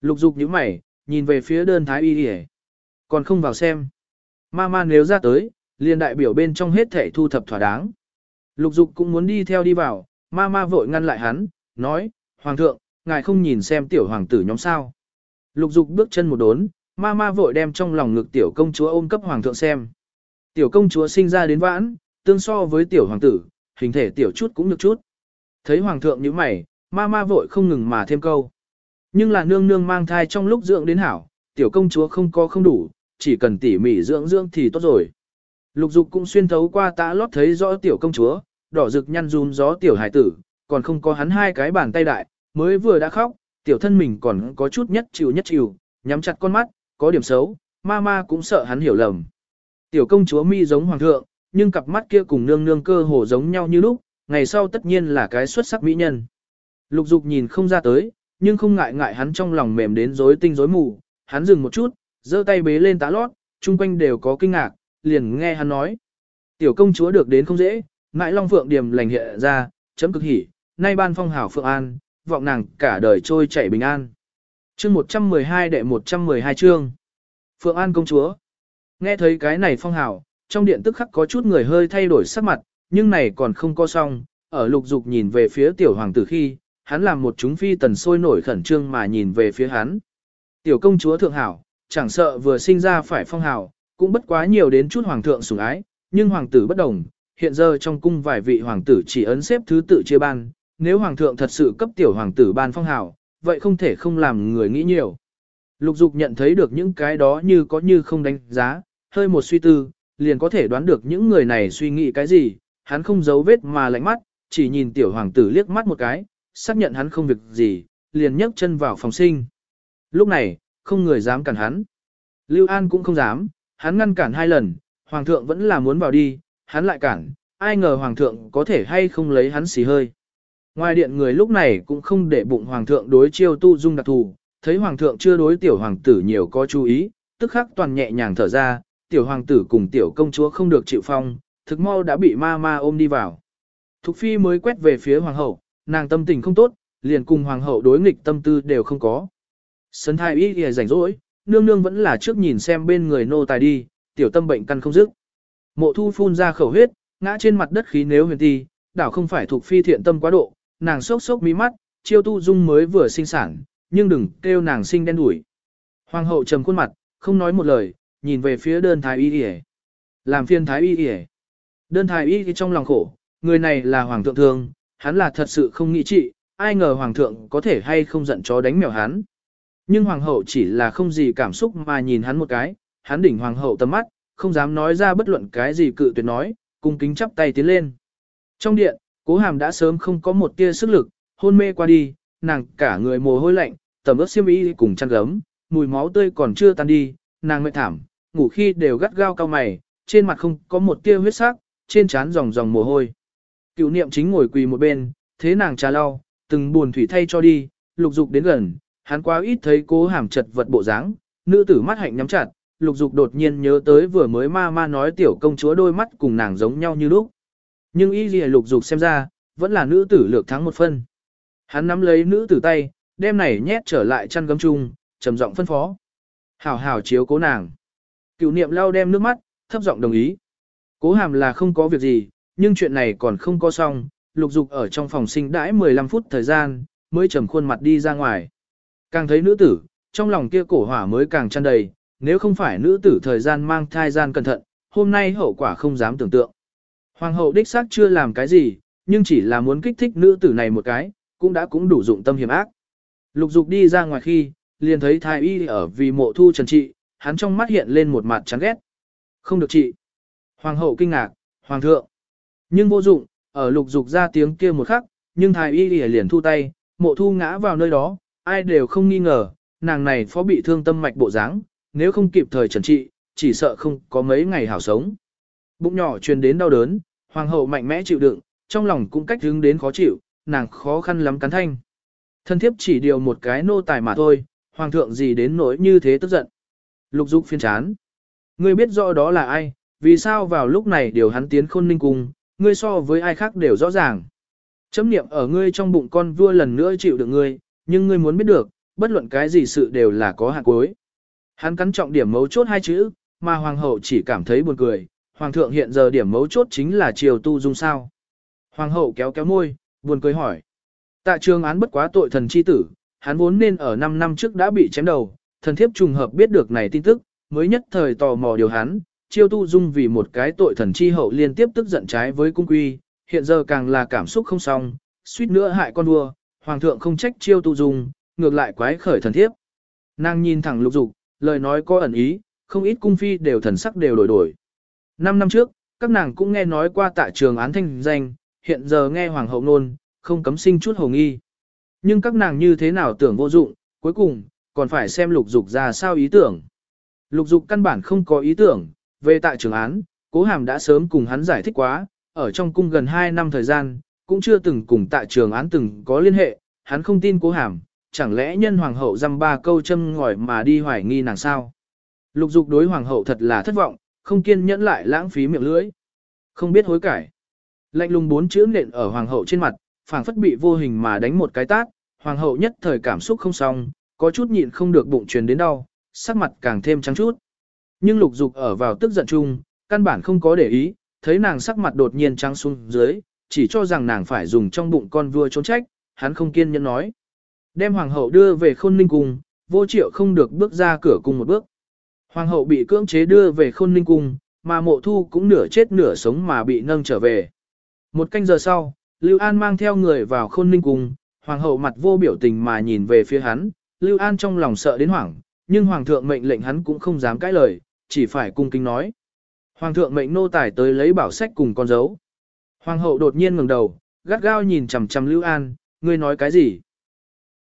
Lục dục nhíu mày, nhìn về phía đơn thái y hề. Còn không vào xem. Ma ma nếu ra tới, liền đại biểu bên trong hết thể thu thập thỏa đáng. Lục dục cũng muốn đi theo đi vào, ma ma vội ngăn lại hắn, nói, Hoàng thượng, ngài không nhìn xem tiểu hoàng tử nhóm sao. Lục dục bước chân một đốn, ma ma vội đem trong lòng ngực tiểu công chúa ôm cấp hoàng thượng xem. Tiểu công chúa sinh ra đến vãn, tương so với tiểu hoàng tử, hình thể tiểu chút cũng được chút. Thấy hoàng thượng như mày, ma ma vội không ngừng mà thêm câu. Nhưng là nương nương mang thai trong lúc dưỡng đến hảo, tiểu công chúa không có không đủ, chỉ cần tỉ mỉ dưỡng dưỡng thì tốt rồi. Lục dục cũng xuyên thấu qua tã lót thấy rõ tiểu công chúa, đỏ rực nhăn run gió tiểu hải tử, còn không có hắn hai cái bàn tay đại, mới vừa đã khóc, tiểu thân mình còn có chút nhất chịu nhất chịu, nhắm chặt con mắt, có điểm xấu, ma ma cũng sợ hắn hiểu lầm. Tiểu công chúa mi giống hoàng thượng, nhưng cặp mắt kia cùng nương nương cơ hồ giống nhau như lúc, ngày sau tất nhiên là cái xuất sắc mỹ nhân. Lục dục nhìn không ra tới, nhưng không ngại ngại hắn trong lòng mềm đến rối tinh rối mù, hắn dừng một chút, giơ tay bế lên tá lót, chung quanh đều có kinh ngạc, liền nghe hắn nói. Tiểu công chúa được đến không dễ, mãi long phượng điểm lành hiện ra, chấm cực hỉ, nay ban phong hảo phượng an, vọng nàng cả đời trôi chảy bình an. Chương 112 đệ 112 chương. Phượng An công chúa. Nghe thấy cái này phong hảo trong điện tức khắc có chút người hơi thay đổi sắc mặt, nhưng này còn không có xong, ở lục dục nhìn về phía tiểu hoàng tử khi, hắn làm một chúng phi tần sôi nổi khẩn trương mà nhìn về phía hắn. Tiểu công chúa thượng hảo, chẳng sợ vừa sinh ra phải phong hào, cũng bất quá nhiều đến chút hoàng thượng sủng ái, nhưng hoàng tử bất đồng, hiện giờ trong cung vài vị hoàng tử chỉ ấn xếp thứ tự chia ban, nếu hoàng thượng thật sự cấp tiểu hoàng tử ban phong hào, vậy không thể không làm người nghĩ nhiều. Lục dục nhận thấy được những cái đó như có như không đánh giá, hơi một suy tư, liền có thể đoán được những người này suy nghĩ cái gì, hắn không giấu vết mà lạnh mắt, chỉ nhìn tiểu hoàng tử liếc mắt một cái, xác nhận hắn không việc gì, liền nhấc chân vào phòng sinh. Lúc này, không người dám cản hắn. Lưu An cũng không dám, hắn ngăn cản hai lần, hoàng thượng vẫn là muốn vào đi, hắn lại cản, ai ngờ hoàng thượng có thể hay không lấy hắn xì hơi. Ngoài điện người lúc này cũng không để bụng hoàng thượng đối chiêu tu dung đặc thù, thấy hoàng thượng chưa đối tiểu hoàng tử nhiều có chú ý, tức khắc toàn nhẹ nhàng thở ra, tiểu hoàng tử cùng tiểu công chúa không được chịu phong, thực mau đã bị ma ma ôm đi vào. Thục phi mới quét về phía hoàng hậu, nàng tâm tình không tốt, liền cùng hoàng hậu đối nghịch tâm tư đều không có. Sấn thai ý thì rảnh rỗi, nương nương vẫn là trước nhìn xem bên người nô tài đi, tiểu tâm bệnh căn không dứt. Mộ thu phun ra khẩu huyết, ngã trên mặt đất khí nếu huyền ti, đảo không phải thuộc phi thiện tâm quá độ, nàng sốc sốc mí mắt, chiêu tu dung mới vừa sinh sản, nhưng đừng kêu nàng sinh đen đuổi. Hoàng hậu trầm khuôn mặt, không nói một lời, nhìn về phía đơn thái y y Làm phiên thái y y Đơn thái y thì trong lòng khổ, người này là hoàng thượng thương, hắn là thật sự không nghĩ trị, ai ngờ hoàng thượng có thể hay không giận chó đánh mèo hắn. Nhưng hoàng hậu chỉ là không gì cảm xúc mà nhìn hắn một cái, hắn đỉnh hoàng hậu tầm mắt, không dám nói ra bất luận cái gì cự tuyệt nói, cung kính chắp tay tiến lên. Trong điện, cố hàm đã sớm không có một tia sức lực, hôn mê qua đi, nàng cả người mồ hôi lạnh, tầm ướt xiêm y cùng chăn gấm, mùi máu tươi còn chưa tan đi, nàng mệt thảm, ngủ khi đều gắt gao cao mày, trên mặt không có một tia huyết sắc, trên trán dòng dòng mồ hôi. Cựu niệm chính ngồi quỳ một bên, thế nàng trà lau, từng buồn thủy thay cho đi, lục dục đến gần, hắn quá ít thấy cố hàm chật vật bộ dáng, nữ tử mắt hạnh nhắm chặt, lục dục đột nhiên nhớ tới vừa mới ma ma nói tiểu công chúa đôi mắt cùng nàng giống nhau như lúc. Nhưng y gì lục dục xem ra, vẫn là nữ tử lược thắng một phân. Hắn nắm lấy nữ tử tay, đem này nhét trở lại chăn gấm chung, trầm giọng phân phó. Hảo hảo chiếu cố nàng. Cựu niệm lau đem nước mắt, thấp giọng đồng ý. Cố hàm là không có việc gì, nhưng chuyện này còn không có xong, lục dục ở trong phòng sinh đãi 15 phút thời gian, mới trầm khuôn mặt đi ra ngoài. Càng thấy nữ tử, trong lòng kia cổ hỏa mới càng tràn đầy, nếu không phải nữ tử thời gian mang thai gian cẩn thận, hôm nay hậu quả không dám tưởng tượng. Hoàng hậu đích xác chưa làm cái gì, nhưng chỉ là muốn kích thích nữ tử này một cái, cũng đã cũng đủ dụng tâm hiểm ác. Lục dục đi ra ngoài khi, liền thấy thái y ở vì mộ thu trần trị, hắn trong mắt hiện lên một mặt chán ghét. Không được trị. Hoàng hậu kinh ngạc, hoàng thượng. Nhưng vô dụng, ở lục dục ra tiếng kia một khắc, nhưng thái y liền thu tay, mộ thu ngã vào nơi đó, ai đều không nghi ngờ, nàng này phó bị thương tâm mạch bộ dáng, nếu không kịp thời trần trị, chỉ sợ không có mấy ngày hảo sống. Bụng nhỏ truyền đến đau đớn, hoàng hậu mạnh mẽ chịu đựng, trong lòng cũng cách hướng đến khó chịu, nàng khó khăn lắm cắn thanh. Thân thiếp chỉ điều một cái nô tài mà thôi, hoàng thượng gì đến nỗi như thế tức giận. Lục dục phiên chán. Ngươi biết rõ đó là ai, vì sao vào lúc này điều hắn tiến khôn ninh cung, ngươi so với ai khác đều rõ ràng. Chấm niệm ở ngươi trong bụng con vua lần nữa chịu được ngươi, nhưng ngươi muốn biết được, bất luận cái gì sự đều là có hạn cuối. Hắn cắn trọng điểm mấu chốt hai chữ, mà hoàng hậu chỉ cảm thấy buồn cười, hoàng thượng hiện giờ điểm mấu chốt chính là triều tu dung sao. Hoàng hậu kéo kéo môi, buồn cười hỏi. Tạ trường án bất quá tội thần chi tử, hắn vốn nên ở 5 năm trước đã bị chém đầu, thần thiếp trùng hợp biết được này tin tức, mới nhất thời tò mò điều hắn, chiêu tu dung vì một cái tội thần chi hậu liên tiếp tức giận trái với cung quy, hiện giờ càng là cảm xúc không xong, suýt nữa hại con vua, hoàng thượng không trách chiêu tu dung, ngược lại quái khởi thần thiếp. Nàng nhìn thẳng lục dục, lời nói có ẩn ý, không ít cung phi đều thần sắc đều đổi đổi. Năm năm trước, các nàng cũng nghe nói qua tại trường án thanh danh, hiện giờ nghe hoàng hậu nôn, không cấm sinh chút hồ nghi. Nhưng các nàng như thế nào tưởng vô dụng, cuối cùng, còn phải xem lục dục ra sao ý tưởng. Lục dục căn bản không có ý tưởng, về tại trường án, cố hàm đã sớm cùng hắn giải thích quá, ở trong cung gần 2 năm thời gian, cũng chưa từng cùng tại trường án từng có liên hệ, hắn không tin cố hàm, chẳng lẽ nhân hoàng hậu dăm ba câu châm ngòi mà đi hoài nghi nàng sao? Lục dục đối hoàng hậu thật là thất vọng, không kiên nhẫn lại lãng phí miệng lưỡi. Không biết hối cải. Lạnh lùng bốn chữ nện ở hoàng hậu trên mặt, phảng phất bị vô hình mà đánh một cái tát, hoàng hậu nhất thời cảm xúc không xong, có chút nhịn không được bụng truyền đến đau, sắc mặt càng thêm trắng chút. Nhưng lục dục ở vào tức giận chung, căn bản không có để ý, thấy nàng sắc mặt đột nhiên trắng xuống dưới, chỉ cho rằng nàng phải dùng trong bụng con vua trốn trách, hắn không kiên nhẫn nói. Đem hoàng hậu đưa về khôn ninh cung, vô triệu không được bước ra cửa cung một bước. Hoàng hậu bị cưỡng chế đưa về khôn ninh cung, mà mộ thu cũng nửa chết nửa sống mà bị nâng trở về. Một canh giờ sau, Lưu An mang theo người vào khôn ninh cung, hoàng hậu mặt vô biểu tình mà nhìn về phía hắn, Lưu An trong lòng sợ đến hoảng, nhưng hoàng thượng mệnh lệnh hắn cũng không dám cãi lời, chỉ phải cung kính nói. Hoàng thượng mệnh nô tài tới lấy bảo sách cùng con dấu. Hoàng hậu đột nhiên ngẩng đầu, gắt gao nhìn chằm chằm Lưu An, ngươi nói cái gì?